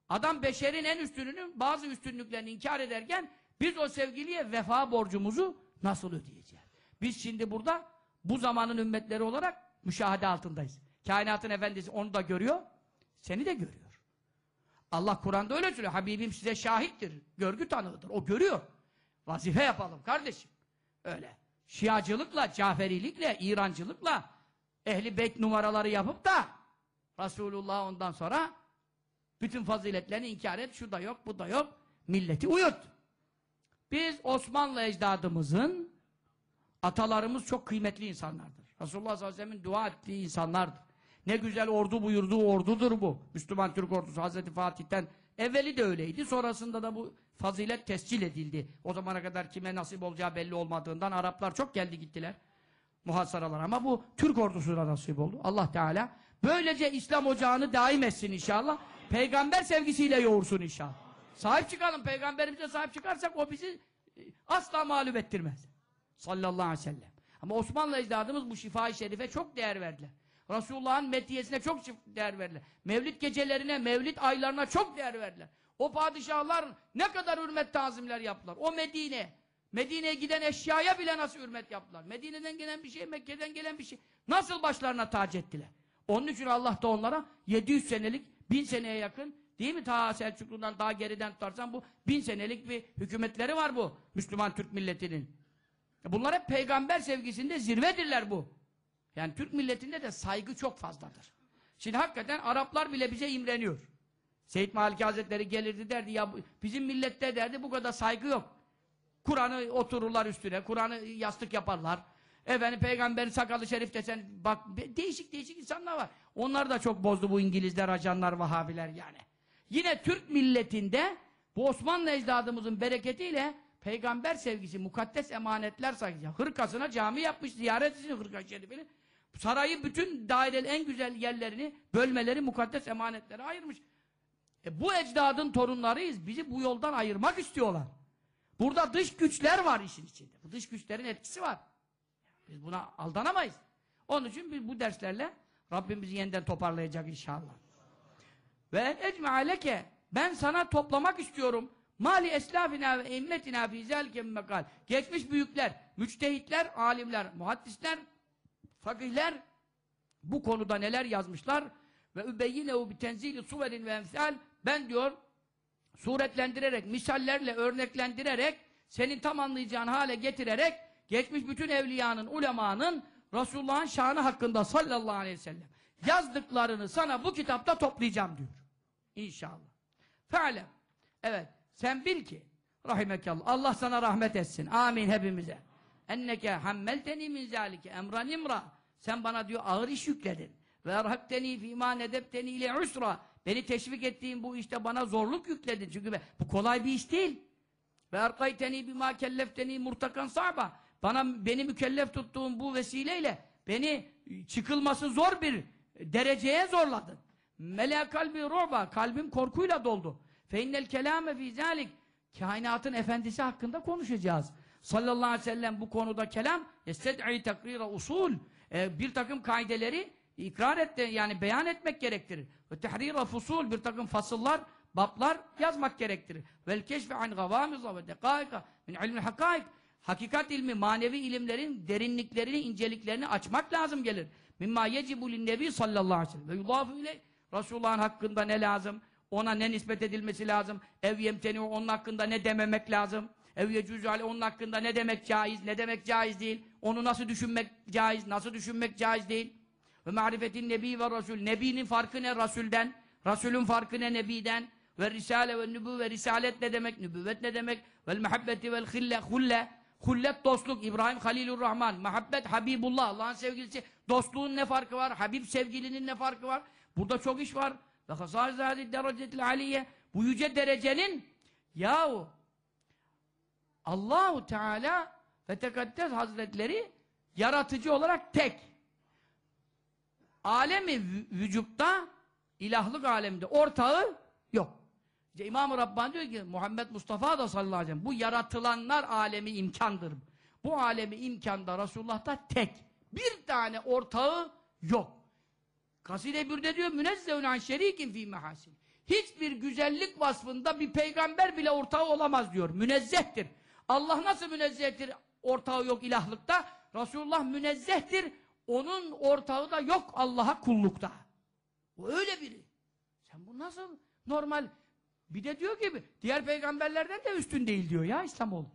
Adam beşerin en üstününün bazı üstünlüklerini inkar ederken biz o sevgiliye vefa borcumuzu nasıl ödeyeceğiz? Biz şimdi burada bu zamanın ümmetleri olarak müşahede altındayız. Kainatın efendisi onu da görüyor, seni de görüyor. Allah Kur'an'da öyle söylüyor. Habibim size şahittir, görgü tanığıdır. O görüyor. Vazife yapalım kardeşim. Öyle. Şiacılıkla, Caferilikle, İrancılıkla ehli beyt numaraları yapıp da Resulullah ondan sonra bütün faziletlerini inkar et. Şu da yok, bu da yok. Milleti uyut. Biz Osmanlı ecdadımızın atalarımız çok kıymetli insanlardır. Resulullah sallallahu aleyhi ve sellem'in dua ettiği insanlardır. Ne güzel ordu buyurduğu ordudur bu. Müslüman Türk ordusu Hazreti Fatih'ten evveli de öyleydi. Sonrasında da bu fazilet tescil edildi. O zamana kadar kime nasip olacağı belli olmadığından Araplar çok geldi gittiler. Muhasaralar ama bu Türk ordusuna nasip oldu. Allah Teala böylece İslam ocağını daim etsin inşallah. Peygamber sevgisiyle yoğursun inşallah. Sahip çıkalım. Peygamberimize sahip çıkarsak o bizi e, asla mağlup ettirmez. Sallallahu aleyhi ve sellem. Ama Osmanlı ecdadımız bu şifa-i şerife çok değer verdiler. Resulullah'ın meddiyesine çok değer verdiler. Mevlid gecelerine, mevlid aylarına çok değer verdiler. O padişahlar ne kadar hürmet tazimler yaptılar. O Medine, Medine'ye giden eşyaya bile nasıl hürmet yaptılar. Medine'den gelen bir şey, Mekke'den gelen bir şey. Nasıl başlarına tac ettiler. Onun için Allah da onlara 700 senelik, 1000 seneye yakın, değil mi? Ta Selçuklu'dan daha geriden tutarsan bu 1000 senelik bir hükümetleri var bu Müslüman Türk milletinin. Bunlar hep peygamber sevgisinde zirvedirler bu. Yani Türk milletinde de saygı çok fazladır. Şimdi hakikaten Araplar bile bize imreniyor. Seyyid Maliki Hazretleri gelirdi derdi ya bizim millette derdi bu kadar saygı yok. Kur'an'ı otururlar üstüne, Kur'an'ı yastık yaparlar. Efendim peygamberin sakalı şerif desen, bak değişik değişik insanlar var. Onlar da çok bozdu bu İngilizler, ajanlar, Vahabiler yani. Yine Türk milletinde bu Osmanlı ecdadımızın bereketiyle peygamber sevgisi, mukaddes emanetler saygısı. Hırkasına cami yapmış, ziyaret için hırka şerifini. Sarayı bütün daireli en güzel yerlerini, bölmeleri mukaddes emanetlere ayırmış. E bu ecdadın torunlarıyız. Bizi bu yoldan ayırmak istiyorlar. Burada dış güçler var işin içinde. Bu dış güçlerin etkisi var. Biz buna aldanamayız. Onun için biz bu derslerle Rabbimizi yeniden toparlayacak inşallah. Ve ecme aleke ben sana toplamak istiyorum. Mali eslafina ve immetina fi mekal. Geçmiş büyükler, müçtehitler, alimler, muhaddisler, fakihler bu konuda neler yazmışlar ve übeyyinehu bi tenzili suverin ve emsal ben diyor suretlendirerek, misallerle örneklendirerek senin tam anlayacağın hale getirerek geçmiş bütün evliyanın, ulemanın Resulullah'ın şanı hakkında sallallahu aleyhi ve sellem yazdıklarını sana bu kitapta toplayacağım diyor. İnşallah. Fe'lem. Evet. Sen bil ki rahimekallah. Allah sana rahmet etsin. Amin hepimize. Enneke hammelteni min zalike emran imra. Sen bana diyor ağır iş yükledin. Ve erhakteni fîmâ nedepteni ile usra. Beni teşvik ettiğin bu işte bana zorluk yükledin. Çünkü ben- bu kolay bir iş değil. Ve erkayteni bima kellefteni murtakan sa'ba. Bana beni mükellef tuttuğun bu vesileyle beni çıkılması zor bir dereceye zorladın. Mela kalbi ruba. Kalbim korkuyla doldu. Fe innel kelame fî zâlik. Kainatın efendisi hakkında konuşacağız. Sallallahu aleyhi ve sellem bu konuda kelam yested'i takrira usul. Ee, bir takım kaideleri ikrar etti yani beyan etmek gerektirir. Ve tehrira fusul bir takım fasıllar, bablar yazmak gerektirir. Vel keşfi an gavamiza ve dekaika min ilmi hakaik. Hakikat ilmi, manevi ilimlerin derinliklerini, inceliklerini açmak lazım gelir. Mimma yecibu linnebi sallallahu aleyhi ve sellem. Ve yudafu ile Resulullah'ın hakkında ne lazım? Ona ne nispet edilmesi lazım? Ev yemteni onun hakkında ne dememek lazım? Ev yecüzü onun hakkında ne demek caiz, ne demek caiz değil? Onu nasıl düşünmek caiz, nasıl düşünmek caiz değil? Ve marifetin nebi ve rasul. Nebinin farkı ne rasulden? Rasulün farkı ne nebiden? Ve risale ve nübü ve risalet ne demek? Nübüvvet ne demek? Vel mehabbeti vel hille hulle. Hullet dostluk. İbrahim Halilur Rahman. Muhabbet Habibullah. Allah'ın sevgilisi. Dostluğun ne farkı var? Habib sevgilinin ne farkı var? Burada çok iş var. Ve hasâz zâdi derecetil aliye. Bu yüce derecenin yahu Allahu Teala ve Tekaddes Hazretleri yaratıcı olarak tek. Alemi vü- vücutta ilahlık aleminde ortağı yok. İşte İmam-ı Rabbani diyor ki Muhammed Mustafa da sallallahu aleyhi ve sellem bu yaratılanlar alemi imkandır. Bu alemi imkanda Resulullah'ta tek. Bir tane ortağı yok. Kaside bürde diyor münezzehun an şerikin fi mehasin. Hiçbir güzellik vasfında bir peygamber bile ortağı olamaz diyor. Münezzehtir. Allah nasıl münezzehtir? Ortağı yok ilahlıkta. Resulullah münezzehtir. Onun ortağı da yok Allah'a kullukta. O öyle biri. Sen bu nasıl normal? Bir de diyor ki diğer peygamberlerden de üstün değil diyor ya İslamoğlu.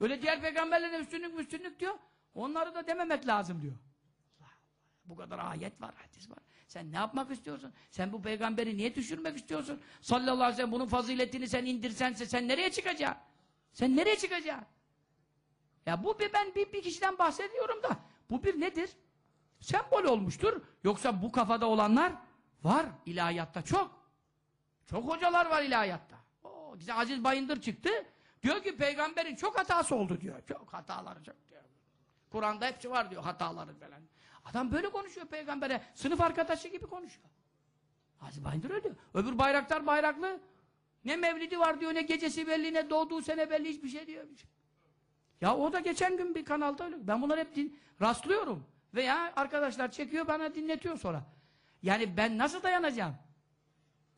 Öyle diğer peygamberlerden üstünlük üstünlük diyor. Onları da dememek lazım diyor. Bu kadar ayet var, hadis var. Sen ne yapmak istiyorsun? Sen bu peygamberi niye düşürmek istiyorsun? Sallallahu aleyhi ve sellem bunun faziletini sen indirsense sen nereye çıkacaksın? Sen nereye çıkacaksın? Ya bu bir ben bir, bir kişiden bahsediyorum da bu bir nedir? Sembol olmuştur. Yoksa bu kafada olanlar var ilahiyatta çok. Çok hocalar var ilahiyatta. Oo, bize Aziz Bayındır çıktı. Diyor ki peygamberin çok hatası oldu diyor. Çok hataları çok diyor. Kur'an'da hepsi var diyor hataları falan. Adam böyle konuşuyor peygambere. Sınıf arkadaşı gibi konuşuyor. Aziz Bayındır öyle diyor. Öbür bayraktar bayraklı. Ne mevlidi var diyor, ne gecesi belli, ne doğduğu sene belli hiçbir şey diyor. Ya o da geçen gün bir kanalda öyle. Ben bunları hep din, rastlıyorum. Veya arkadaşlar çekiyor bana dinletiyor sonra. Yani ben nasıl dayanacağım?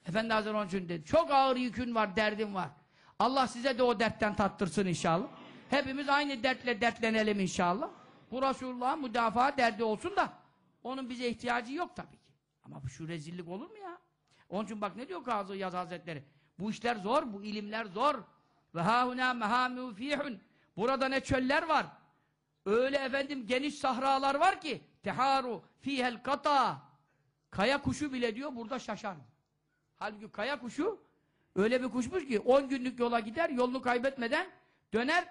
Efendi Hazretleri onun için dedi. Çok ağır yükün var, derdin var. Allah size de o dertten tattırsın inşallah. Hepimiz aynı dertle dertlenelim inşallah. Bu Resulullah'ın müdafaa derdi olsun da onun bize ihtiyacı yok tabii ki. Ama şu rezillik olur mu ya? Onun için bak ne diyor Kazı Yaz Hazretleri? Bu işler zor, bu ilimler zor. Ve hâhunâ mehâmû fîhun. Burada ne çöller var. Öyle efendim geniş sahralar var ki teharu fihel kata. Kaya kuşu bile diyor burada şaşar. Halbuki kaya kuşu öyle bir kuşmuş ki 10 günlük yola gider, yolunu kaybetmeden döner.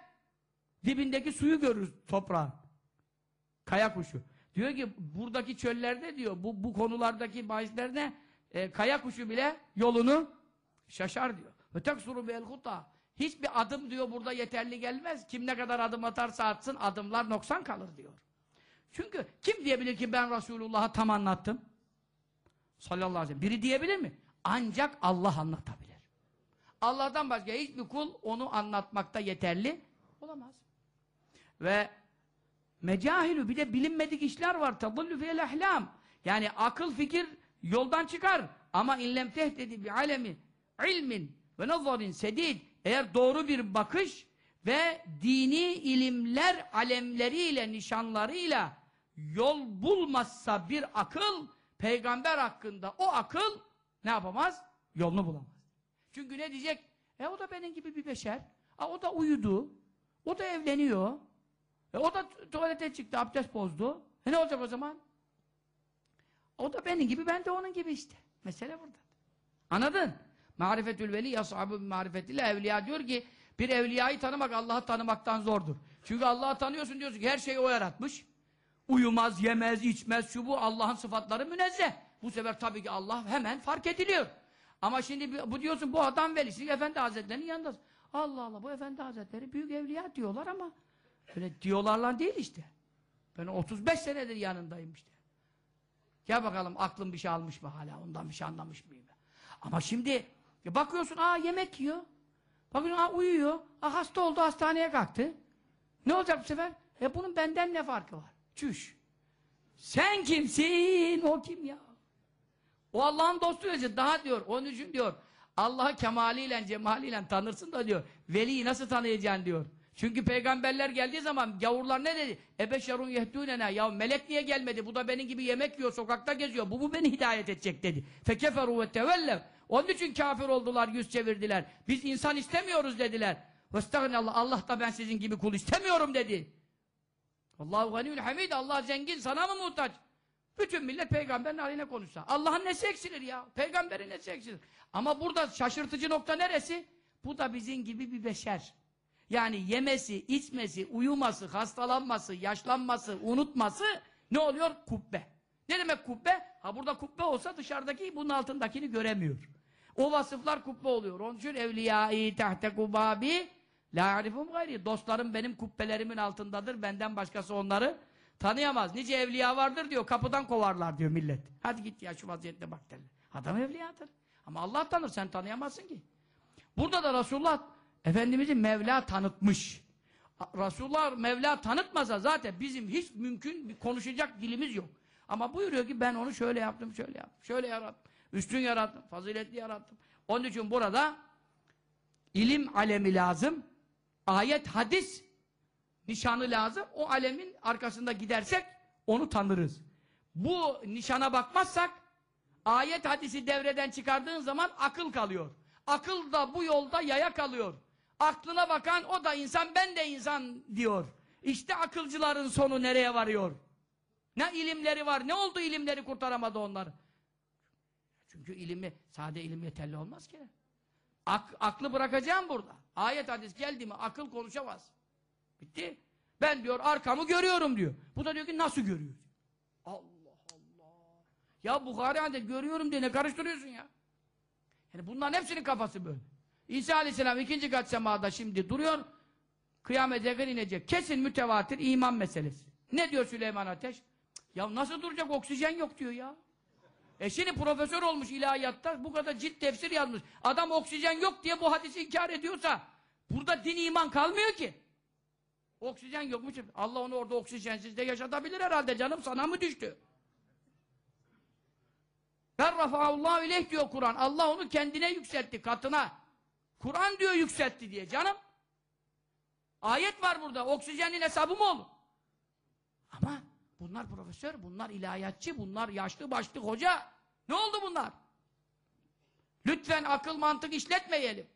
Dibindeki suyu görür toprağın. Kaya kuşu. Diyor ki buradaki çöllerde diyor bu, bu konulardaki bahislerde e, kaya kuşu bile yolunu şaşar diyor. Ve teksuru bil huta. Hiçbir adım diyor burada yeterli gelmez. Kim ne kadar adım atarsa atsın adımlar noksan kalır diyor. Çünkü kim diyebilir ki ben Resulullah'a tam anlattım? Sallallahu aleyhi ve sellem. Biri diyebilir mi? Ancak Allah anlatabilir. Allah'tan başka hiçbir kul onu anlatmakta yeterli olamaz. Ve mecahilü bir de bilinmedik işler var. Tadullu fiyel ahlam. Yani akıl fikir yoldan çıkar. Ama inlem tehdedi bi alemi ilmin ve nazarin sedid eğer doğru bir bakış ve dini ilimler alemleriyle, nişanlarıyla yol bulmazsa bir akıl, peygamber hakkında o akıl ne yapamaz? Yolunu bulamaz. Çünkü ne diyecek? E o da benim gibi bir beşer. A, o da uyudu. O da evleniyor. E, o da tuvalete çıktı, abdest bozdu. E ne olacak o zaman? O da benim gibi, ben de onun gibi işte. Mesele burada. Anladın? Marifetül veli yashabı marifetiyle evliya diyor ki bir evliyayı tanımak Allah'ı tanımaktan zordur. Çünkü Allah'ı tanıyorsun diyorsun ki her şeyi o yaratmış. Uyumaz, yemez, içmez, şu bu Allah'ın sıfatları münezzeh. Bu sefer tabii ki Allah hemen fark ediliyor. Ama şimdi bu diyorsun bu adam velisi Efendi Hazretleri'nin yanındasın. Allah Allah bu Efendi Hazretleri büyük evliya diyorlar ama öyle diyorlarla değil işte. Ben 35 senedir yanındayım işte. Gel bakalım aklım bir şey almış mı hala ondan bir şey anlamış mıyım? Ama şimdi bakıyorsun aa yemek yiyor. Bakıyorsun aa uyuyor. Aa hasta oldu hastaneye kalktı. Ne olacak bu sefer? E bunun benden ne farkı var? Çüş. Sen kimsin? O kim ya? O Allah'ın dostu diyor. Daha diyor. Onun için diyor. Allah'ı kemaliyle, cemaliyle tanırsın da diyor. Veliyi nasıl tanıyacaksın diyor. Çünkü peygamberler geldiği zaman gavurlar ne dedi? Ebeşerun yehdûnena. Ya melek niye gelmedi? Bu da benim gibi yemek yiyor, sokakta geziyor. Bu bu beni hidayet edecek dedi. Fekeferu ve tevellev. Onun için kafir oldular, yüz çevirdiler. Biz insan istemiyoruz dediler. Vestagnallah. Allah da ben sizin gibi kul istemiyorum dedi. Allahu ganiyül hamid. Allah zengin sana mı muhtaç? Bütün millet peygamberin haline konuşsa. Allah'ın nesi eksilir ya? Peygamberin nesi eksilir? Ama burada şaşırtıcı nokta neresi? Bu da bizim gibi bir beşer. Yani yemesi, içmesi, uyuması, hastalanması, yaşlanması, unutması ne oluyor? Kubbe. Ne demek kubbe? Ha burada kubbe olsa dışarıdaki bunun altındakini göremiyor. O vasıflar kubbe oluyor. Onun için evliyâi tahte kubabi la arifum gayri. Dostlarım benim kubbelerimin altındadır. Benden başkası onları tanıyamaz. Nice evliya vardır diyor. Kapıdan kovarlar diyor millet. Hadi git ya şu vaziyette bak derler. Adam evliyadır. Ama Allah tanır. Sen tanıyamazsın ki. Burada da Resulullah Efendimiz'i Mevla tanıtmış. Resulullah Mevla tanıtmasa zaten bizim hiç mümkün bir konuşacak dilimiz yok. Ama buyuruyor ki ben onu şöyle yaptım, şöyle yaptım, şöyle yarattım. Üstün yarattım, faziletli yarattım. Onun için burada ilim alemi lazım. Ayet, hadis nişanı lazım. O alemin arkasında gidersek onu tanırız. Bu nişana bakmazsak ayet hadisi devreden çıkardığın zaman akıl kalıyor. Akıl da bu yolda yaya kalıyor. Aklına bakan o da insan ben de insan diyor. İşte akılcıların sonu nereye varıyor? Ne ilimleri var? Ne oldu ilimleri kurtaramadı onları? Çünkü ilimi, sade ilim yeterli olmaz ki. Ak, aklı bırakacağım burada. Ayet hadis geldi mi akıl konuşamaz. Bitti. Ben diyor arkamı görüyorum diyor. Bu da diyor ki nasıl görüyor? Allah Allah. Ya Bukhari hadis görüyorum diye ne karıştırıyorsun ya? Yani bunların hepsinin kafası böyle. İsa Aleyhisselam ikinci kat semada şimdi duruyor. Kıyamete yakın inecek. Kesin mütevatir iman meselesi. Ne diyor Süleyman Ateş? Ya nasıl duracak oksijen yok diyor ya. E şimdi profesör olmuş ilahiyatta bu kadar cilt tefsir yazmış. Adam oksijen yok diye bu hadisi inkar ediyorsa burada din iman kalmıyor ki. Oksijen yokmuş. Allah onu orada oksijensiz de yaşatabilir herhalde canım sana mı düştü? Ben rafa'allahu ileyh diyor Kur'an. Allah onu kendine yükseltti katına. Kur'an diyor yükseltti diye canım. Ayet var burada. Oksijenin hesabı mı olur? Ama bunlar profesör, bunlar ilahiyatçı, bunlar yaşlı başlı hoca. Ne oldu bunlar? Lütfen akıl mantık işletmeyelim.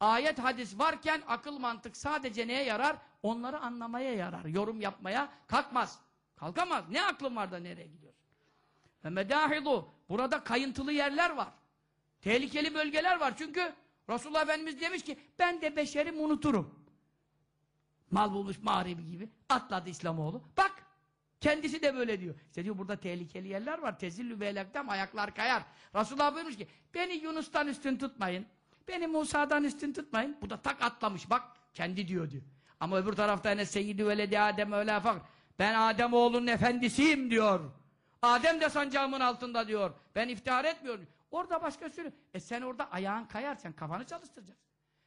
Ayet hadis varken akıl mantık sadece neye yarar? Onları anlamaya yarar. Yorum yapmaya kalkmaz. Kalkamaz. Ne aklın var da nereye gidiyorsun? Ve medahilu. Burada kayıntılı yerler var. Tehlikeli bölgeler var. Çünkü Resulullah Efendimiz demiş ki ben de beşerim unuturum. Mal bulmuş mağribi gibi. Atladı İslamoğlu. Bak! Kendisi de böyle diyor. İşte diyor burada tehlikeli yerler var. Tezillü belektem ayaklar kayar. Resulullah buyurmuş ki beni Yunus'tan üstün tutmayın. Beni Musa'dan üstün tutmayın. Bu da tak atlamış. Bak kendi diyor diyor. Ama öbür tarafta ne seyyidü veledi Adem öyle fakr. Ben Adem oğlunun efendisiyim diyor. Adem de sancağımın altında diyor. Ben iftihar etmiyorum. Orada başka sürü. E sen orada ayağın kayar sen kafanı çalıştıracaksın.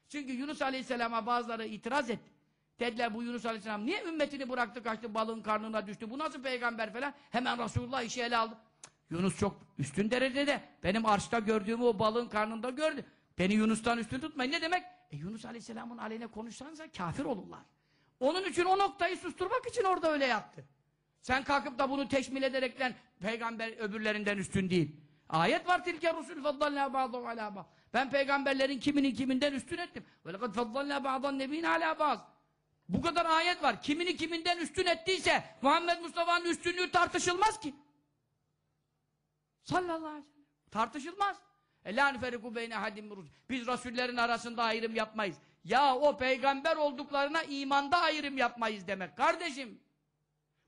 Çünkü Yunus Aleyhisselam'a bazıları itiraz etti. Dediler bu Yunus Aleyhisselam niye ümmetini bıraktı kaçtı balığın karnına düştü bu nasıl peygamber falan. Hemen Resulullah işi ele aldı. Yunus çok üstün derecede. Benim arşta gördüğümü o balığın karnında gördü. Beni Yunus'tan üstün tutmayın. Ne demek? E Yunus Aleyhisselam'ın aleyhine konuşsansa kafir olurlar. Onun için o noktayı susturmak için orada öyle yaptı. Sen kalkıp da bunu teşmil ederekten peygamber öbürlerinden üstün değil. Ayet var tilke rusul faddalna ba'dhum ala ba'd. Ben peygamberlerin kiminin kiminden üstün ettim. Ve lekad faddalna ba'dan nebiyyin ala ba'd. Bu kadar ayet var. Kimini kiminden üstün ettiyse Muhammed Mustafa'nın üstünlüğü tartışılmaz ki. Sallallahu aleyhi ve sellem. Tartışılmaz. E la neferiku beyne hadim. Biz rasullerin arasında ayrım yapmayız. Ya o peygamber olduklarına imanda ayrım yapmayız demek. Kardeşim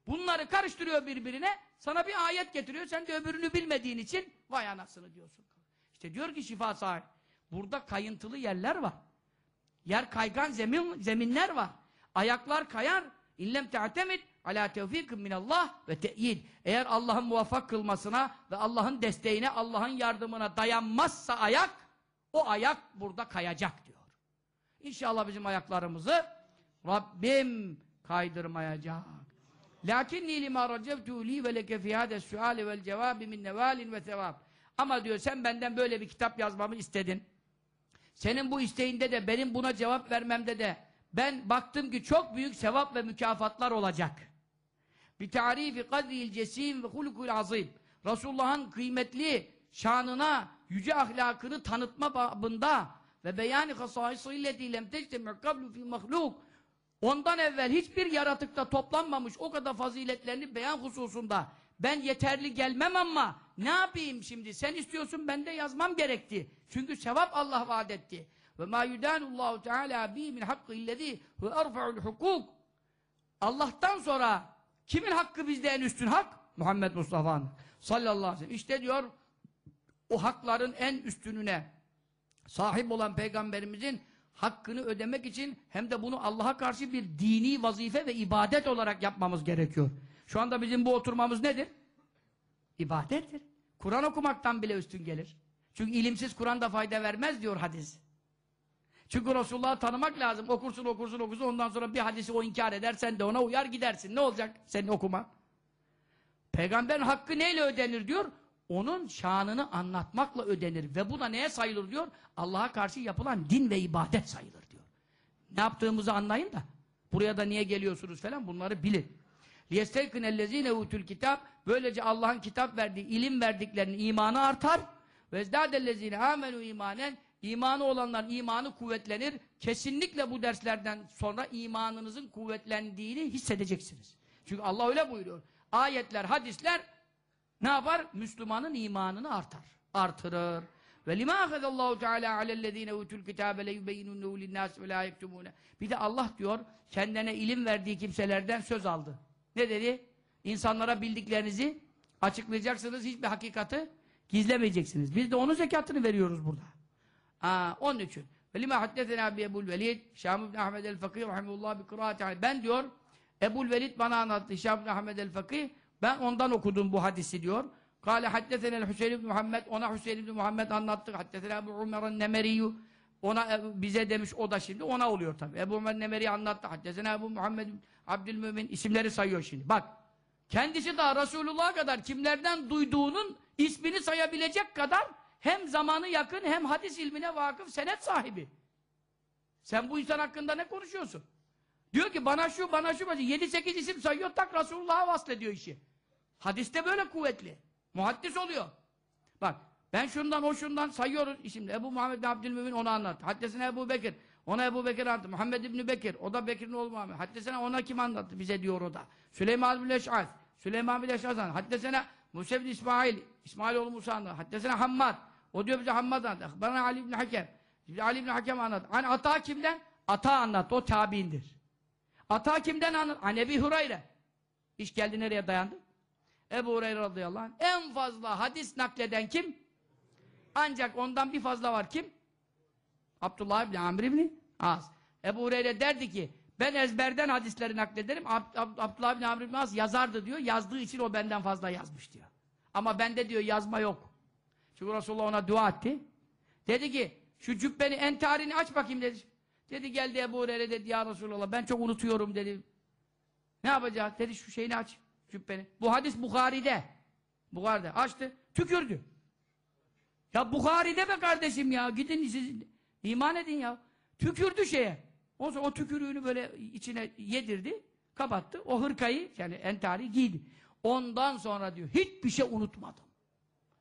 bunları karıştırıyor birbirine sana bir ayet getiriyor. Sen de öbürünü bilmediğin için vay anasını diyorsun. İşte diyor ki şifa sahibi. Burada kayıntılı yerler var. Yer kaygan zemin, zeminler var. Ayaklar kayar. İllem te'temid ala tevfikin minallah ve te'yid. Eğer Allah'ın muvaffak kılmasına ve Allah'ın desteğine, Allah'ın yardımına dayanmazsa ayak, o ayak burada kayacak diyor. İnşallah bizim ayaklarımızı Rabbim kaydırmayacak. Lakinni lima racevtu li ve leke fi hades suali vel cevabi min nevalin ve sevab. Ama diyor sen benden böyle bir kitap yazmamı istedin. Senin bu isteğinde de benim buna cevap vermemde de ben baktım ki çok büyük sevap ve mükafatlar olacak. Bir tarifi kadril cesim ve hulukul azim. Resulullah'ın kıymetli şanına, yüce ahlakını tanıtma babında ve beyani hasâisi illeti lem tectemi kablu fi mahluk. Ondan evvel hiçbir yaratıkta toplanmamış o kadar faziletlerini beyan hususunda ben yeterli gelmem ama ne yapayım şimdi? Sen istiyorsun ben de yazmam gerekti. Çünkü sevap Allah vaat etti. Ve ma yudanullahu teala bi min hakkı illezî ve erfa'ul hukuk. Allah'tan sonra kimin hakkı bizde en üstün hak? Muhammed Mustafa'nın sallallahu aleyhi ve sellem. İşte diyor o hakların en üstününe sahip olan peygamberimizin hakkını ödemek için hem de bunu Allah'a karşı bir dini vazife ve ibadet olarak yapmamız gerekiyor. Şu anda bizim bu oturmamız nedir? İbadettir. Kur'an okumaktan bile üstün gelir. Çünkü ilimsiz Kur'an fayda vermez diyor hadis. Çünkü Resulullah'ı tanımak lazım. Okursun okursun okursun ondan sonra bir hadisi o inkar eder sen de ona uyar gidersin. Ne olacak senin okuman? Peygamberin hakkı neyle ödenir diyor? Onun şanını anlatmakla ödenir. Ve bu da neye sayılır diyor? Allah'a karşı yapılan din ve ibadet sayılır diyor. Ne yaptığımızı anlayın da. Buraya da niye geliyorsunuz falan bunları bilin. لِيَسْتَيْقِنَ الَّذ۪ينَ اُوتُوا kitap Böylece Allah'ın kitap verdiği, ilim verdiklerinin imanı artar. وَاَزْدَادَ الَّذ۪ينَ آمَنُوا imanen İmanı olanların imanı kuvvetlenir. Kesinlikle bu derslerden sonra imanınızın kuvvetlendiğini hissedeceksiniz. Çünkü Allah öyle buyuruyor. Ayetler, hadisler ne yapar? Müslümanın imanını artar. Artırır. Ve lima ahadallahu teala alellezine utul kitabe leyubeyyinunnehu linnâs ve lâ yektumûne. Bir de Allah diyor kendine ilim verdiği kimselerden söz aldı. Ne dedi? İnsanlara bildiklerinizi açıklayacaksınız. Hiçbir hakikati gizlemeyeceksiniz. Biz de onun zekatını veriyoruz burada. Aa, onun için. Ve lima haddetena bi Ebul Velid Şam ibn Ahmed el-Fakih rahimehullah bi kıraati Ben diyor Ebul Velid bana anlattı Şam ibn Ahmed el-Fakih ben ondan okudum bu hadisi diyor. Kale haddetena Hüseyin ibn Muhammed ona Hüseyin ibn Muhammed anlattı. Haddetena Ebu Umer'ın Nemeriyu ona bize demiş o da şimdi ona oluyor tabi. Ebu Umer Nemeri anlattı. Haddetena Ebu Muhammed Abdülmümin isimleri sayıyor şimdi. Bak kendisi daha Resulullah'a kadar kimlerden duyduğunun ismini sayabilecek kadar hem zamanı yakın hem hadis ilmine vakıf senet sahibi. Sen bu insan hakkında ne konuşuyorsun? Diyor ki bana şu bana şu 7-8 isim sayıyor tak Resulullah'a vaslediyor işi. Hadiste böyle kuvvetli. Muhaddis oluyor. Bak ben şundan o şundan sayıyoruz isimle. Ebu Muhammed bin Abdülmümin onu anlattı. Haddesine Ebu Bekir. Ona Ebu Bekir anlattı. Muhammed İbni Bekir. O da Bekir'in oğlu Muhammed. Haddesine ona kim anlattı? Bize diyor o da. Süleyman bin Eş'az. Süleyman bin Eş'az anlattı. Haddesine Musa bin İsmail. İsmail oğlu Musa anlattı. Haddesine Hammad. O diyor bize Hammad anlattı. Bana Ali bin Hakem. Ali bin Hakem anlattı. Hani Ata kimden? Ata anlattı. O tabiindir. Ata kimden anır? Anebi Hureyre. İş geldi nereye dayandı? Ebu Hureyre radıyallahu anh. En fazla hadis nakleden kim? Ancak ondan bir fazla var kim? Abdullah ibn Amr ibn Az. Ebu Hureyre derdi ki ben ezberden hadisleri naklederim. Ab Ab Abdullah ibn Amr ibn Az yazardı diyor. Yazdığı için o benden fazla yazmış diyor. Ama bende diyor yazma yok. Çünkü Resulullah ona dua etti. Dedi ki şu cübbeni entarini aç bakayım dedi. Dedi geldi Ebu Hureyre dedi ya Resulallah ben çok unutuyorum dedi. Ne yapacağız? Dedi şu şeyini aç cübbeni. Bu hadis Bukhari'de. Bukhari'de. Açtı. Tükürdü. Ya Bukhari'de be kardeşim ya. Gidin siz iman edin ya. Tükürdü şeye. O o tükürüğünü böyle içine yedirdi. Kapattı. O hırkayı yani entari giydi. Ondan sonra diyor hiçbir şey unutmadım.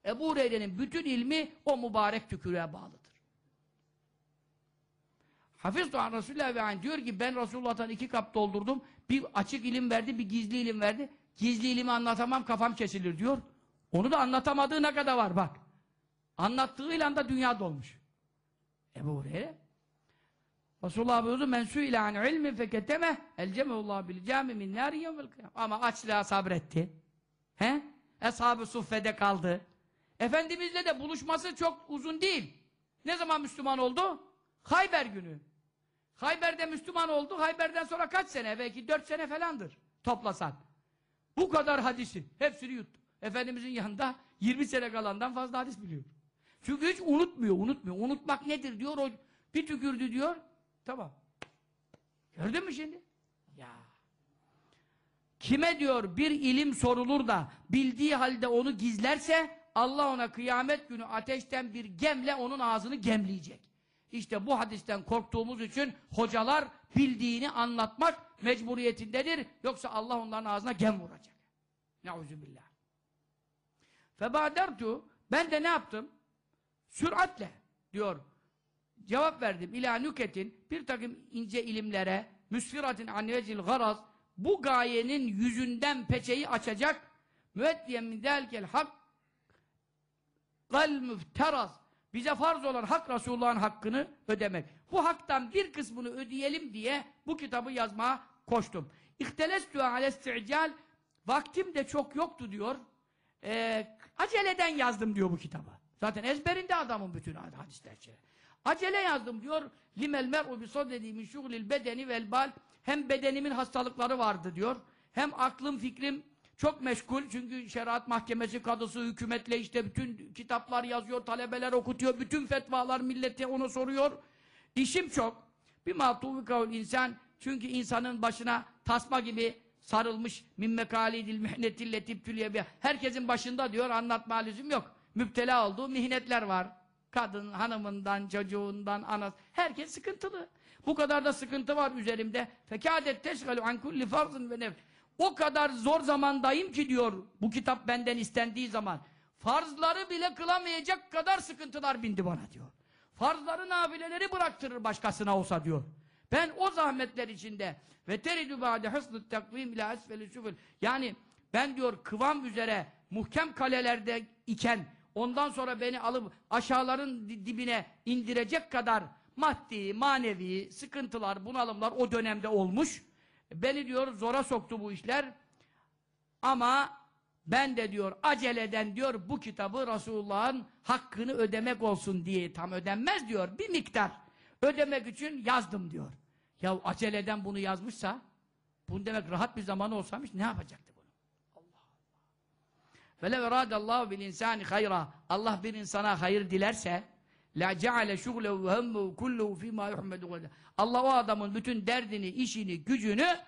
Ebu Hureyre'nin bütün ilmi o mübarek tükürüğe bağlıdır. Hafiz Doğan Resulullah diyor ki ben Resulullah'tan iki kap doldurdum. Bir açık ilim verdi, bir gizli ilim verdi. Gizli ilimi anlatamam, kafam kesilir diyor. Onu da anlatamadığı ne kadar var bak. Anlattığıyla anda dünya dolmuş. Ebu Hureyre. Resulullah buyurdu men su'ile an ilmin feketeme elcemeullah bil cami min nari yevmel kıyam. Ama açlığa sabretti. He? Eshab-ı suffede kaldı. Efendimizle de buluşması çok uzun değil. Ne zaman Müslüman oldu? Hayber günü. Hayber'de Müslüman oldu. Hayber'den sonra kaç sene? Belki dört sene falandır. Toplasan. Bu kadar hadisi. Hepsini yuttu. Efendimizin yanında 20 sene kalandan fazla hadis biliyor. Çünkü hiç unutmuyor, unutmuyor. Unutmak nedir diyor. O bir tükürdü diyor. Tamam. Gördün mü şimdi? Ya. Kime diyor bir ilim sorulur da bildiği halde onu gizlerse Allah ona kıyamet günü ateşten bir gemle onun ağzını gemleyecek. İşte bu hadisten korktuğumuz için hocalar bildiğini anlatmak mecburiyetindedir. Yoksa Allah onların ağzına gem vuracak. Neuzubillah. Febadertu ben de ne yaptım? Süratle diyor. Cevap verdim. İlâ nüketin bir takım ince ilimlere müsfiratin annevecil garaz bu gayenin yüzünden peçeyi açacak müeddiyen min hak gal müfteraz bize farz olan hak Resulullah'ın hakkını ödemek. Bu haktan bir kısmını ödeyelim diye bu kitabı yazmaya koştum. İhtelestü alesti'cal vaktim de çok yoktu diyor. Ee, aceleden yazdım diyor bu kitabı. Zaten ezberinde adamın bütün hadisler. Acele yazdım diyor. Limel mer'u bi sadedi min şuglil bedeni vel bal. Hem bedenimin hastalıkları vardı diyor. Hem aklım fikrim çok meşgul çünkü şeriat mahkemesi kadısı hükümetle işte bütün kitaplar yazıyor, talebeler okutuyor, bütün fetvalar millete onu soruyor. İşim çok. Bir matuvi kavl insan çünkü insanın başına tasma gibi sarılmış min mekalidil mihnetilletib tülye herkesin başında diyor anlatma lüzum yok. Müptela olduğu mihnetler var. Kadın, hanımından, çocuğundan, anası. Herkes sıkıntılı. Bu kadar da sıkıntı var üzerimde. Fekâdet teşgalu an kulli farzın ve nef. O kadar zor zamandayım ki diyor bu kitap benden istendiği zaman. Farzları bile kılamayacak kadar sıkıntılar bindi bana diyor. Farzları nafileleri bıraktırır başkasına olsa diyor. Ben o zahmetler içinde ve teridu ba'de hısnı takvim ila esfeli süfül. Yani ben diyor kıvam üzere muhkem kalelerde iken ondan sonra beni alıp aşağıların dibine indirecek kadar maddi, manevi sıkıntılar, bunalımlar o dönemde olmuş. Beni diyor zora soktu bu işler. Ama ben de diyor aceleden diyor bu kitabı Resulullah'ın hakkını ödemek olsun diye tam ödenmez diyor. Bir miktar ödemek için yazdım diyor. Ya aceleden bunu yazmışsa bunu demek rahat bir zaman olsamış ne yapacaktı bunu? Allah Allah. Velev eradallahu bil insani hayra. Allah bir insana hayır dilerse la ceale şuglehu hemmehu kulluhu fîmâ yuhmedu Allah o adamın bütün derdini, işini, gücünü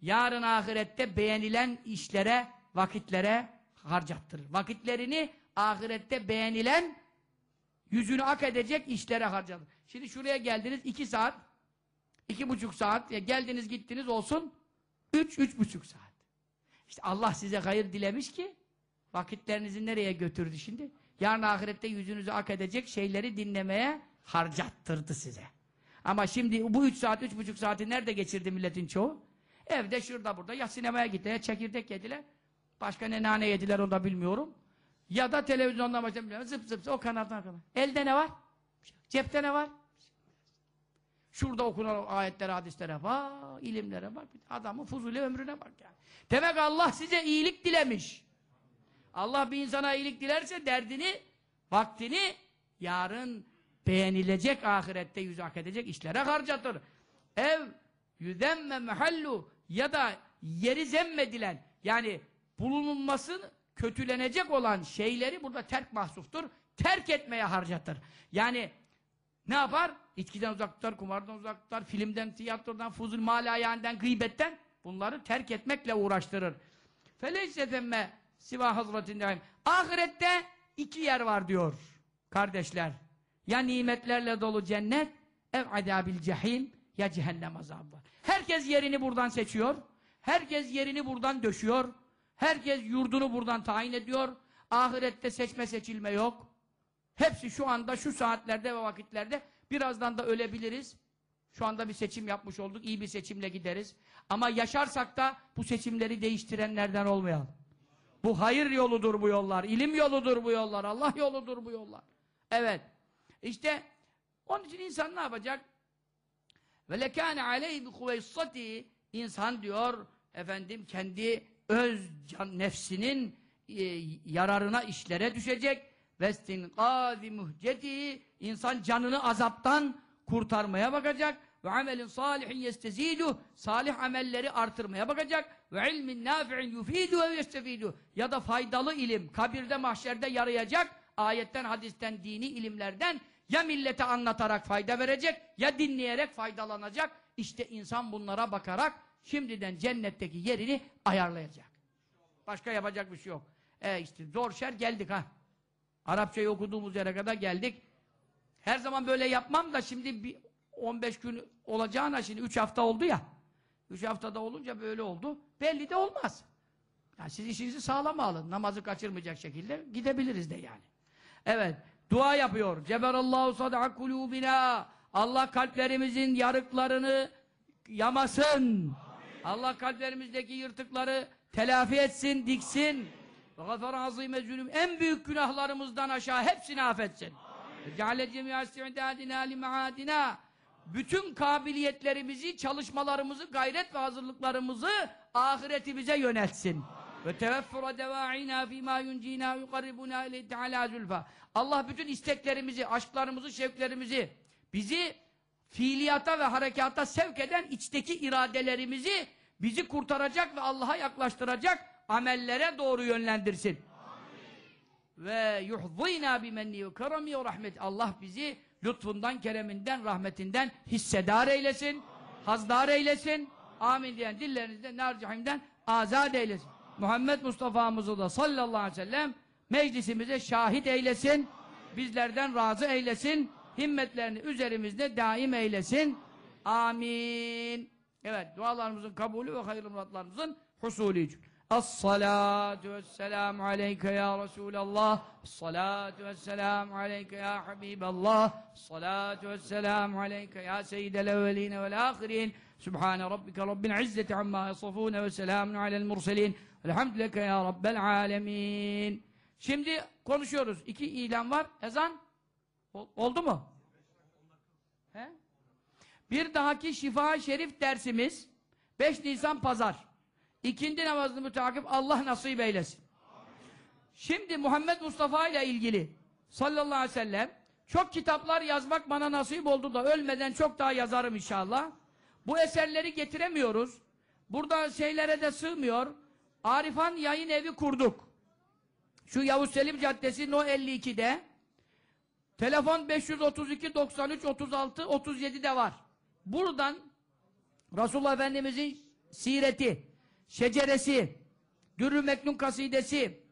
yarın ahirette beğenilen işlere, vakitlere harcattırır. Vakitlerini ahirette beğenilen yüzünü ak edecek işlere harcadır. Şimdi şuraya geldiniz iki saat, iki buçuk saat, ya geldiniz gittiniz olsun üç, üç buçuk saat. İşte Allah size hayır dilemiş ki vakitlerinizi nereye götürdü şimdi? Yarın ahirette yüzünüzü ak edecek şeyleri dinlemeye harcattırdı size. Ama şimdi bu üç saat, üç buçuk saati nerede geçirdi milletin çoğu? Evde şurada burada ya sinemaya gittiler, çekirdek yediler. Başka ne nane yediler onu da bilmiyorum. Ya da televizyondan başka bilmiyorum. Zıp zıp o kanaldan kadar. Elde ne var? Cepte ne var? Şurada okunan ayetlere, hadislere bak, ilimlere bak. Adamın fuzuli ömrüne bak yani. Demek Allah size iyilik dilemiş. Allah bir insana iyilik dilerse derdini, vaktini yarın beğenilecek ahirette yüz hak edecek işlere harcatır. Ev yüzemme mehallu ya da yeri zemmedilen yani bulunulması kötülenecek olan şeyleri burada terk mahsuftur. Terk etmeye harcatır. Yani ne yapar? İçkiden uzak kumardan uzak filmden, tiyatrodan, fuzul malayaninden, gıybetten bunları terk etmekle uğraştırır. Feleyse demme siva hazretindeyim. Ahirette iki yer var diyor kardeşler. Ya nimetlerle dolu cennet, ev adabil cehim, ya cehennem azabı var. Herkes yerini buradan seçiyor. Herkes yerini buradan döşüyor. Herkes yurdunu buradan tayin ediyor. Ahirette seçme seçilme yok. Hepsi şu anda, şu saatlerde ve vakitlerde birazdan da ölebiliriz. Şu anda bir seçim yapmış olduk. iyi bir seçimle gideriz. Ama yaşarsak da bu seçimleri değiştirenlerden olmayalım. Bu hayır yoludur bu yollar. ilim yoludur bu yollar. Allah yoludur bu yollar. Evet. İşte onun için insan ne yapacak? Ve lekâne aleyhi bi insan diyor efendim kendi öz can nefsinin e, yararına işlere düşecek vestinqâzi muhceti insan canını azaptan kurtarmaya bakacak ve amelin salihin yestezidu. Salih amelleri artırmaya bakacak. Ve ilmin nafi'in yufidu ve yestefidu ya da faydalı ilim kabirde mahşerde yarayacak. Ayetten hadisten dini ilimlerden ya millete anlatarak fayda verecek ya dinleyerek faydalanacak. İşte insan bunlara bakarak şimdiden cennetteki yerini ayarlayacak. Başka yapacak bir şey yok. E işte zor şer geldik ha. Arapçayı okuduğumuz yere kadar geldik. Her zaman böyle yapmam da şimdi bir 15 gün olacağına şimdi 3 hafta oldu ya. 3 haftada olunca böyle oldu. Belli de olmaz. Yani siz işinizi sağlam alın. Namazı kaçırmayacak şekilde gidebiliriz de yani. Evet. Dua yapıyor. Ceberallahu sad'a kulubina. Allah kalplerimizin yarıklarını yamasın. Allah kalplerimizdeki yırtıkları telafi etsin, diksin. Ve gafara azime zulüm. En büyük günahlarımızdan aşağı hepsini affetsin. Ceale cemi'a isti'dadina li maadina. Bütün kabiliyetlerimizi, çalışmalarımızı, gayret ve hazırlıklarımızı ahiretimize yöneltsin. Ve teveffura deva'ina fîmâ yuncînâ yukarribuna ile teâlâ zülfâ. Allah bütün isteklerimizi, aşklarımızı, şevklerimizi, bizi fiiliyata ve harekata sevk eden içteki iradelerimizi bizi kurtaracak ve Allah'a yaklaştıracak amellere doğru yönlendirsin ve yuhzînâ bimenni ve keremi ve rahmet. Allah bizi lütfundan, kereminden, rahmetinden hissedar eylesin, hazdar eylesin. Amin diyen dillerinizde nar cehimden azad eylesin. Muhammed Mustafa'mızı da sallallahu aleyhi ve sellem meclisimize şahit eylesin. Bizlerden razı eylesin. Himmetlerini üzerimizde daim eylesin. Amin. Evet, dualarımızın kabulü ve hayırlı muratlarımızın husulü için. As-salatu vesselamu aleyke ya Resulallah As-salatu vesselamu aleyke ya Habiballah As-salatu vesselamu aleyke ya Seyyidel evveline vel ahirin Sübhane rabbike rabbil izzeti amma yasafune ve selamun alel murselin Elhamdüleke ya rabbel alemin Şimdi konuşuyoruz. İki ilan var. Ezan oldu mu? He? Bir dahaki şifa şerif dersimiz 5 Nisan pazar. İkindi namazını müteakip Allah nasip eylesin. Şimdi Muhammed Mustafa ile ilgili sallallahu aleyhi ve sellem çok kitaplar yazmak bana nasip oldu da ölmeden çok daha yazarım inşallah. Bu eserleri getiremiyoruz. Burada şeylere de sığmıyor. Arifan Yayın Evi kurduk. Şu Yavuz Selim Caddesi No 52'de. Telefon 532 93 36 37'de var. Buradan Resulullah Efendimizin sireti, şeceresi, Dürrü Meknun kasidesi,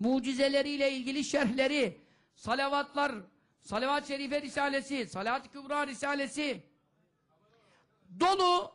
mucizeleriyle ilgili şerhleri, salavatlar, salavat-ı şerife risalesi, salat-ı kübra risalesi, dolu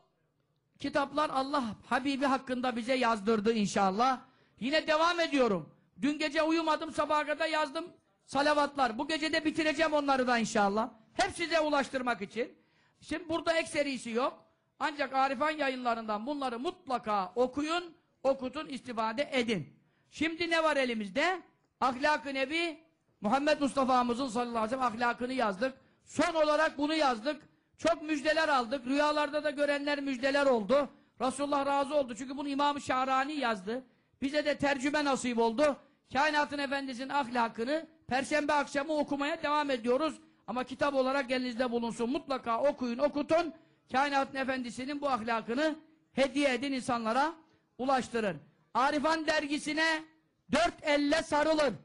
kitaplar Allah Habibi hakkında bize yazdırdı inşallah. Yine devam ediyorum. Dün gece uyumadım, sabaha kadar yazdım salavatlar. Bu gece de bitireceğim onları da inşallah. Hep size ulaştırmak için. Şimdi burada ek serisi yok. Ancak Arifan yayınlarından bunları mutlaka okuyun, okutun, istifade edin. Şimdi ne var elimizde? Ahlak-ı Nebi, Muhammed Mustafa'mızın sallallahu aleyhi ve sellem ahlakını yazdık. Son olarak bunu yazdık. Çok müjdeler aldık. Rüyalarda da görenler müjdeler oldu. Resulullah razı oldu. Çünkü bunu İmam-ı Şahrani yazdı. Bize de tercüme nasip oldu. Kainatın Efendisi'nin ahlakını Perşembe akşamı okumaya devam ediyoruz. Ama kitap olarak elinizde bulunsun. Mutlaka okuyun, okutun. Kainatın Efendisi'nin bu ahlakını hediye edin insanlara ulaştırın. Arifan dergisine dört elle sarılın.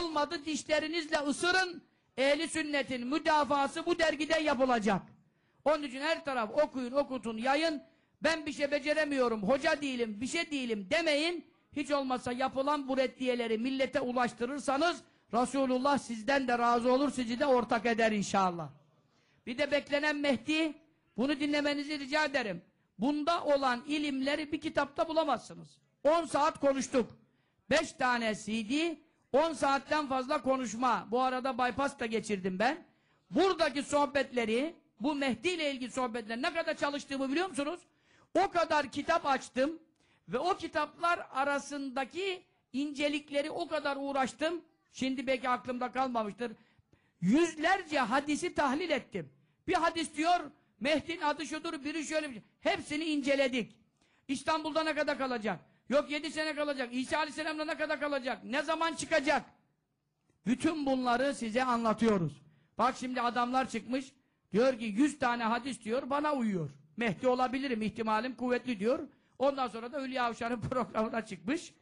Olmadı dişlerinizle ısırın. Ehli sünnetin müdafası bu dergide yapılacak. Onun için her taraf okuyun, okutun, yayın. Ben bir şey beceremiyorum, hoca değilim, bir şey değilim demeyin. Hiç olmazsa yapılan bu reddiyeleri millete ulaştırırsanız Resulullah sizden de razı olur, sizi de ortak eder inşallah. Bir de beklenen Mehdi, bunu dinlemenizi rica ederim. Bunda olan ilimleri bir kitapta bulamazsınız. 10 saat konuştuk. 5 tane CD, 10 saatten fazla konuşma. Bu arada bypass da geçirdim ben. Buradaki sohbetleri, bu Mehdi ile ilgili sohbetler ne kadar çalıştığımı biliyor musunuz? O kadar kitap açtım ve o kitaplar arasındaki incelikleri o kadar uğraştım. Şimdi belki aklımda kalmamıştır. Yüzlerce hadisi tahlil ettim. Bir hadis diyor, Mehdi'nin adı şudur, biri şöyle şey. Hepsini inceledik. İstanbul'da ne kadar kalacak? Yok yedi sene kalacak. İsa Aleyhisselam'da ne kadar kalacak? Ne zaman çıkacak? Bütün bunları size anlatıyoruz. Bak şimdi adamlar çıkmış. Diyor ki 100 tane hadis diyor bana uyuyor. Mehdi olabilirim ihtimalim kuvvetli diyor. Ondan sonra da Hülya Avşar'ın programına çıkmış.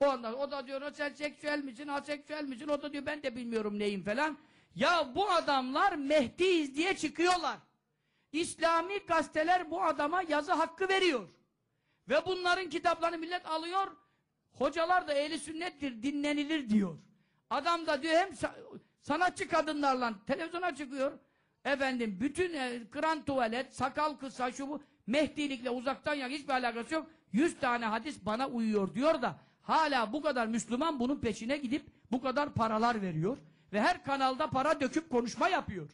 Ondan o da diyor sen seksüel misin, aseksüel misin? O da diyor ben de bilmiyorum neyim falan. Ya bu adamlar Mehdi'yiz diye çıkıyorlar. İslami gazeteler bu adama yazı hakkı veriyor. Ve bunların kitaplarını millet alıyor. Hocalar da ehli sünnettir, dinlenilir diyor. Adam da diyor hem sa- sanatçı kadınlarla televizyona çıkıyor. Efendim bütün e, kıran tuvalet, sakal kısa şu bu Mehdilikle uzaktan yak hiçbir alakası yok. Yüz tane hadis bana uyuyor diyor da hala bu kadar Müslüman bunun peşine gidip bu kadar paralar veriyor. Ve her kanalda para döküp konuşma yapıyor.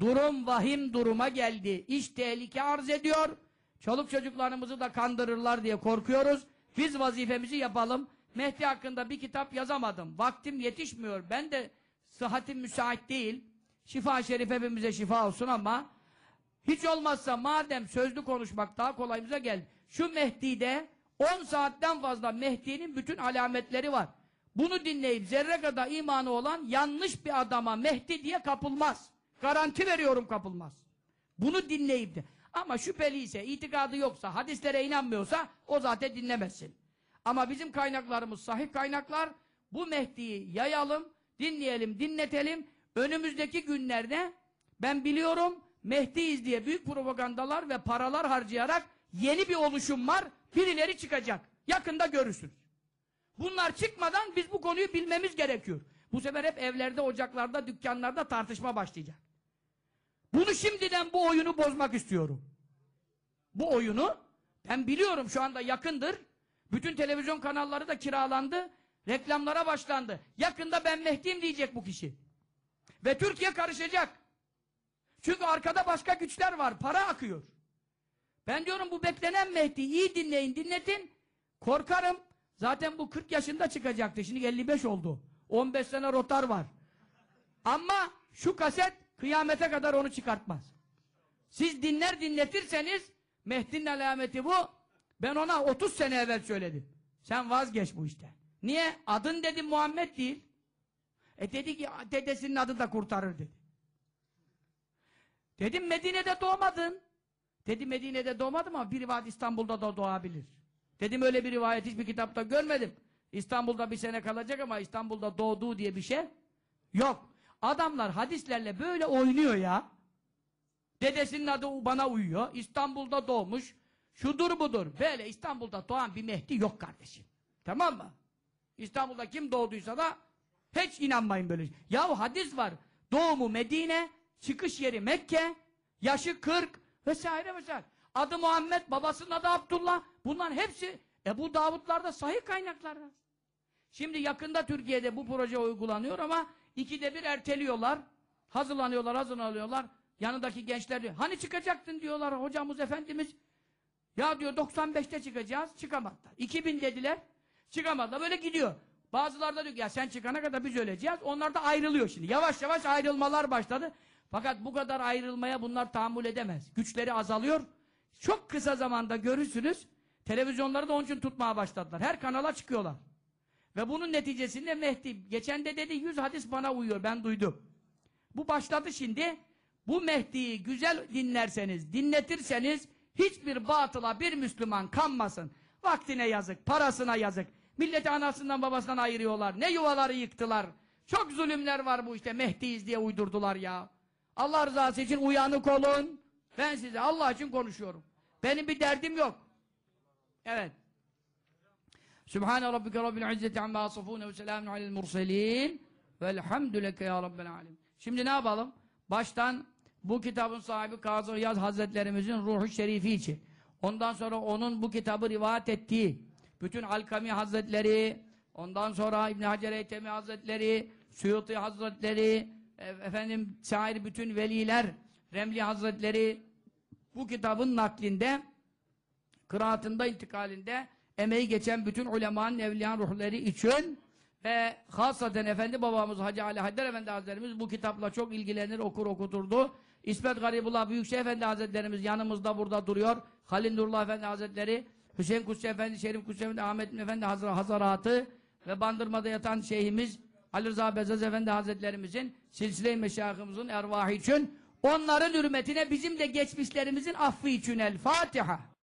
Durum vahim duruma geldi. İş tehlike arz ediyor. Çoluk çocuklarımızı da kandırırlar diye korkuyoruz. Biz vazifemizi yapalım. Mehdi hakkında bir kitap yazamadım. Vaktim yetişmiyor. Ben de sıhhatim müsait değil. Şifa şerif hepimize şifa olsun ama hiç olmazsa madem sözlü konuşmak daha kolayımıza geldi. Şu Mehdi'de 10 saatten fazla Mehdi'nin bütün alametleri var. Bunu dinleyip zerre kadar imanı olan yanlış bir adama Mehdi diye kapılmaz. Garanti veriyorum kapılmaz. Bunu dinleyip de. Ama şüpheliyse, itikadı yoksa, hadislere inanmıyorsa o zaten dinlemesin. Ama bizim kaynaklarımız sahih kaynaklar. Bu Mehdi'yi yayalım, dinleyelim, dinletelim. Önümüzdeki günlerde ben biliyorum Mehdi'yiz diye büyük propagandalar ve paralar harcayarak yeni bir oluşum var. Birileri çıkacak. Yakında görürsünüz. Bunlar çıkmadan biz bu konuyu bilmemiz gerekiyor. Bu sefer hep evlerde, ocaklarda, dükkanlarda tartışma başlayacak. Bunu şimdiden bu oyunu bozmak istiyorum. Bu oyunu ben biliyorum şu anda yakındır. Bütün televizyon kanalları da kiralandı. Reklamlara başlandı. Yakında ben Mehdi'yim diyecek bu kişi. Ve Türkiye karışacak. Çünkü arkada başka güçler var. Para akıyor. Ben diyorum bu beklenen Mehdi iyi dinleyin, dinletin. Korkarım. Zaten bu 40 yaşında çıkacaktı. Şimdi 55 oldu. 15 sene rotar var. Ama şu kaset kıyamete kadar onu çıkartmaz. Siz dinler dinletirseniz Mehdi'nin alameti bu. Ben ona 30 sene evvel söyledim. Sen vazgeç bu işte. Niye? Adın dedim Muhammed değil. E dedi ki dedesinin adı da kurtarır dedi. Dedim Medine'de doğmadın. Dedi Medine'de doğmadım ama bir rivayet İstanbul'da da doğabilir. Dedim öyle bir rivayet hiçbir kitapta görmedim. İstanbul'da bir sene kalacak ama İstanbul'da doğduğu diye bir şey yok. Adamlar hadislerle böyle oynuyor ya. Dedesinin adı bana uyuyor. İstanbul'da doğmuş. Şudur budur. Böyle İstanbul'da doğan bir Mehdi yok kardeşim. Tamam mı? İstanbul'da kim doğduysa da hiç inanmayın böyle. Ya hadis var. Doğumu Medine, çıkış yeri Mekke, yaşı 40 vesaire vesaire. Adı Muhammed, babasının adı Abdullah. Bunların hepsi Ebu Davudlar'da sahih kaynaklarda. Şimdi yakında Türkiye'de bu proje uygulanıyor ama ikide bir erteliyorlar. Hazırlanıyorlar, hazırlanıyorlar. Yanındaki gençler diyor, hani çıkacaktın diyorlar hocamız, efendimiz. Ya diyor 95'te çıkacağız, çıkamadılar. 2000 dediler, çıkamadılar. Böyle gidiyor. Bazıları da diyor ya sen çıkana kadar biz öleceğiz. Onlar da ayrılıyor şimdi. Yavaş yavaş ayrılmalar başladı. Fakat bu kadar ayrılmaya bunlar tahammül edemez. Güçleri azalıyor. Çok kısa zamanda görürsünüz. Televizyonları da onun için tutmaya başladılar. Her kanala çıkıyorlar. Ve bunun neticesinde Mehdi, geçen de dedi 100 hadis bana uyuyor, ben duydum. Bu başladı şimdi. Bu Mehdi'yi güzel dinlerseniz, dinletirseniz hiçbir batıla bir Müslüman kanmasın. Vaktine yazık, parasına yazık. Milleti anasından babasından ayırıyorlar. Ne yuvaları yıktılar. Çok zulümler var bu işte Mehdi'yiz diye uydurdular ya. Allah rızası için uyanık olun. Ben size Allah için konuşuyorum. Benim bir derdim yok. Evet. Sübhane rabbike rabbil izzeti amma yasifun ve selamun alel murselin velhamdü leke ya rabbel alem. Şimdi ne yapalım? Baştan bu kitabın sahibi Kazı Yaz Hazretlerimizin ruhu şerifi için. Ondan sonra onun bu kitabı rivayet ettiği bütün Alkami Hazretleri, ondan sonra İbn Hacer Eytemi Hazretleri, Suyuti Hazretleri, e- efendim şair bütün veliler, Remli Hazretleri bu kitabın naklinde kıraatında, intikalinde emeği geçen bütün ulemanın, evliyan ruhları için ve hasaten Efendi babamız Hacı Ali Haydar Efendi Hazretlerimiz bu kitapla çok ilgilenir, okur okuturdu. İsmet Garibullah Büyükşehir Efendi Hazretlerimiz yanımızda burada duruyor. Halil Nurullah Efendi Hazretleri, Hüseyin Kutsi Efendi, Şerif Kutsi Efendi, Ahmet Efendi Hazaratı ve Bandırma'da yatan şeyhimiz Ali Rıza Bezaz Efendi Hazretlerimizin silsile-i meşayihimizin ervahı için onların hürmetine bizim de geçmişlerimizin affı için El Fatiha.